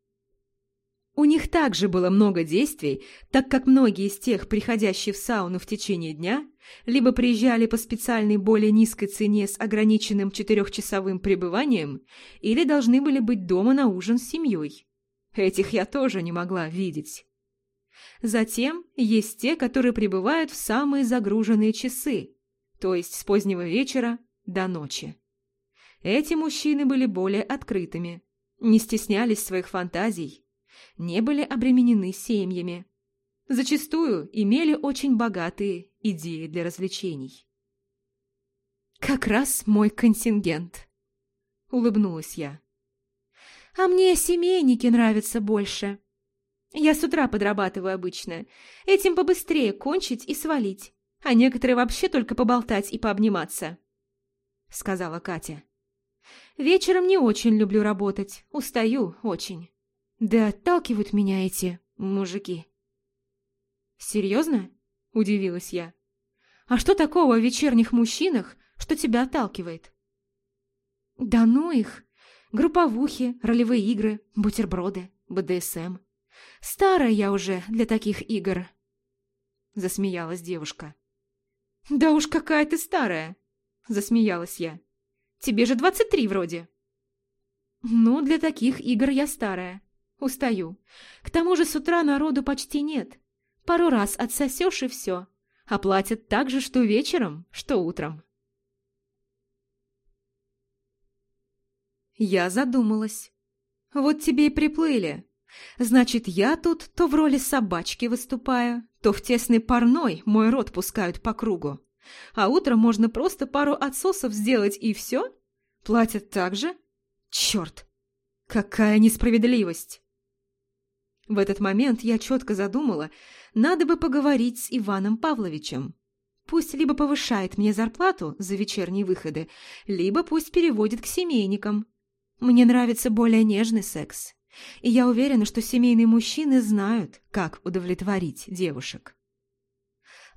У них также было много действий, так как многие из тех, приходящие в сауну в течение дня, либо приезжали по специальной более низкой цене с ограниченным четырехчасовым пребыванием, или должны были быть дома на ужин с семьей. Этих я тоже не могла видеть. Затем есть те, которые прибывают в самые загруженные часы, то есть с позднего вечера до ночи. Эти мужчины были более открытыми, не стеснялись своих фантазий, не были обременены семьями. Зачастую имели очень богатые идеи для развлечений. «Как раз мой контингент», — улыбнулась я. «А мне семейники нравятся больше. Я с утра подрабатываю обычно. Этим побыстрее кончить и свалить, а некоторые вообще только поболтать и пообниматься». — сказала Катя. «Вечером не очень люблю работать, устаю очень. Да отталкивают меня эти мужики». «Серьезно?» — удивилась я. «А что такого в вечерних мужчинах, что тебя отталкивает?» «Да ну их! Групповухи, ролевые игры, бутерброды, БДСМ. Старая я уже для таких игр!» Засмеялась девушка. «Да уж какая ты старая!» – засмеялась я. «Тебе же двадцать три вроде». «Ну, для таких игр я старая. Устаю. К тому же с утра народу почти нет. Пару раз отсосешь и все. А платят так же, что вечером, что утром». Я задумалась. Вот тебе и приплыли. Значит, я тут то в роли собачки выступаю, то в тесной парной мой рот пускают по кругу. А утром можно просто пару отсосов сделать и все? Платят так же? Черт! Какая несправедливость! В этот момент я четко задумала, надо бы поговорить с Иваном Павловичем. Пусть либо повышает мне зарплату за вечерние выходы, либо пусть переводит к семейникам. Мне нравится более нежный секс. И я уверена, что семейные мужчины знают, как удовлетворить девушек.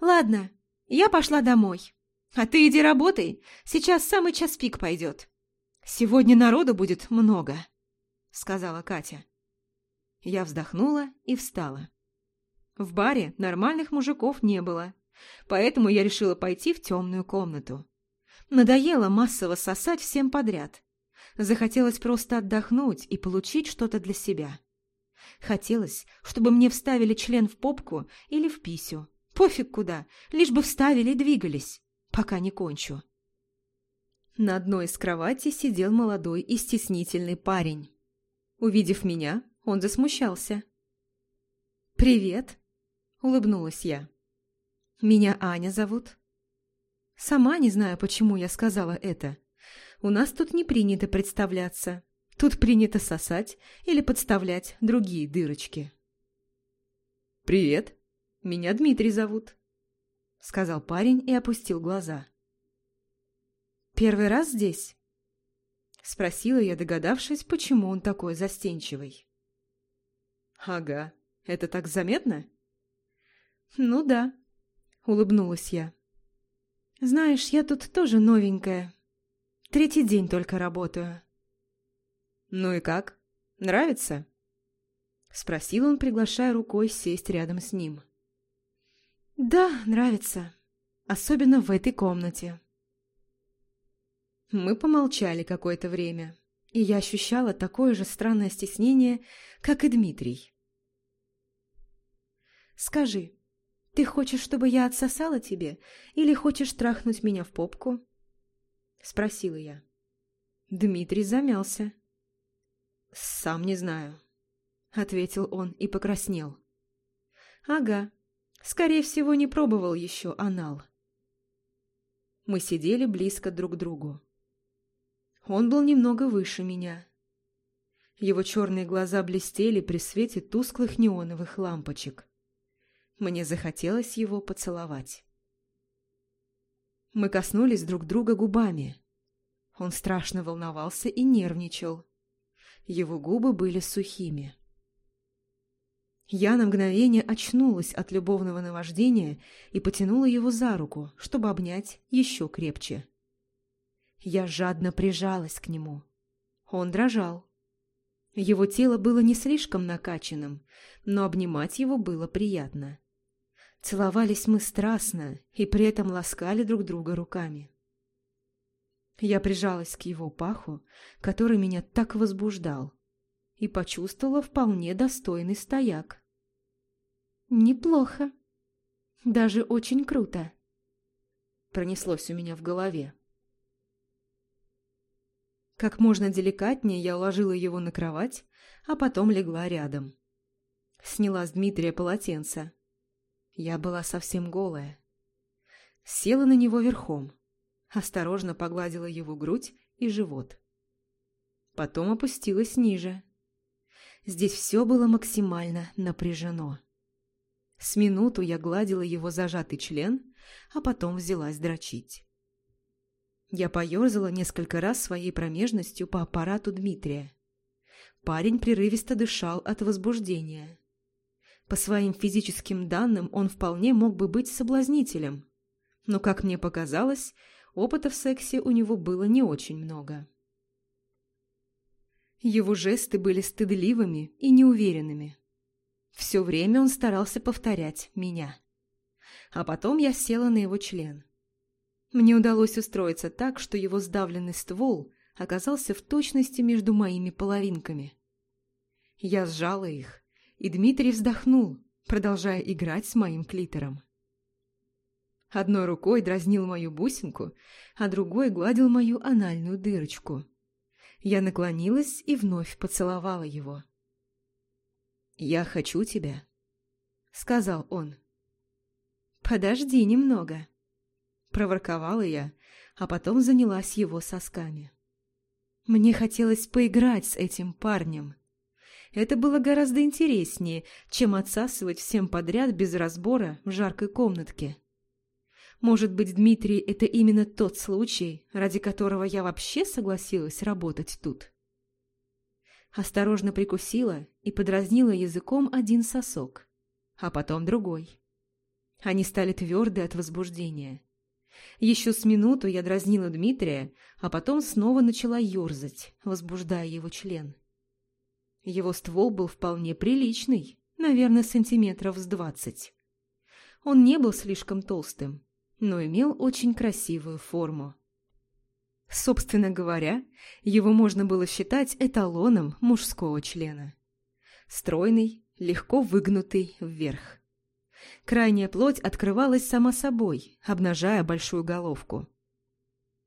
Ладно, я пошла домой. А ты иди работай, сейчас самый час пик пойдет. Сегодня народу будет много, сказала Катя. Я вздохнула и встала. В баре нормальных мужиков не было, поэтому я решила пойти в темную комнату. Надоело массово сосать всем подряд. Захотелось просто отдохнуть и получить что-то для себя. Хотелось, чтобы мне вставили член в попку или в писю. Пофиг куда, лишь бы вставили и двигались, пока не кончу. На одной из кроватей сидел молодой и стеснительный парень. Увидев меня, он засмущался. «Привет», — улыбнулась я. «Меня Аня зовут». Сама не знаю, почему я сказала это. У нас тут не принято представляться. Тут принято сосать или подставлять другие дырочки. «Привет, меня Дмитрий зовут», — сказал парень и опустил глаза. «Первый раз здесь?» — спросила я, догадавшись, почему он такой застенчивый. «Ага, это так заметно?» «Ну да», — улыбнулась я. «Знаешь, я тут тоже новенькая, Третий день только работаю». «Ну и как? Нравится?» Спросил он, приглашая рукой сесть рядом с ним. «Да, нравится. Особенно в этой комнате». Мы помолчали какое-то время, и я ощущала такое же странное стеснение, как и Дмитрий. «Скажи, ты хочешь, чтобы я отсосала тебе, или хочешь трахнуть меня в попку?» – спросила я. Дмитрий замялся. «Сам не знаю», – ответил он и покраснел. «Ага, скорее всего, не пробовал еще анал». Мы сидели близко друг к другу. Он был немного выше меня. Его черные глаза блестели при свете тусклых неоновых лампочек. Мне захотелось его поцеловать. Мы коснулись друг друга губами. Он страшно волновался и нервничал. Его губы были сухими. Я на мгновение очнулась от любовного наваждения и потянула его за руку, чтобы обнять еще крепче. Я жадно прижалась к нему. Он дрожал. Его тело было не слишком накачанным, но обнимать его было приятно. Целовались мы страстно и при этом ласкали друг друга руками. Я прижалась к его паху, который меня так возбуждал, и почувствовала вполне достойный стояк. «Неплохо. Даже очень круто», — пронеслось у меня в голове. Как можно деликатнее я уложила его на кровать, а потом легла рядом. Сняла с Дмитрия полотенце. Я была совсем голая. Села на него верхом, осторожно погладила его грудь и живот. Потом опустилась ниже. Здесь все было максимально напряжено. С минуту я гладила его зажатый член, а потом взялась дрочить. Я поерзала несколько раз своей промежностью по аппарату Дмитрия. Парень прерывисто дышал от возбуждения. По своим физическим данным он вполне мог бы быть соблазнителем. Но, как мне показалось, опыта в сексе у него было не очень много. Его жесты были стыдливыми и неуверенными. Все время он старался повторять меня. А потом я села на его член. Мне удалось устроиться так, что его сдавленный ствол оказался в точности между моими половинками. Я сжала их, и Дмитрий вздохнул, продолжая играть с моим клитором. Одной рукой дразнил мою бусинку, а другой гладил мою анальную дырочку. Я наклонилась и вновь поцеловала его. «Я хочу тебя», — сказал он. «Подожди немного», — проворковала я, а потом занялась его сосками. Мне хотелось поиграть с этим парнем. Это было гораздо интереснее, чем отсасывать всем подряд без разбора в жаркой комнатке. Может быть, Дмитрий, это именно тот случай, ради которого я вообще согласилась работать тут? Осторожно прикусила и подразнила языком один сосок, а потом другой. Они стали тверды от возбуждения. Еще с минуту я дразнила Дмитрия, а потом снова начала ерзать, возбуждая его член. Его ствол был вполне приличный, наверное, сантиметров с двадцать. Он не был слишком толстым, но имел очень красивую форму. Собственно говоря, его можно было считать эталоном мужского члена. Стройный, легко выгнутый вверх. Крайняя плоть открывалась сама собой, обнажая большую головку.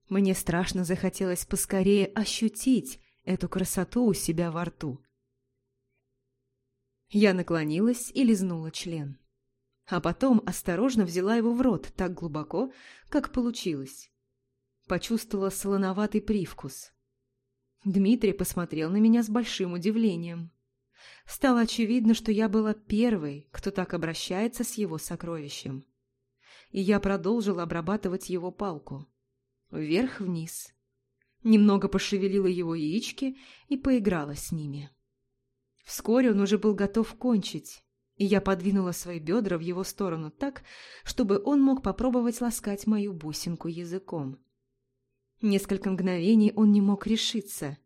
Мне страшно захотелось поскорее ощутить эту красоту у себя во рту. Я наклонилась и лизнула член. А потом осторожно взяла его в рот так глубоко, как получилось. Почувствовала солоноватый привкус. Дмитрий посмотрел на меня с большим удивлением. Стало очевидно, что я была первой, кто так обращается с его сокровищем. И я продолжила обрабатывать его палку. Вверх-вниз. Немного пошевелила его яички и поиграла с ними. Вскоре он уже был готов кончить, и я подвинула свои бедра в его сторону так, чтобы он мог попробовать ласкать мою бусинку языком. Несколько мгновений он не мог решиться.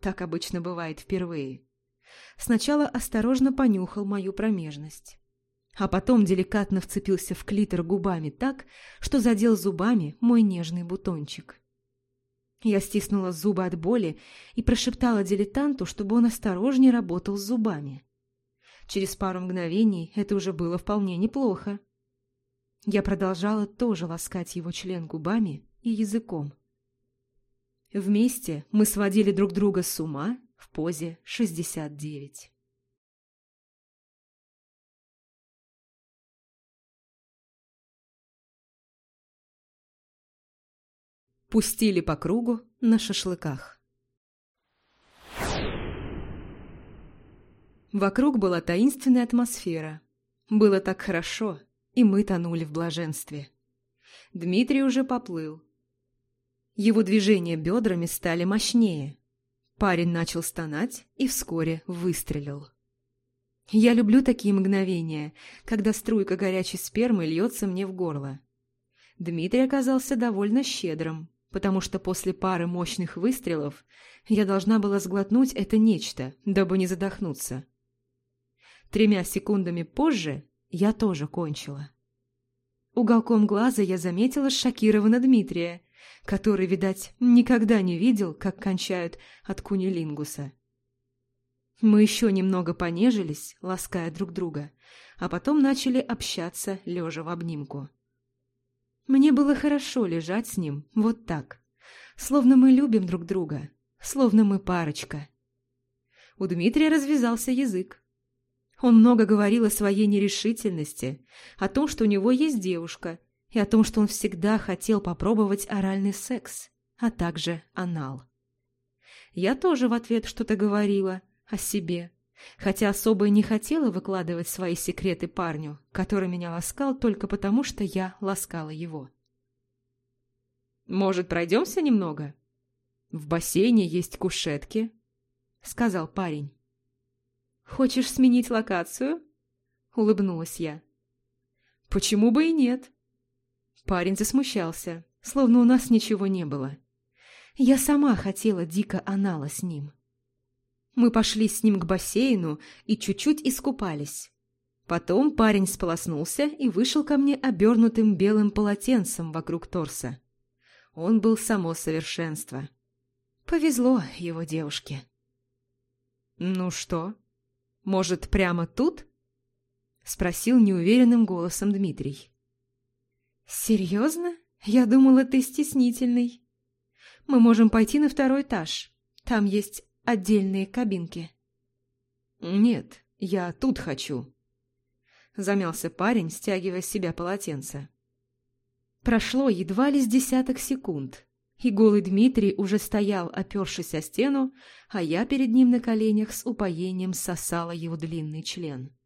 Так обычно бывает впервые сначала осторожно понюхал мою промежность. А потом деликатно вцепился в клитор губами так, что задел зубами мой нежный бутончик. Я стиснула зубы от боли и прошептала дилетанту, чтобы он осторожнее работал с зубами. Через пару мгновений это уже было вполне неплохо. Я продолжала тоже ласкать его член губами и языком. Вместе мы сводили друг друга с ума в позе 69. Пустили по кругу на шашлыках. Вокруг была таинственная атмосфера. Было так хорошо, и мы тонули в блаженстве. Дмитрий уже поплыл. Его движения бедрами стали мощнее, Парень начал стонать и вскоре выстрелил. Я люблю такие мгновения, когда струйка горячей спермы льется мне в горло. Дмитрий оказался довольно щедрым, потому что после пары мощных выстрелов я должна была сглотнуть это нечто, дабы не задохнуться. Тремя секундами позже я тоже кончила. Уголком глаза я заметила шокированно Дмитрия, который, видать, никогда не видел, как кончают от кунилингуса. Мы еще немного понежились, лаская друг друга, а потом начали общаться, лежа в обнимку. Мне было хорошо лежать с ним вот так, словно мы любим друг друга, словно мы парочка. У Дмитрия развязался язык. Он много говорил о своей нерешительности, о том, что у него есть девушка, и о том, что он всегда хотел попробовать оральный секс, а также анал. Я тоже в ответ что-то говорила о себе, хотя особо и не хотела выкладывать свои секреты парню, который меня ласкал только потому, что я ласкала его. «Может, пройдемся немного? В бассейне есть кушетки», — сказал парень. «Хочешь сменить локацию?» — улыбнулась я. «Почему бы и нет?» Парень засмущался, словно у нас ничего не было. Я сама хотела дико анала с ним. Мы пошли с ним к бассейну и чуть-чуть искупались. Потом парень сполоснулся и вышел ко мне обернутым белым полотенцем вокруг торса. Он был само совершенство. Повезло его девушке. «Ну что, может, прямо тут?» — спросил неуверенным голосом Дмитрий. «Серьезно? Я думала, ты стеснительный. Мы можем пойти на второй этаж. Там есть отдельные кабинки». «Нет, Я тут хочу. Замялся парень, стягивая с себя полотенце. Прошло едва ли с десяток секунд, и голый Дмитрий уже стоял, опершись о стену, а я перед ним на коленях с упоением сосала его длинный член.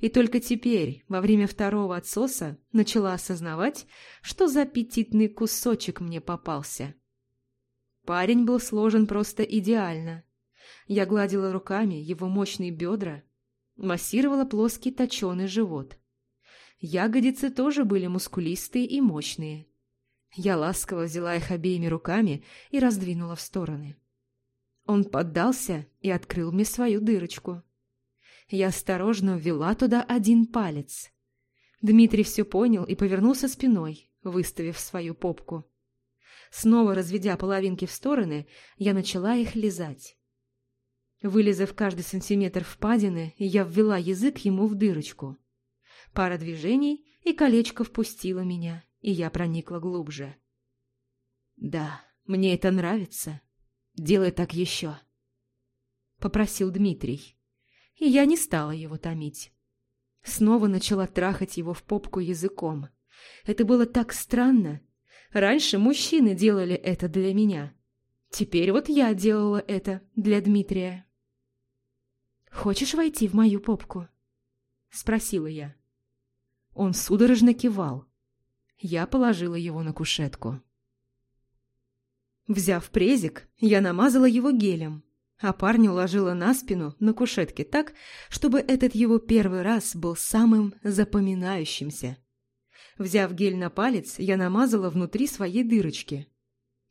И только теперь, во время второго отсоса, начала осознавать, что за аппетитный кусочек мне попался. Парень был сложен просто идеально. Я гладила руками его мощные бедра, массировала плоский точеный живот. Ягодицы тоже были мускулистые и мощные. Я ласково взяла их обеими руками и раздвинула в стороны. Он поддался и открыл мне свою дырочку. Я осторожно ввела туда один палец. Дмитрий все понял и повернулся спиной, выставив свою попку. Снова разведя половинки в стороны, я начала их лизать. Вылезав каждый сантиметр впадины, я ввела язык ему в дырочку. Пара движений, и колечко впустило меня, и я проникла глубже. «Да, мне это нравится. Делай так еще», — попросил Дмитрий и я не стала его томить. Снова начала трахать его в попку языком. Это было так странно. Раньше мужчины делали это для меня. Теперь вот я делала это для Дмитрия. «Хочешь войти в мою попку?» — спросила я. Он судорожно кивал. Я положила его на кушетку. Взяв презик, я намазала его гелем, а парня уложила на спину на кушетке так, чтобы этот его первый раз был самым запоминающимся. Взяв гель на палец, я намазала внутри своей дырочки.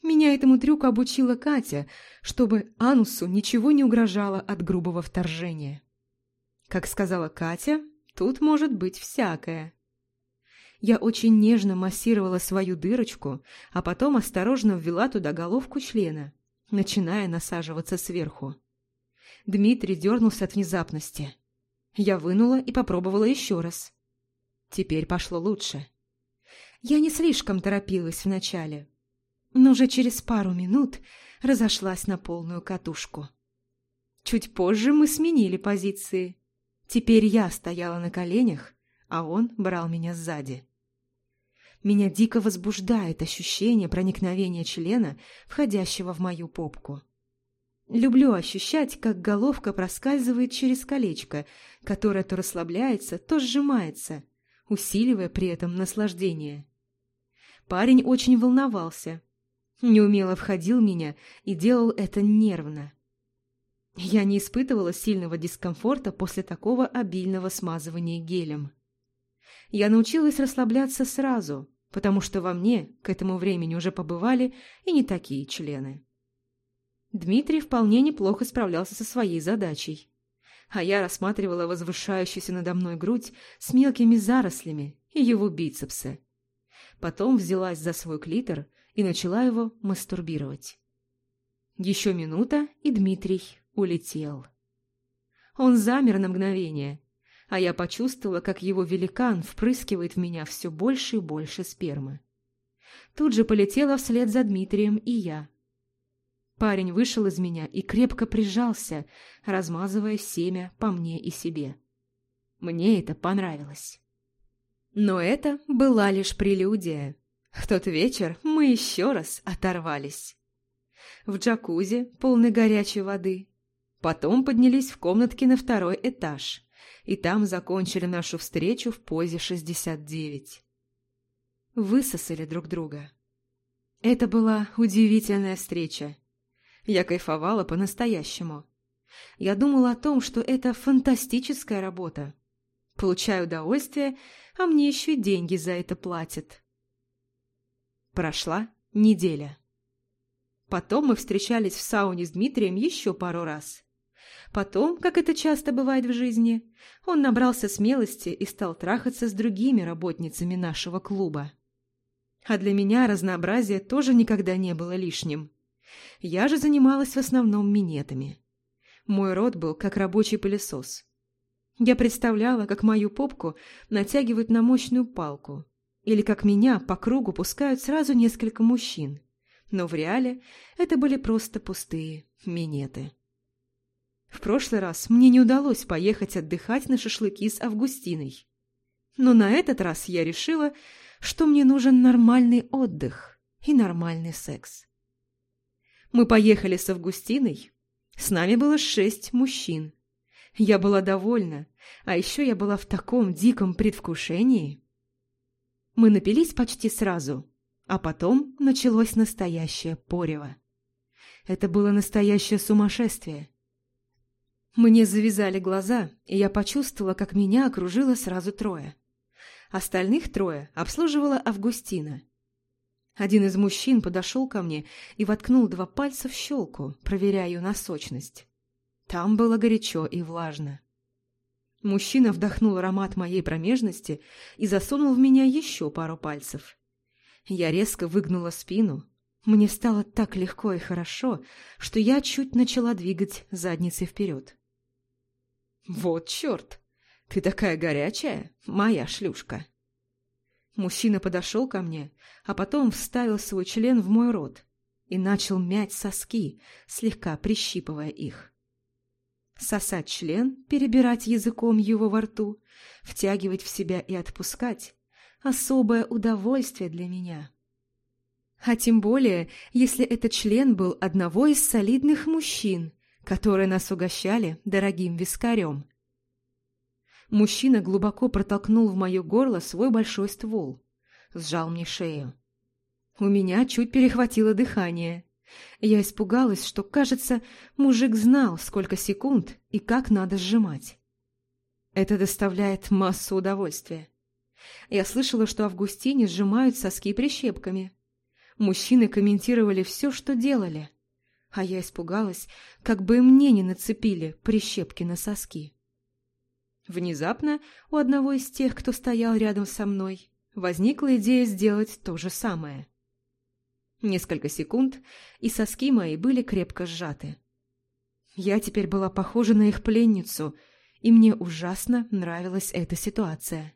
Меня этому трюку обучила Катя, чтобы анусу ничего не угрожало от грубого вторжения. Как сказала Катя, тут может быть всякое. Я очень нежно массировала свою дырочку, а потом осторожно ввела туда головку члена – начиная насаживаться сверху. Дмитрий дернулся от внезапности. Я вынула и попробовала еще раз. Теперь пошло лучше. Я не слишком торопилась вначале, но уже через пару минут разошлась на полную катушку. Чуть позже мы сменили позиции. Теперь я стояла на коленях, а он брал меня сзади. Меня дико возбуждает ощущение проникновения члена, входящего в мою попку. Люблю ощущать, как головка проскальзывает через колечко, которое то расслабляется, то сжимается, усиливая при этом наслаждение. Парень очень волновался, неумело входил меня и делал это нервно. Я не испытывала сильного дискомфорта после такого обильного смазывания гелем. Я научилась расслабляться сразу, потому что во мне к этому времени уже побывали и не такие члены. Дмитрий вполне неплохо справлялся со своей задачей, а я рассматривала возвышающуюся надо мной грудь с мелкими зарослями и его бицепсы. Потом взялась за свой клитор и начала его мастурбировать. Еще минута, и Дмитрий улетел. Он замер на мгновение, а я почувствовала, как его великан впрыскивает в меня все больше и больше спермы. Тут же полетела вслед за Дмитрием и я. Парень вышел из меня и крепко прижался, размазывая семя по мне и себе. Мне это понравилось. Но это была лишь прелюдия. В тот вечер мы еще раз оторвались. В джакузи, полной горячей воды. Потом поднялись в комнатки на второй этаж и там закончили нашу встречу в позе 69. Высосали друг друга. Это была удивительная встреча. Я кайфовала по-настоящему. Я думала о том, что это фантастическая работа. Получаю удовольствие, а мне еще и деньги за это платят. Прошла неделя. Потом мы встречались в сауне с Дмитрием еще пару раз. Потом, как это часто бывает в жизни, он набрался смелости и стал трахаться с другими работницами нашего клуба. А для меня разнообразие тоже никогда не было лишним. Я же занималась в основном минетами. Мой рот был как рабочий пылесос. Я представляла, как мою попку натягивают на мощную палку, или как меня по кругу пускают сразу несколько мужчин. Но в реале это были просто пустые минеты. В прошлый раз мне не удалось поехать отдыхать на шашлыки с Августиной. Но на этот раз я решила, что мне нужен нормальный отдых и нормальный секс. Мы поехали с Августиной. С нами было шесть мужчин. Я была довольна, а еще я была в таком диком предвкушении. Мы напились почти сразу, а потом началось настоящее порево. Это было настоящее сумасшествие. Мне завязали глаза, и я почувствовала, как меня окружило сразу трое. Остальных трое обслуживала Августина. Один из мужчин подошел ко мне и воткнул два пальца в щелку, проверяя ее на сочность. Там было горячо и влажно. Мужчина вдохнул аромат моей промежности и засунул в меня еще пару пальцев. Я резко выгнула спину. Мне стало так легко и хорошо, что я чуть начала двигать задницей вперед. «Вот черт! Ты такая горячая, моя шлюшка!» Мужчина подошел ко мне, а потом вставил свой член в мой рот и начал мять соски, слегка прищипывая их. Сосать член, перебирать языком его во рту, втягивать в себя и отпускать – особое удовольствие для меня. А тем более, если этот член был одного из солидных мужчин, которые нас угощали дорогим вискарем. Мужчина глубоко протолкнул в мое горло свой большой ствол, сжал мне шею. У меня чуть перехватило дыхание. Я испугалась, что, кажется, мужик знал, сколько секунд и как надо сжимать. Это доставляет массу удовольствия. Я слышала, что Августине сжимают соски прищепками. Мужчины комментировали все, что делали. А я испугалась, как бы мне не нацепили прищепки на соски. Внезапно у одного из тех, кто стоял рядом со мной, возникла идея сделать то же самое. Несколько секунд, и соски мои были крепко сжаты. Я теперь была похожа на их пленницу, и мне ужасно нравилась эта ситуация.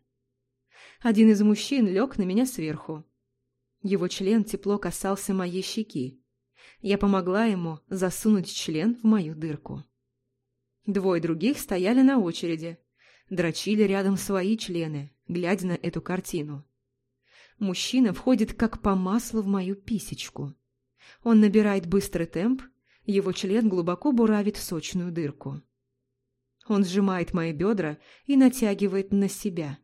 Один из мужчин лег на меня сверху. Его член тепло касался моей щеки. Я помогла ему засунуть член в мою дырку. Двое других стояли на очереди, дрочили рядом свои члены, глядя на эту картину. Мужчина входит как по маслу в мою писечку. Он набирает быстрый темп, его член глубоко буравит в сочную дырку. Он сжимает мои бедра и натягивает на себя.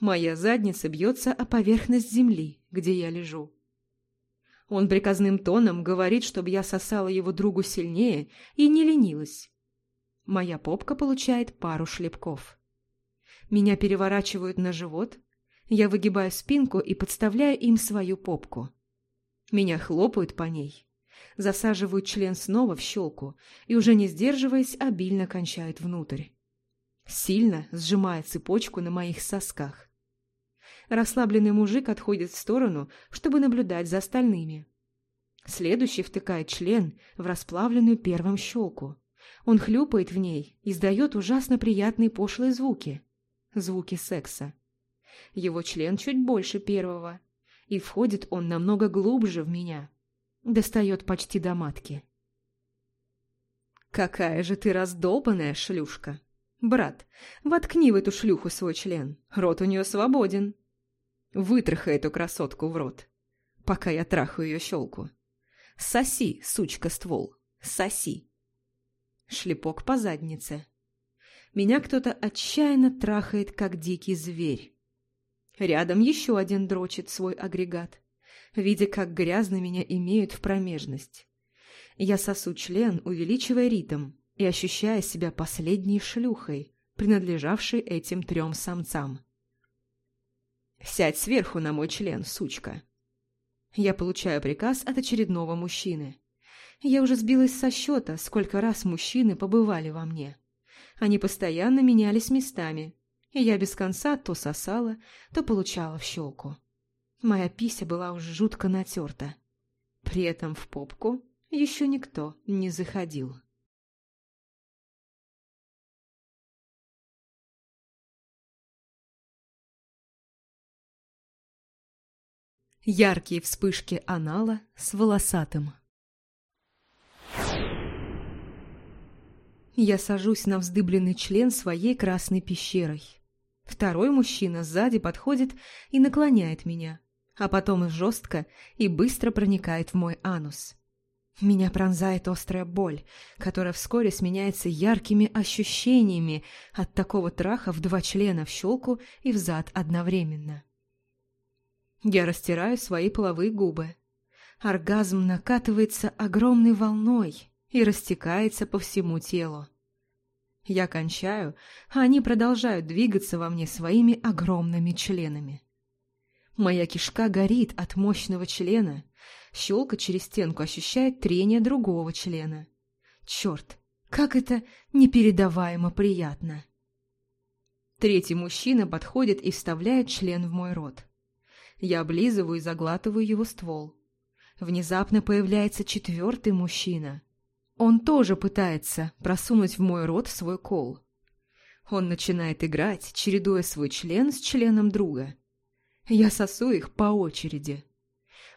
Моя задница бьется о поверхность земли, где я лежу. Он приказным тоном говорит, чтобы я сосала его другу сильнее и не ленилась. Моя попка получает пару шлепков. Меня переворачивают на живот, я выгибаю спинку и подставляю им свою попку. Меня хлопают по ней, засаживают член снова в щелку и, уже не сдерживаясь, обильно кончают внутрь. Сильно сжимая цепочку на моих сосках. Расслабленный мужик отходит в сторону, чтобы наблюдать за остальными. Следующий втыкает член в расплавленную первым щелку. Он хлюпает в ней, издает ужасно приятные пошлые звуки. Звуки секса. Его член чуть больше первого, и входит он намного глубже в меня. Достает почти до матки. «Какая же ты раздолбанная шлюшка! Брат, воткни в эту шлюху свой член, рот у нее свободен. Вытрахай эту красотку в рот, пока я трахаю ее щелку. Соси, сучка, ствол, соси!» Шлепок по заднице. Меня кто-то отчаянно трахает, как дикий зверь. Рядом еще один дрочит свой агрегат, видя, как грязно меня имеют в промежность. Я сосу член, увеличивая ритм и ощущая себя последней шлюхой, принадлежавшей этим трем самцам. «Сядь сверху на мой член, сучка!» Я получаю приказ от очередного мужчины. Я уже сбилась со счета, сколько раз мужчины побывали во мне. Они постоянно менялись местами, и я без конца то сосала, то получала в щелку. Моя пися была уже жутко натерта. При этом в попку еще никто не заходил. Яркие вспышки анала с волосатым. Я сажусь на вздыбленный член своей красной пещерой. Второй мужчина сзади подходит и наклоняет меня, а потом жестко и быстро проникает в мой анус. Меня пронзает острая боль, которая вскоре сменяется яркими ощущениями от такого траха в два члена в щелку и в зад одновременно. Я растираю свои половые губы. Оргазм накатывается огромной волной и растекается по всему телу. Я кончаю, а они продолжают двигаться во мне своими огромными членами. Моя кишка горит от мощного члена, Щелка через стенку ощущает трение другого члена. Черт, как это непередаваемо приятно. Третий мужчина подходит и вставляет член в мой рот. Я облизываю и заглатываю его ствол. Внезапно появляется четвертый мужчина. Он тоже пытается просунуть в мой рот свой кол. Он начинает играть, чередуя свой член с членом друга. Я сосу их по очереди.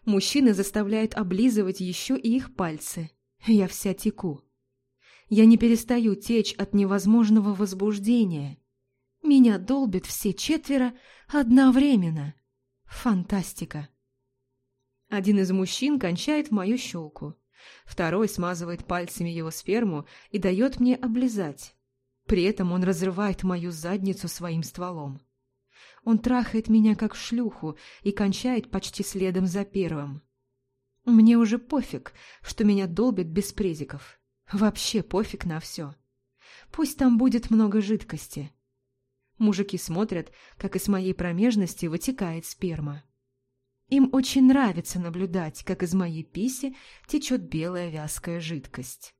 Мужчины заставляют облизывать еще и их пальцы. Я вся теку. Я не перестаю течь от невозможного возбуждения. Меня долбят все четверо одновременно. Фантастика. Один из мужчин кончает в мою щелку. Второй смазывает пальцами его сперму и дает мне облизать. При этом он разрывает мою задницу своим стволом. Он трахает меня как шлюху и кончает почти следом за первым. Мне уже пофиг, что меня долбит без презиков. Вообще пофиг на все. Пусть там будет много жидкости. Мужики смотрят, как из моей промежности вытекает сперма. Им очень нравится наблюдать, как из моей писи течет белая вязкая жидкость.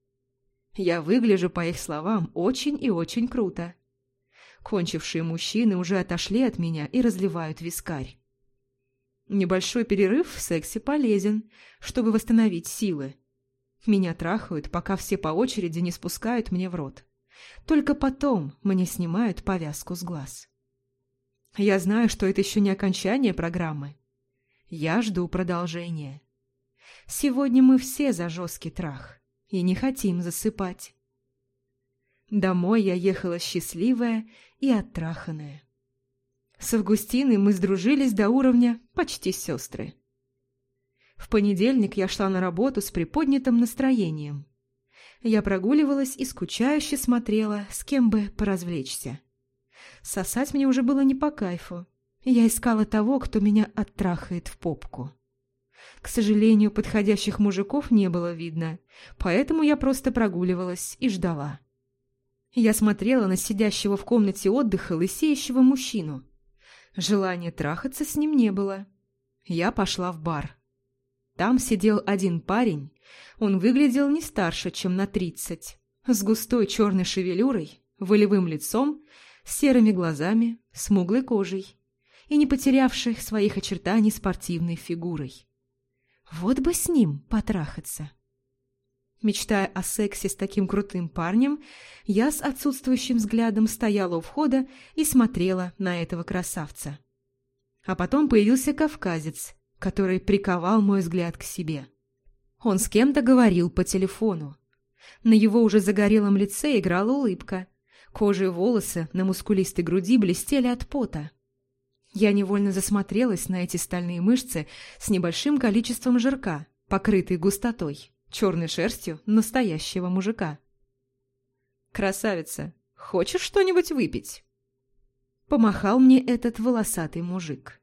Я выгляжу, по их словам, очень и очень круто. Кончившие мужчины уже отошли от меня и разливают вискарь. Небольшой перерыв в сексе полезен, чтобы восстановить силы. Меня трахают, пока все по очереди не спускают мне в рот. Только потом мне снимают повязку с глаз. Я знаю, что это еще не окончание программы. Я жду продолжения. Сегодня мы все за жесткий трах и не хотим засыпать. Домой я ехала счастливая и оттраханная. С Августиной мы сдружились до уровня почти сестры. В понедельник я шла на работу с приподнятым настроением. Я прогуливалась и скучающе смотрела, с кем бы поразвлечься. Сосать мне уже было не по кайфу. Я искала того, кто меня оттрахает в попку. К сожалению, подходящих мужиков не было видно, поэтому я просто прогуливалась и ждала. Я смотрела на сидящего в комнате отдыха лысеющего мужчину. Желания трахаться с ним не было. Я пошла в бар. Там сидел один парень. Он выглядел не старше, чем на тридцать. С густой черной шевелюрой, волевым лицом, серыми глазами, смуглой кожей и не потерявшей своих очертаний спортивной фигурой. Вот бы с ним потрахаться. Мечтая о сексе с таким крутым парнем, я с отсутствующим взглядом стояла у входа и смотрела на этого красавца. А потом появился кавказец, который приковал мой взгляд к себе. Он с кем-то говорил по телефону. На его уже загорелом лице играла улыбка. Кожа и волосы на мускулистой груди блестели от пота. Я невольно засмотрелась на эти стальные мышцы с небольшим количеством жирка, покрытые густотой черной шерстью настоящего мужика. «Красавица, хочешь что-нибудь выпить?» Помахал мне этот волосатый мужик.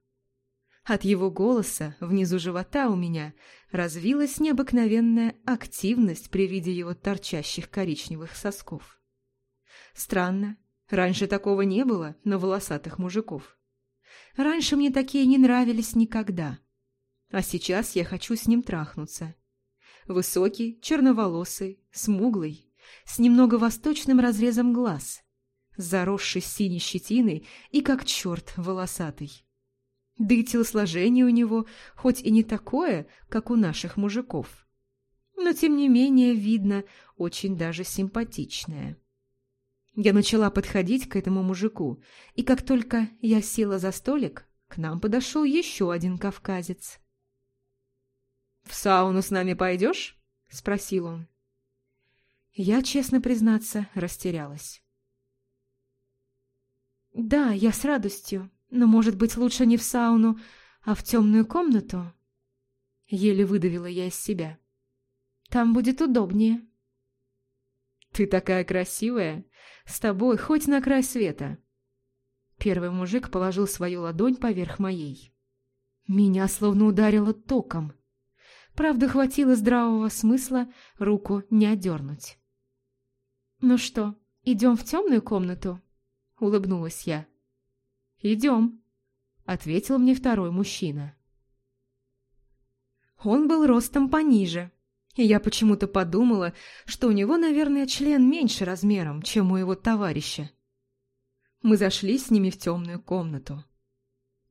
От его голоса внизу живота у меня развилась необыкновенная активность при виде его торчащих коричневых сосков. Странно, раньше такого не было на волосатых мужиков. Раньше мне такие не нравились никогда. А сейчас я хочу с ним трахнуться. Высокий, черноволосый, смуглый, с немного восточным разрезом глаз, заросший синей щетиной и как черт волосатый. Да и телосложение у него хоть и не такое, как у наших мужиков, но тем не менее видно очень даже симпатичное. Я начала подходить к этому мужику, и как только я села за столик, к нам подошел еще один кавказец. «В сауну с нами пойдешь?» — спросил он. Я, честно признаться, растерялась. «Да, я с радостью, но, может быть, лучше не в сауну, а в темную комнату?» Еле выдавила я из себя. «Там будет удобнее». «Ты такая красивая! С тобой хоть на край света!» Первый мужик положил свою ладонь поверх моей. Меня словно ударило током. Правда, хватило здравого смысла руку не отдернуть. «Ну что, идем в темную комнату?» — улыбнулась я. «Идем», — ответил мне второй мужчина. Он был ростом пониже, и я почему-то подумала, что у него, наверное, член меньше размером, чем у его товарища. Мы зашли с ними в темную комнату.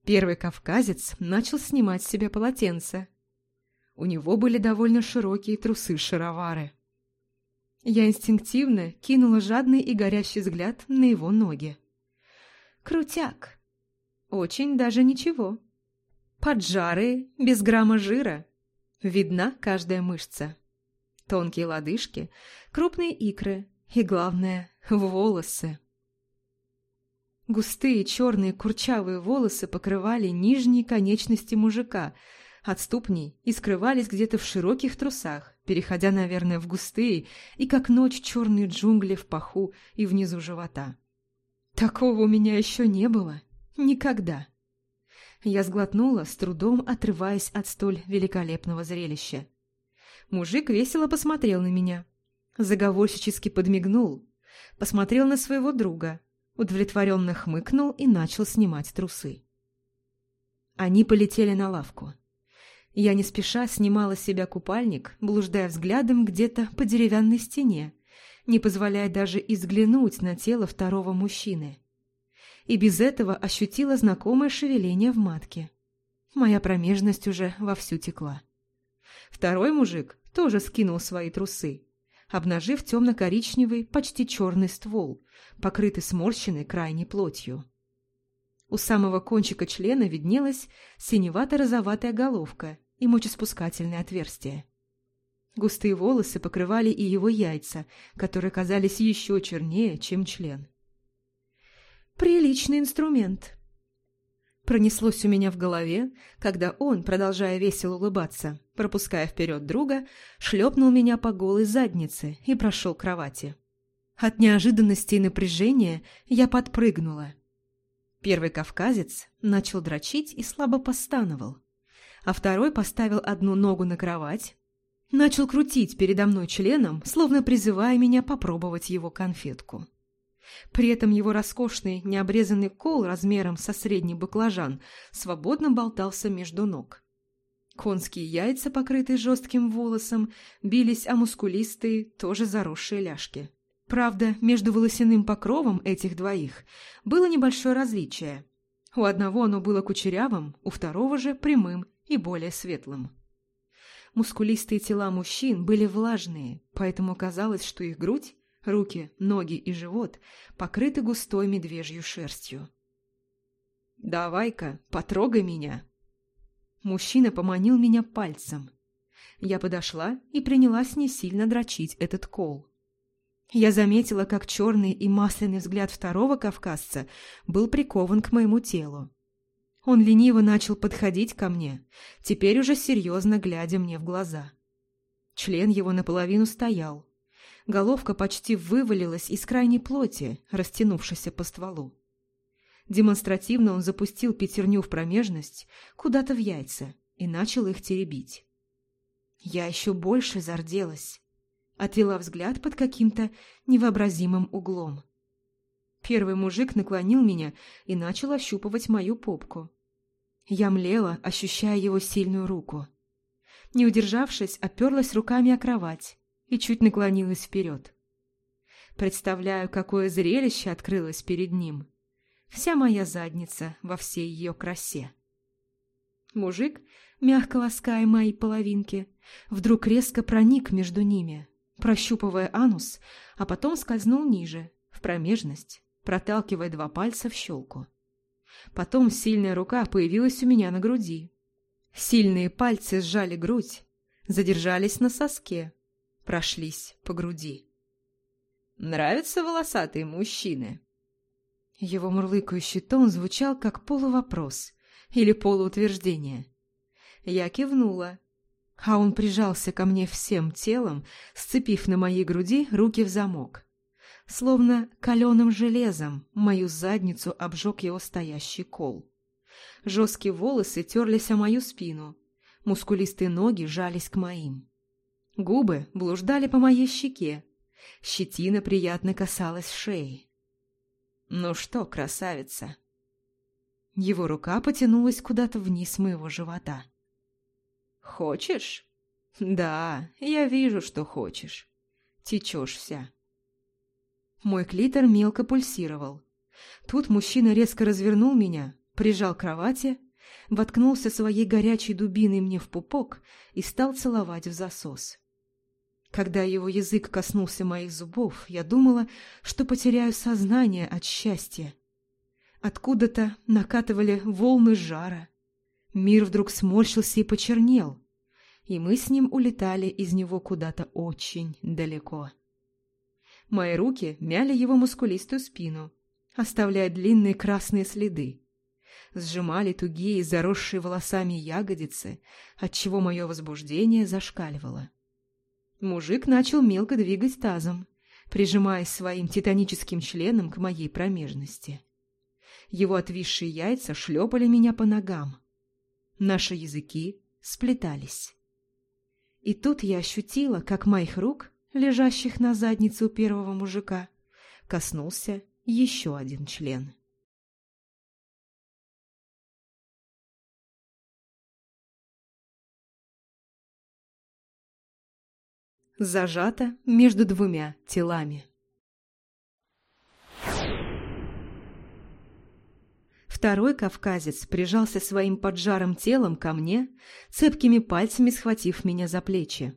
Первый кавказец начал снимать с себя полотенце. У него были довольно широкие трусы-шаровары. Я инстинктивно кинула жадный и горящий взгляд на его ноги. Крутяк. Очень даже ничего. Поджарые, без грамма жира. Видна каждая мышца. Тонкие лодыжки, крупные икры и, главное, волосы. Густые черные курчавые волосы покрывали нижние конечности мужика, от ступней и скрывались где-то в широких трусах, переходя, наверное, в густые и как ночь черные джунгли в паху и внизу живота. Такого у меня еще не было. Никогда. Я сглотнула, с трудом отрываясь от столь великолепного зрелища. Мужик весело посмотрел на меня. Заговорщически подмигнул. Посмотрел на своего друга. Удовлетворенно хмыкнул и начал снимать трусы. Они полетели на лавку. Я не спеша снимала с себя купальник, блуждая взглядом где-то по деревянной стене, не позволяя даже изглянуть на тело второго мужчины и без этого ощутила знакомое шевеление в матке. Моя промежность уже вовсю текла. Второй мужик тоже скинул свои трусы, обнажив темно-коричневый, почти черный ствол, покрытый сморщенной крайней плотью. У самого кончика члена виднелась синевато-розоватая головка и мочеспускательное отверстие. Густые волосы покрывали и его яйца, которые казались еще чернее, чем член. Приличный инструмент. Пронеслось у меня в голове, когда он, продолжая весело улыбаться, пропуская вперед друга, шлепнул меня по голой заднице и прошел к кровати. От неожиданности и напряжения я подпрыгнула. Первый кавказец начал дрочить и слабо постановал, а второй поставил одну ногу на кровать, начал крутить передо мной членом, словно призывая меня попробовать его конфетку. При этом его роскошный необрезанный кол размером со средний баклажан свободно болтался между ног. Конские яйца, покрытые жестким волосом, бились о мускулистые, тоже заросшие ляжки. Правда, между волосяным покровом этих двоих было небольшое различие. У одного оно было кучерявым, у второго же прямым и более светлым. Мускулистые тела мужчин были влажные, поэтому казалось, что их грудь Руки, ноги и живот покрыты густой медвежью шерстью. «Давай-ка, потрогай меня!» Мужчина поманил меня пальцем. Я подошла и принялась не сильно дрочить этот кол. Я заметила, как черный и масляный взгляд второго кавказца был прикован к моему телу. Он лениво начал подходить ко мне, теперь уже серьезно глядя мне в глаза. Член его наполовину стоял, Головка почти вывалилась из крайней плоти, растянувшейся по стволу. Демонстративно он запустил пятерню в промежность, куда-то в яйца, и начал их теребить. Я еще больше зарделась. Отвела взгляд под каким-то невообразимым углом. Первый мужик наклонил меня и начал ощупывать мою попку. Я млела, ощущая его сильную руку. Не удержавшись, оперлась руками о кровать и чуть наклонилась вперед. Представляю, какое зрелище открылось перед ним. Вся моя задница во всей ее красе. Мужик, мягко лаская мои половинки, вдруг резко проник между ними, прощупывая анус, а потом скользнул ниже, в промежность, проталкивая два пальца в щелку. Потом сильная рука появилась у меня на груди. Сильные пальцы сжали грудь, задержались на соске, прошлись по груди. нравятся волосатые мужчины?» Его мурлыкающий тон звучал как полувопрос или полуутверждение. Я кивнула, а он прижался ко мне всем телом, сцепив на моей груди руки в замок. Словно каленым железом мою задницу обжег его стоящий кол. Жесткие волосы терлись о мою спину, мускулистые ноги жались к моим. Губы блуждали по моей щеке, щетина приятно касалась шеи. «Ну что, красавица?» Его рука потянулась куда-то вниз моего живота. «Хочешь?» «Да, я вижу, что хочешь. Течешь вся». Мой клитор мелко пульсировал. Тут мужчина резко развернул меня, прижал к кровати, воткнулся своей горячей дубиной мне в пупок и стал целовать в засос. Когда его язык коснулся моих зубов, я думала, что потеряю сознание от счастья. Откуда-то накатывали волны жара. Мир вдруг сморщился и почернел, и мы с ним улетали из него куда-то очень далеко. Мои руки мяли его мускулистую спину, оставляя длинные красные следы. Сжимали тугие, заросшие волосами ягодицы, отчего мое возбуждение зашкаливало. Мужик начал мелко двигать тазом, прижимаясь своим титаническим членом к моей промежности. Его отвисшие яйца шлепали меня по ногам. Наши языки сплетались. И тут я ощутила, как моих рук лежащих на заднице у первого мужика, коснулся еще один член. Зажата между двумя телами. Второй кавказец прижался своим поджарым телом ко мне, цепкими пальцами схватив меня за плечи.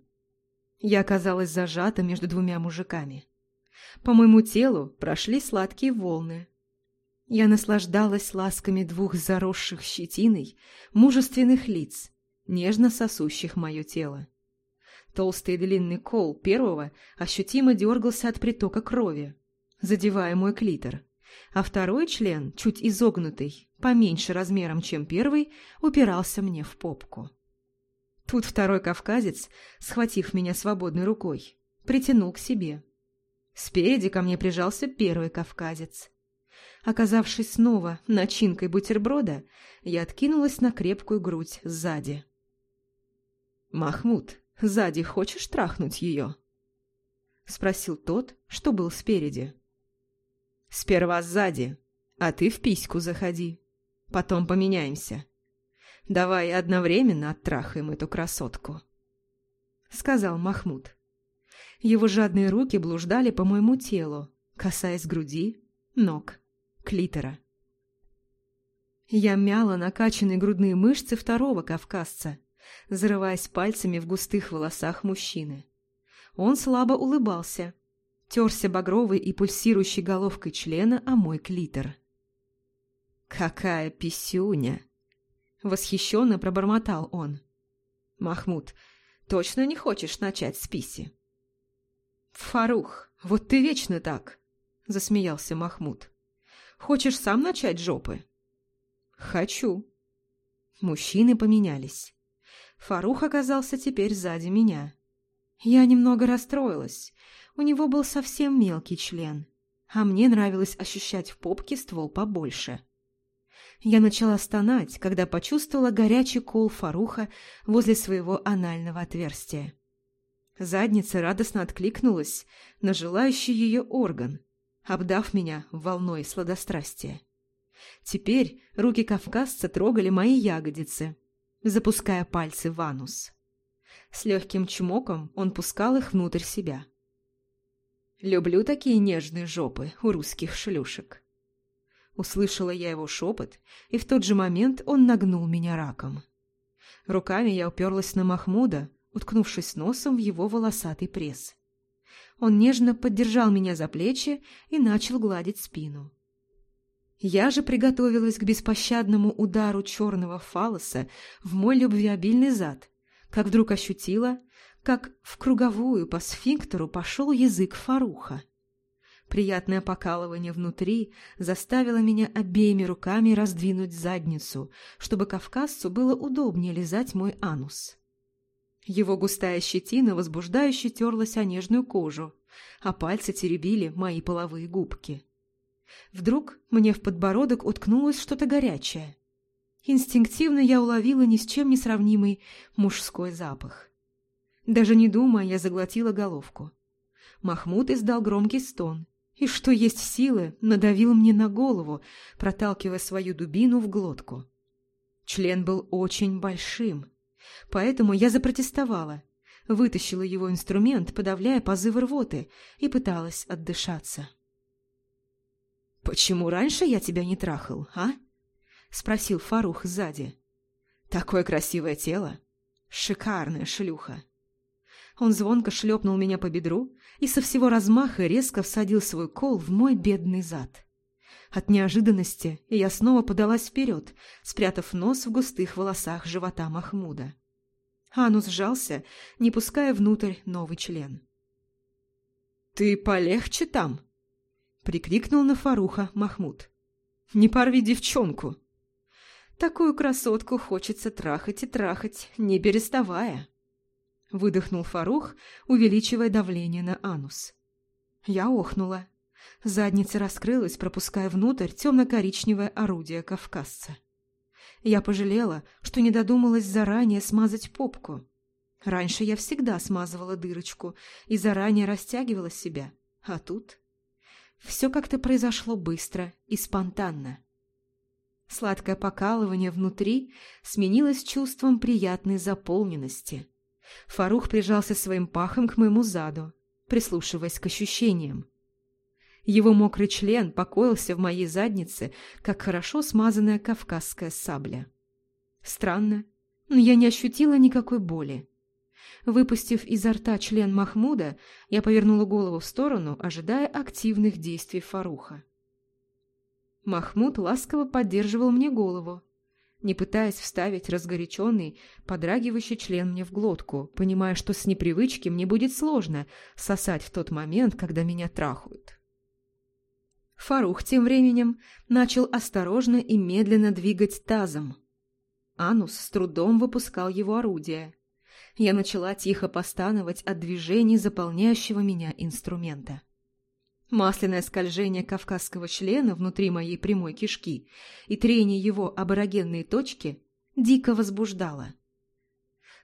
Я оказалась зажата между двумя мужиками. По моему телу прошли сладкие волны. Я наслаждалась ласками двух заросших щетиной, мужественных лиц, нежно сосущих мое тело. Толстый и длинный кол первого ощутимо дергался от притока крови, задевая мой клитор, а второй член, чуть изогнутый, поменьше размером, чем первый, упирался мне в попку. Тут второй кавказец, схватив меня свободной рукой, притянул к себе. Спереди ко мне прижался первый кавказец. Оказавшись снова начинкой бутерброда, я откинулась на крепкую грудь сзади. «Махмуд, сзади хочешь трахнуть ее?» — спросил тот, что был спереди. «Сперва сзади, а ты в письку заходи. Потом поменяемся. Давай одновременно оттрахаем эту красотку», — сказал Махмуд. Его жадные руки блуждали по моему телу, касаясь груди, ног, клитора. Я мяла накачанные грудные мышцы второго кавказца, зарываясь пальцами в густых волосах мужчины. Он слабо улыбался, терся багровой и пульсирующей головкой члена о мой клитор. «Какая писюня!» Восхищенно пробормотал он. «Махмуд, точно не хочешь начать с писи?» «Фарух, вот ты вечно так!» Засмеялся Махмуд. «Хочешь сам начать жопы?» «Хочу». Мужчины поменялись. Фарух оказался теперь сзади меня. Я немного расстроилась. У него был совсем мелкий член, а мне нравилось ощущать в попке ствол побольше. Я начала стонать, когда почувствовала горячий кол Фаруха возле своего анального отверстия. Задница радостно откликнулась на желающий ее орган, обдав меня волной сладострастия. Теперь руки кавказца трогали мои ягодицы, запуская пальцы в анус. С легким чмоком он пускал их внутрь себя. Люблю такие нежные жопы у русских шлюшек. Услышала я его шепот, и в тот же момент он нагнул меня раком. Руками я уперлась на Махмуда, уткнувшись носом в его волосатый пресс. Он нежно поддержал меня за плечи и начал гладить спину. Я же приготовилась к беспощадному удару черного фалоса в мой любвеобильный зад, как вдруг ощутила, как в круговую по сфинктеру пошел язык Фаруха. Приятное покалывание внутри заставило меня обеими руками раздвинуть задницу, чтобы кавказцу было удобнее лизать мой анус. Его густая щетина возбуждающе терлась о нежную кожу, а пальцы теребили мои половые губки. Вдруг мне в подбородок уткнулось что-то горячее. Инстинктивно я уловила ни с чем не сравнимый мужской запах. Даже не думая, я заглотила головку. Махмуд издал громкий стон и, что есть силы, надавил мне на голову, проталкивая свою дубину в глотку. Член был очень большим, поэтому я запротестовала, вытащила его инструмент, подавляя позывы рвоты, и пыталась отдышаться. «Почему раньше я тебя не трахал, а?» — спросил Фарух сзади. «Такое красивое тело! Шикарная шлюха!» Он звонко шлепнул меня по бедру и со всего размаха резко всадил свой кол в мой бедный зад. От неожиданности я снова подалась вперед, спрятав нос в густых волосах живота Махмуда. Анус сжался, не пуская внутрь новый член. «Ты полегче там!» — прикрикнул на Фаруха Махмуд. «Не порви девчонку!» Такую красотку хочется трахать и трахать, не переставая. — выдохнул Фарух, увеличивая давление на анус. Я охнула. Задница раскрылась, пропуская внутрь темно-коричневое орудие кавказца. Я пожалела, что не додумалась заранее смазать попку. Раньше я всегда смазывала дырочку и заранее растягивала себя, а тут... Все как-то произошло быстро и спонтанно. Сладкое покалывание внутри сменилось чувством приятной заполненности. Фарух прижался своим пахом к моему заду, прислушиваясь к ощущениям. Его мокрый член покоился в моей заднице, как хорошо смазанная кавказская сабля. Странно, но я не ощутила никакой боли. Выпустив изо рта член Махмуда, я повернула голову в сторону, ожидая активных действий Фаруха. Махмуд ласково поддерживал мне голову, не пытаясь вставить разгоряченный, подрагивающий член мне в глотку, понимая, что с непривычки мне будет сложно сосать в тот момент, когда меня трахают. Фарух тем временем начал осторожно и медленно двигать тазом. Анус с трудом выпускал его орудие. Я начала тихо постановать от движений заполняющего меня инструмента. Масляное скольжение кавказского члена внутри моей прямой кишки и трение его об эрогенные точки дико возбуждало.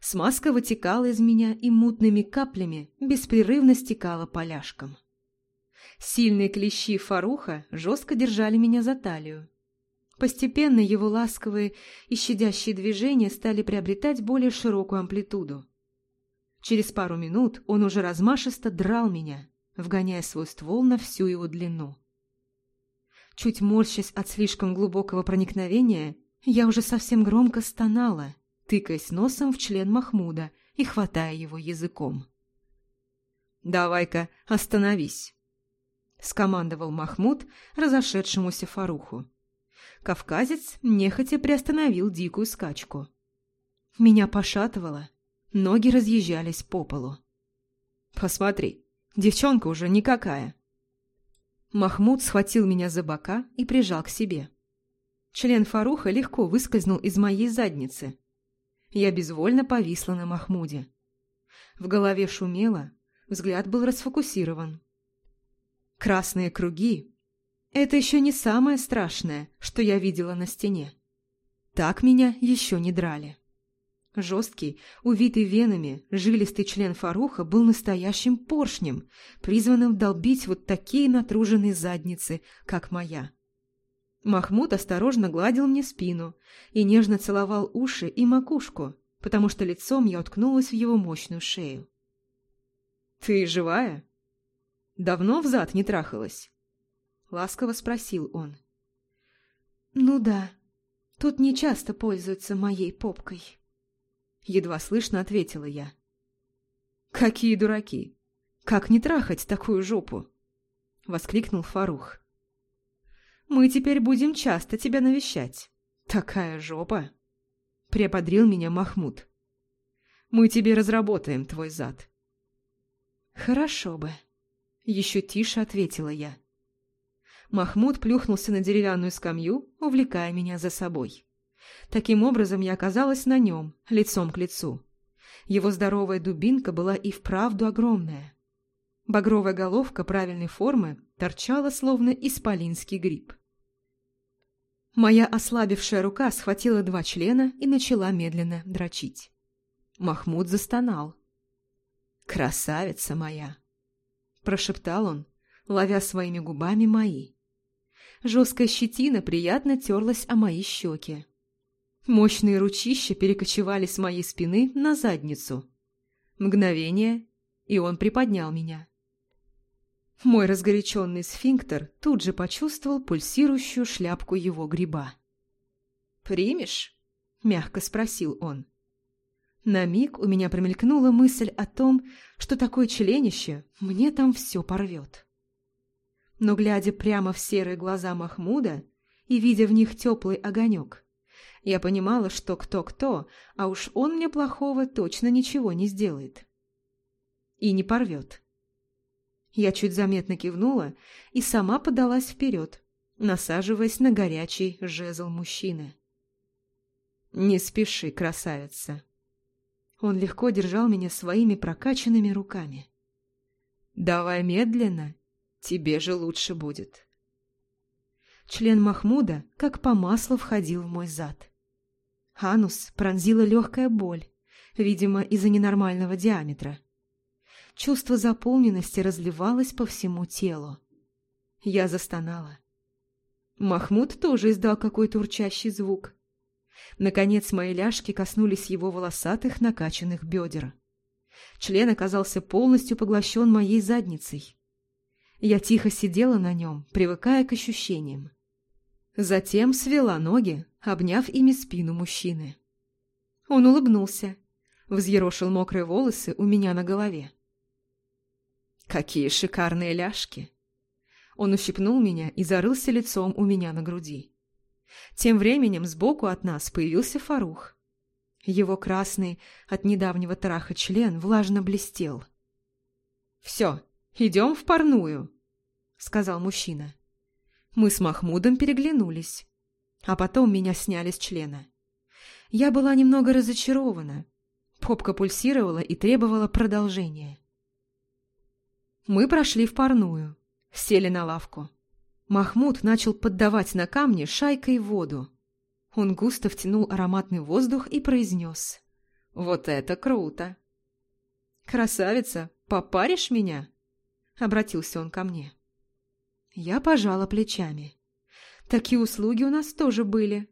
Смазка вытекала из меня и мутными каплями беспрерывно стекала поляшком. Сильные клещи Фаруха жестко держали меня за талию. Постепенно его ласковые и щадящие движения стали приобретать более широкую амплитуду. Через пару минут он уже размашисто драл меня, вгоняя свой ствол на всю его длину. Чуть морщась от слишком глубокого проникновения, я уже совсем громко стонала, тыкаясь носом в член Махмуда и хватая его языком. «Давай-ка остановись», — скомандовал Махмуд разошедшемуся Фаруху. Кавказец нехотя приостановил дикую скачку. Меня пошатывало, ноги разъезжались по полу. «Посмотри, Девчонка уже никакая. Махмуд схватил меня за бока и прижал к себе. Член Фаруха легко выскользнул из моей задницы. Я безвольно повисла на Махмуде. В голове шумело, взгляд был расфокусирован. Красные круги — это еще не самое страшное, что я видела на стене. Так меня еще не драли. Жесткий, увитый венами, жилистый член Фаруха был настоящим поршнем, призванным долбить вот такие натруженные задницы, как моя. Махмуд осторожно гладил мне спину и нежно целовал уши и макушку, потому что лицом я уткнулась в его мощную шею. «Ты живая? Давно взад не трахалась?» — ласково спросил он. «Ну да, тут не часто пользуются моей попкой». Едва слышно ответила я. «Какие дураки! Как не трахать такую жопу?» Воскликнул Фарух. «Мы теперь будем часто тебя навещать. Такая жопа!» Приободрил меня Махмуд. «Мы тебе разработаем твой зад». «Хорошо бы». Еще тише ответила я. Махмуд плюхнулся на деревянную скамью, увлекая меня за собой. Таким образом, я оказалась на нем, лицом к лицу. Его здоровая дубинка была и вправду огромная. Багровая головка правильной формы торчала, словно исполинский гриб. Моя ослабевшая рука схватила два члена и начала медленно дрочить. Махмуд застонал. «Красавица моя!» – прошептал он, ловя своими губами мои. Жесткая щетина приятно терлась о мои щеки. Мощные ручища перекочевали с моей спины на задницу. Мгновение, и он приподнял меня. Мой разгоряченный сфинктер тут же почувствовал пульсирующую шляпку его гриба. «Примешь?» – мягко спросил он. На миг у меня промелькнула мысль о том, что такое членище мне там все порвет. Но, глядя прямо в серые глаза Махмуда и видя в них теплый огонек, я понимала, что кто-кто, а уж он мне плохого точно ничего не сделает. И не порвет. Я чуть заметно кивнула и сама подалась вперед, насаживаясь на горячий жезл мужчины. «Не спеши, красавица!» Он легко держал меня своими прокачанными руками. «Давай медленно, тебе же лучше будет». Член Махмуда как по маслу входил в мой зад. Анус пронзила легкая боль, видимо, из-за ненормального диаметра. Чувство заполненности разливалось по всему телу. Я застонала. Махмуд тоже издал какой-то урчащий звук. Наконец мои ляжки коснулись его волосатых накачанных бедер. Член оказался полностью поглощен моей задницей. Я тихо сидела на нем, привыкая к ощущениям. Затем свела ноги, обняв ими спину мужчины. Он улыбнулся, взъерошил мокрые волосы у меня на голове. «Какие шикарные ляжки!» Он ущипнул меня и зарылся лицом у меня на груди. Тем временем сбоку от нас появился Фарух. Его красный от недавнего траха член влажно блестел. «Все, идем в парную», — сказал мужчина. Мы с Махмудом переглянулись а потом меня сняли с члена. Я была немного разочарована. Попка пульсировала и требовала продолжения. Мы прошли в парную, сели на лавку. Махмуд начал поддавать на камни шайкой воду. Он густо втянул ароматный воздух и произнес. «Вот это круто!» «Красавица, попаришь меня?» Обратился он ко мне. Я пожала плечами. Такие услуги у нас тоже были.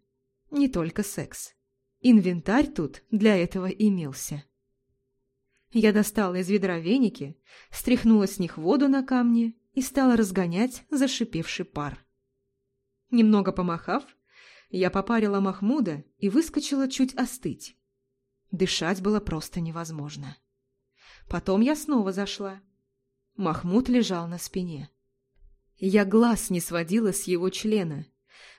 Не только секс. Инвентарь тут для этого имелся. Я достала из ведра веники, стряхнула с них воду на камни и стала разгонять зашипевший пар. Немного помахав, я попарила Махмуда и выскочила чуть остыть. Дышать было просто невозможно. Потом я снова зашла. Махмуд лежал на спине. Я глаз не сводила с его члена.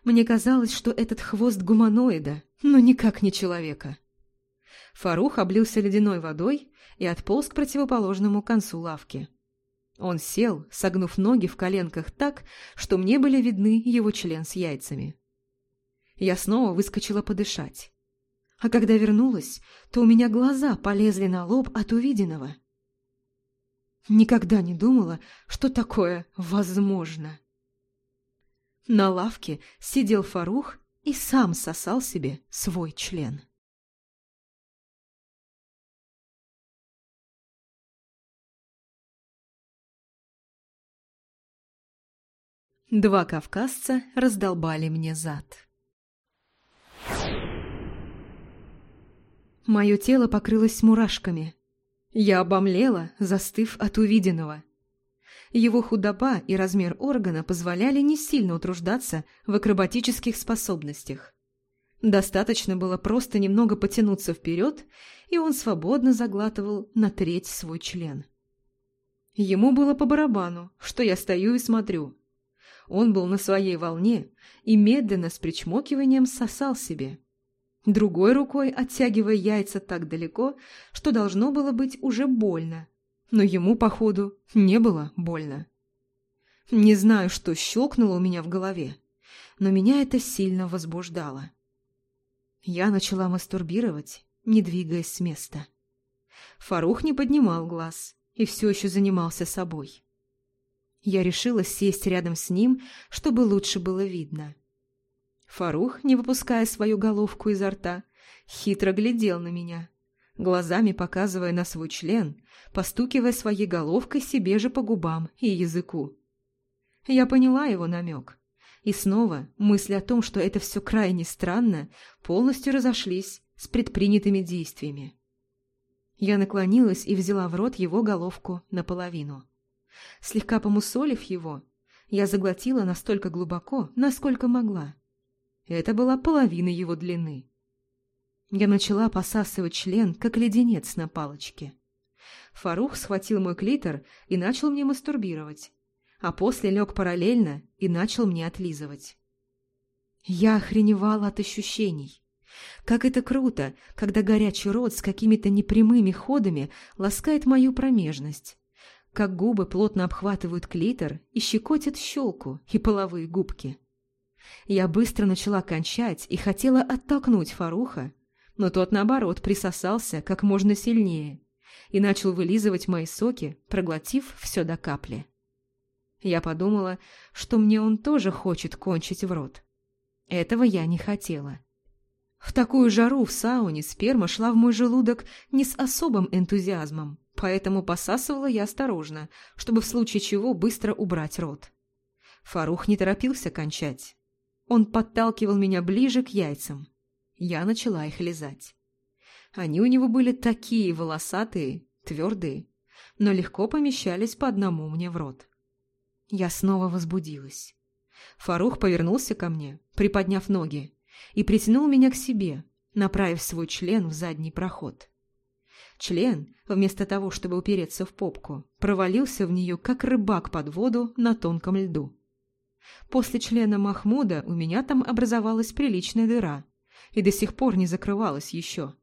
Мне казалось, что этот хвост гуманоида, но никак не человека. Фарух облился ледяной водой и отполз к противоположному концу лавки. Он сел, согнув ноги в коленках так, что мне были видны его член с яйцами. Я снова выскочила подышать. А когда вернулась, то у меня глаза полезли на лоб от увиденного. Никогда не думала, что такое возможно. На лавке сидел Фарух и сам сосал себе свой член. Два кавказца раздолбали мне зад. Мое тело покрылось мурашками. Я обомлела, застыв от увиденного. Его худоба и размер органа позволяли не сильно утруждаться в акробатических способностях. Достаточно было просто немного потянуться вперед, и он свободно заглатывал на треть свой член. Ему было по барабану, что я стою и смотрю. Он был на своей волне и медленно с причмокиванием сосал себе другой рукой оттягивая яйца так далеко, что должно было быть уже больно, но ему, походу, не было больно. Не знаю, что щелкнуло у меня в голове, но меня это сильно возбуждало. Я начала мастурбировать, не двигаясь с места. Фарух не поднимал глаз и все еще занимался собой. Я решила сесть рядом с ним, чтобы лучше было видно. Фарух, не выпуская свою головку изо рта, хитро глядел на меня, глазами показывая на свой член, постукивая своей головкой себе же по губам и языку. Я поняла его намек. И снова мысли о том, что это все крайне странно, полностью разошлись с предпринятыми действиями. Я наклонилась и взяла в рот его головку наполовину. Слегка помусолив его, я заглотила настолько глубоко, насколько могла. Это была половина его длины. Я начала посасывать член, как леденец на палочке. Фарух схватил мой клитор и начал мне мастурбировать, а после лег параллельно и начал мне отлизывать. Я охреневала от ощущений. Как это круто, когда горячий рот с какими-то непрямыми ходами ласкает мою промежность. Как губы плотно обхватывают клитор и щекотят щелку и половые губки. Я быстро начала кончать и хотела оттолкнуть Фаруха, но тот, наоборот, присосался как можно сильнее и начал вылизывать мои соки, проглотив все до капли. Я подумала, что мне он тоже хочет кончить в рот. Этого я не хотела. В такую жару в сауне сперма шла в мой желудок не с особым энтузиазмом, поэтому посасывала я осторожно, чтобы в случае чего быстро убрать рот. Фарух не торопился кончать. Он подталкивал меня ближе к яйцам. Я начала их лизать. Они у него были такие волосатые, твердые, но легко помещались по одному мне в рот. Я снова возбудилась. Фарух повернулся ко мне, приподняв ноги, и притянул меня к себе, направив свой член в задний проход. Член, вместо того, чтобы упереться в попку, провалился в нее, как рыбак под воду на тонком льду. После члена Махмуда у меня там образовалась приличная дыра, и до сих пор не закрывалась еще.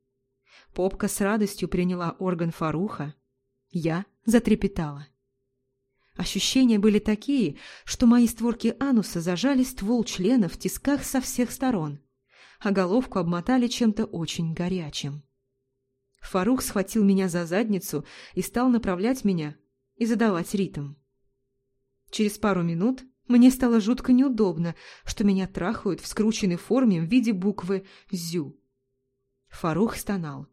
Попка с радостью приняла орган Фаруха. Я затрепетала. Ощущения были такие, что мои створки ануса зажали ствол члена в тисках со всех сторон, а головку обмотали чем-то очень горячим. Фарух схватил меня за задницу и стал направлять меня и задавать ритм. Через пару минут мне стало жутко неудобно, что меня трахают в скрученной форме в виде буквы «Зю». Фарух стонал.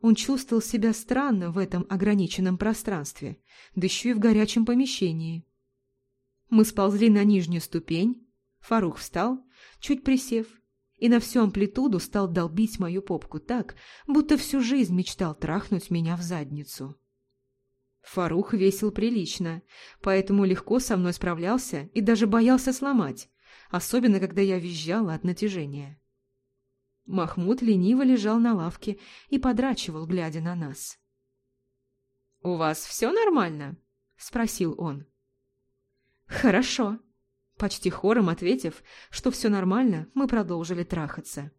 Он чувствовал себя странно в этом ограниченном пространстве, да еще и в горячем помещении. Мы сползли на нижнюю ступень. Фарух встал, чуть присев, и на всю амплитуду стал долбить мою попку так, будто всю жизнь мечтал трахнуть меня в задницу. Фарух весил прилично, поэтому легко со мной справлялся и даже боялся сломать, особенно когда я визжала от натяжения. Махмуд лениво лежал на лавке и подрачивал, глядя на нас. «У вас все нормально?» – спросил он. «Хорошо», – почти хором ответив, что все нормально, мы продолжили трахаться.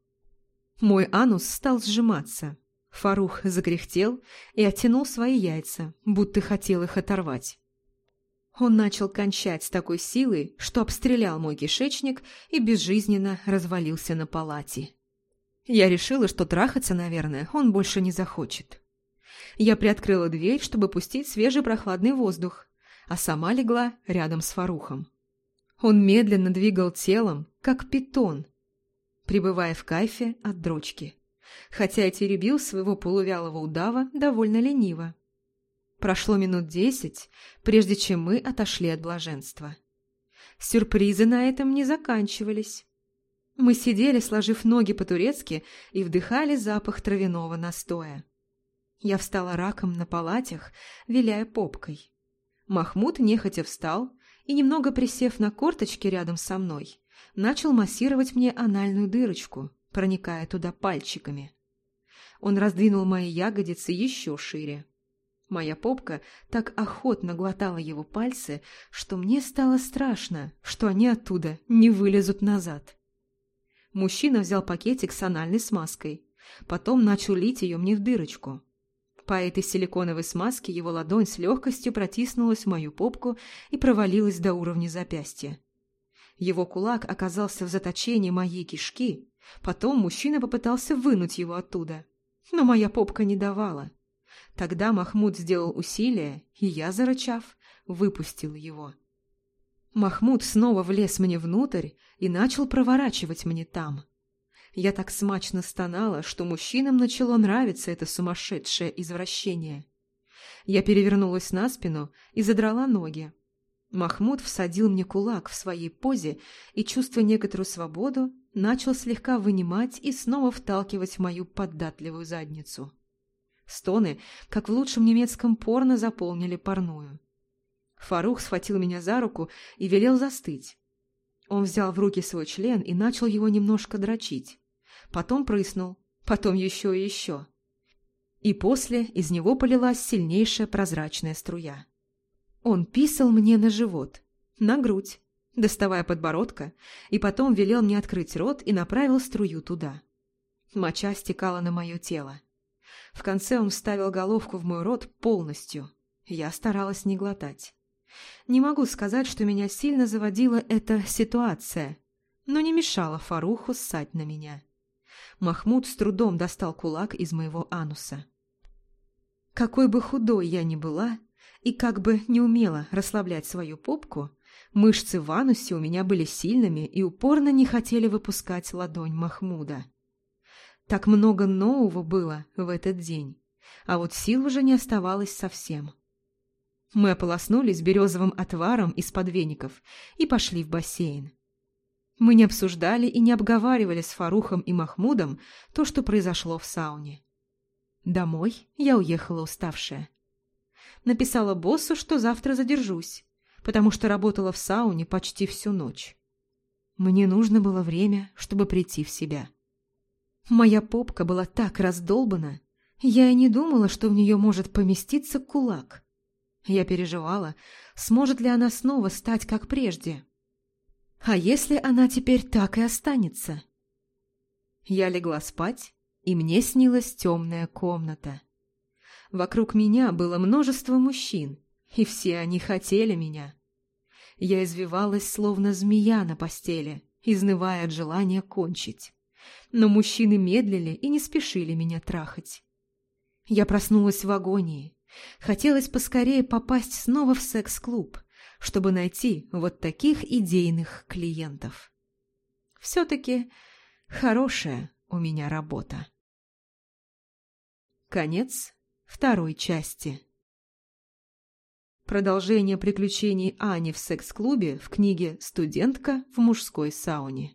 Мой анус стал сжиматься. Фарух закряхтел и оттянул свои яйца, будто хотел их оторвать. Он начал кончать с такой силой, что обстрелял мой кишечник и безжизненно развалился на палате. Я решила, что трахаться, наверное, он больше не захочет. Я приоткрыла дверь, чтобы пустить свежий прохладный воздух, а сама легла рядом с Фарухом. Он медленно двигал телом, как питон, пребывая в кайфе от дрочки, хотя и теребил своего полувялого удава довольно лениво. Прошло минут десять, прежде чем мы отошли от блаженства. Сюрпризы на этом не заканчивались. Мы сидели, сложив ноги по-турецки, и вдыхали запах травяного настоя. Я встала раком на палатях, виляя попкой. Махмуд нехотя встал и, немного присев на корточки рядом со мной, начал массировать мне анальную дырочку, проникая туда пальчиками. Он раздвинул мои ягодицы еще шире. Моя попка так охотно глотала его пальцы, что мне стало страшно, что они оттуда не вылезут назад. Мужчина взял пакетик с анальной смазкой. Потом начал лить ее мне в дырочку. По этой силиконовой смазке его ладонь с легкостью протиснулась в мою попку и провалилась до уровня запястья. Его кулак оказался в заточении моей кишки, потом мужчина попытался вынуть его оттуда, но моя попка не давала. Тогда Махмуд сделал усилие, и я, зарычав, выпустил его. Махмуд снова влез мне внутрь и начал проворачивать мне там. Я так смачно стонала, что мужчинам начало нравиться это сумасшедшее извращение. Я перевернулась на спину и задрала ноги. Махмуд всадил мне кулак в своей позе и, чувствуя некоторую свободу, начал слегка вынимать и снова вталкивать в мою податливую задницу. Стоны, как в лучшем немецком порно, заполнили парную. Фарух схватил меня за руку и велел застыть. Он взял в руки свой член и начал его немножко дрочить. Потом прыснул, потом еще и еще. И после из него полилась сильнейшая прозрачная струя. Он писал мне на живот, на грудь, доставая подбородка, и потом велел мне открыть рот и направил струю туда. Моча стекала на мое тело. В конце он вставил головку в мой рот полностью. Я старалась не глотать. Не могу сказать, что меня сильно заводила эта ситуация, но не мешала Фаруху ссать на меня. Махмуд с трудом достал кулак из моего ануса. Какой бы худой я ни была, и как бы не умела расслаблять свою попку, мышцы в анусе у меня были сильными и упорно не хотели выпускать ладонь Махмуда. Так много нового было в этот день, а вот сил уже не оставалось совсем. Мы ополоснулись березовым отваром из-под веников и пошли в бассейн. Мы не обсуждали и не обговаривали с Фарухом и Махмудом то, что произошло в сауне. Домой я уехала уставшая. Написала боссу, что завтра задержусь, потому что работала в сауне почти всю ночь. Мне нужно было время, чтобы прийти в себя. Моя попка была так раздолбана, я и не думала, что в нее может поместиться кулак. Я переживала, сможет ли она снова стать как прежде. А если она теперь так и останется? Я легла спать, и мне снилась темная комната. Вокруг меня было множество мужчин, и все они хотели меня. Я извивалась, словно змея на постели, изнывая от желания кончить но мужчины медлили и не спешили меня трахать. Я проснулась в агонии. Хотелось поскорее попасть снова в секс-клуб, чтобы найти вот таких идейных клиентов. Все-таки хорошая у меня работа. Конец второй части. Продолжение приключений Ани в секс-клубе в книге «Студентка в мужской сауне».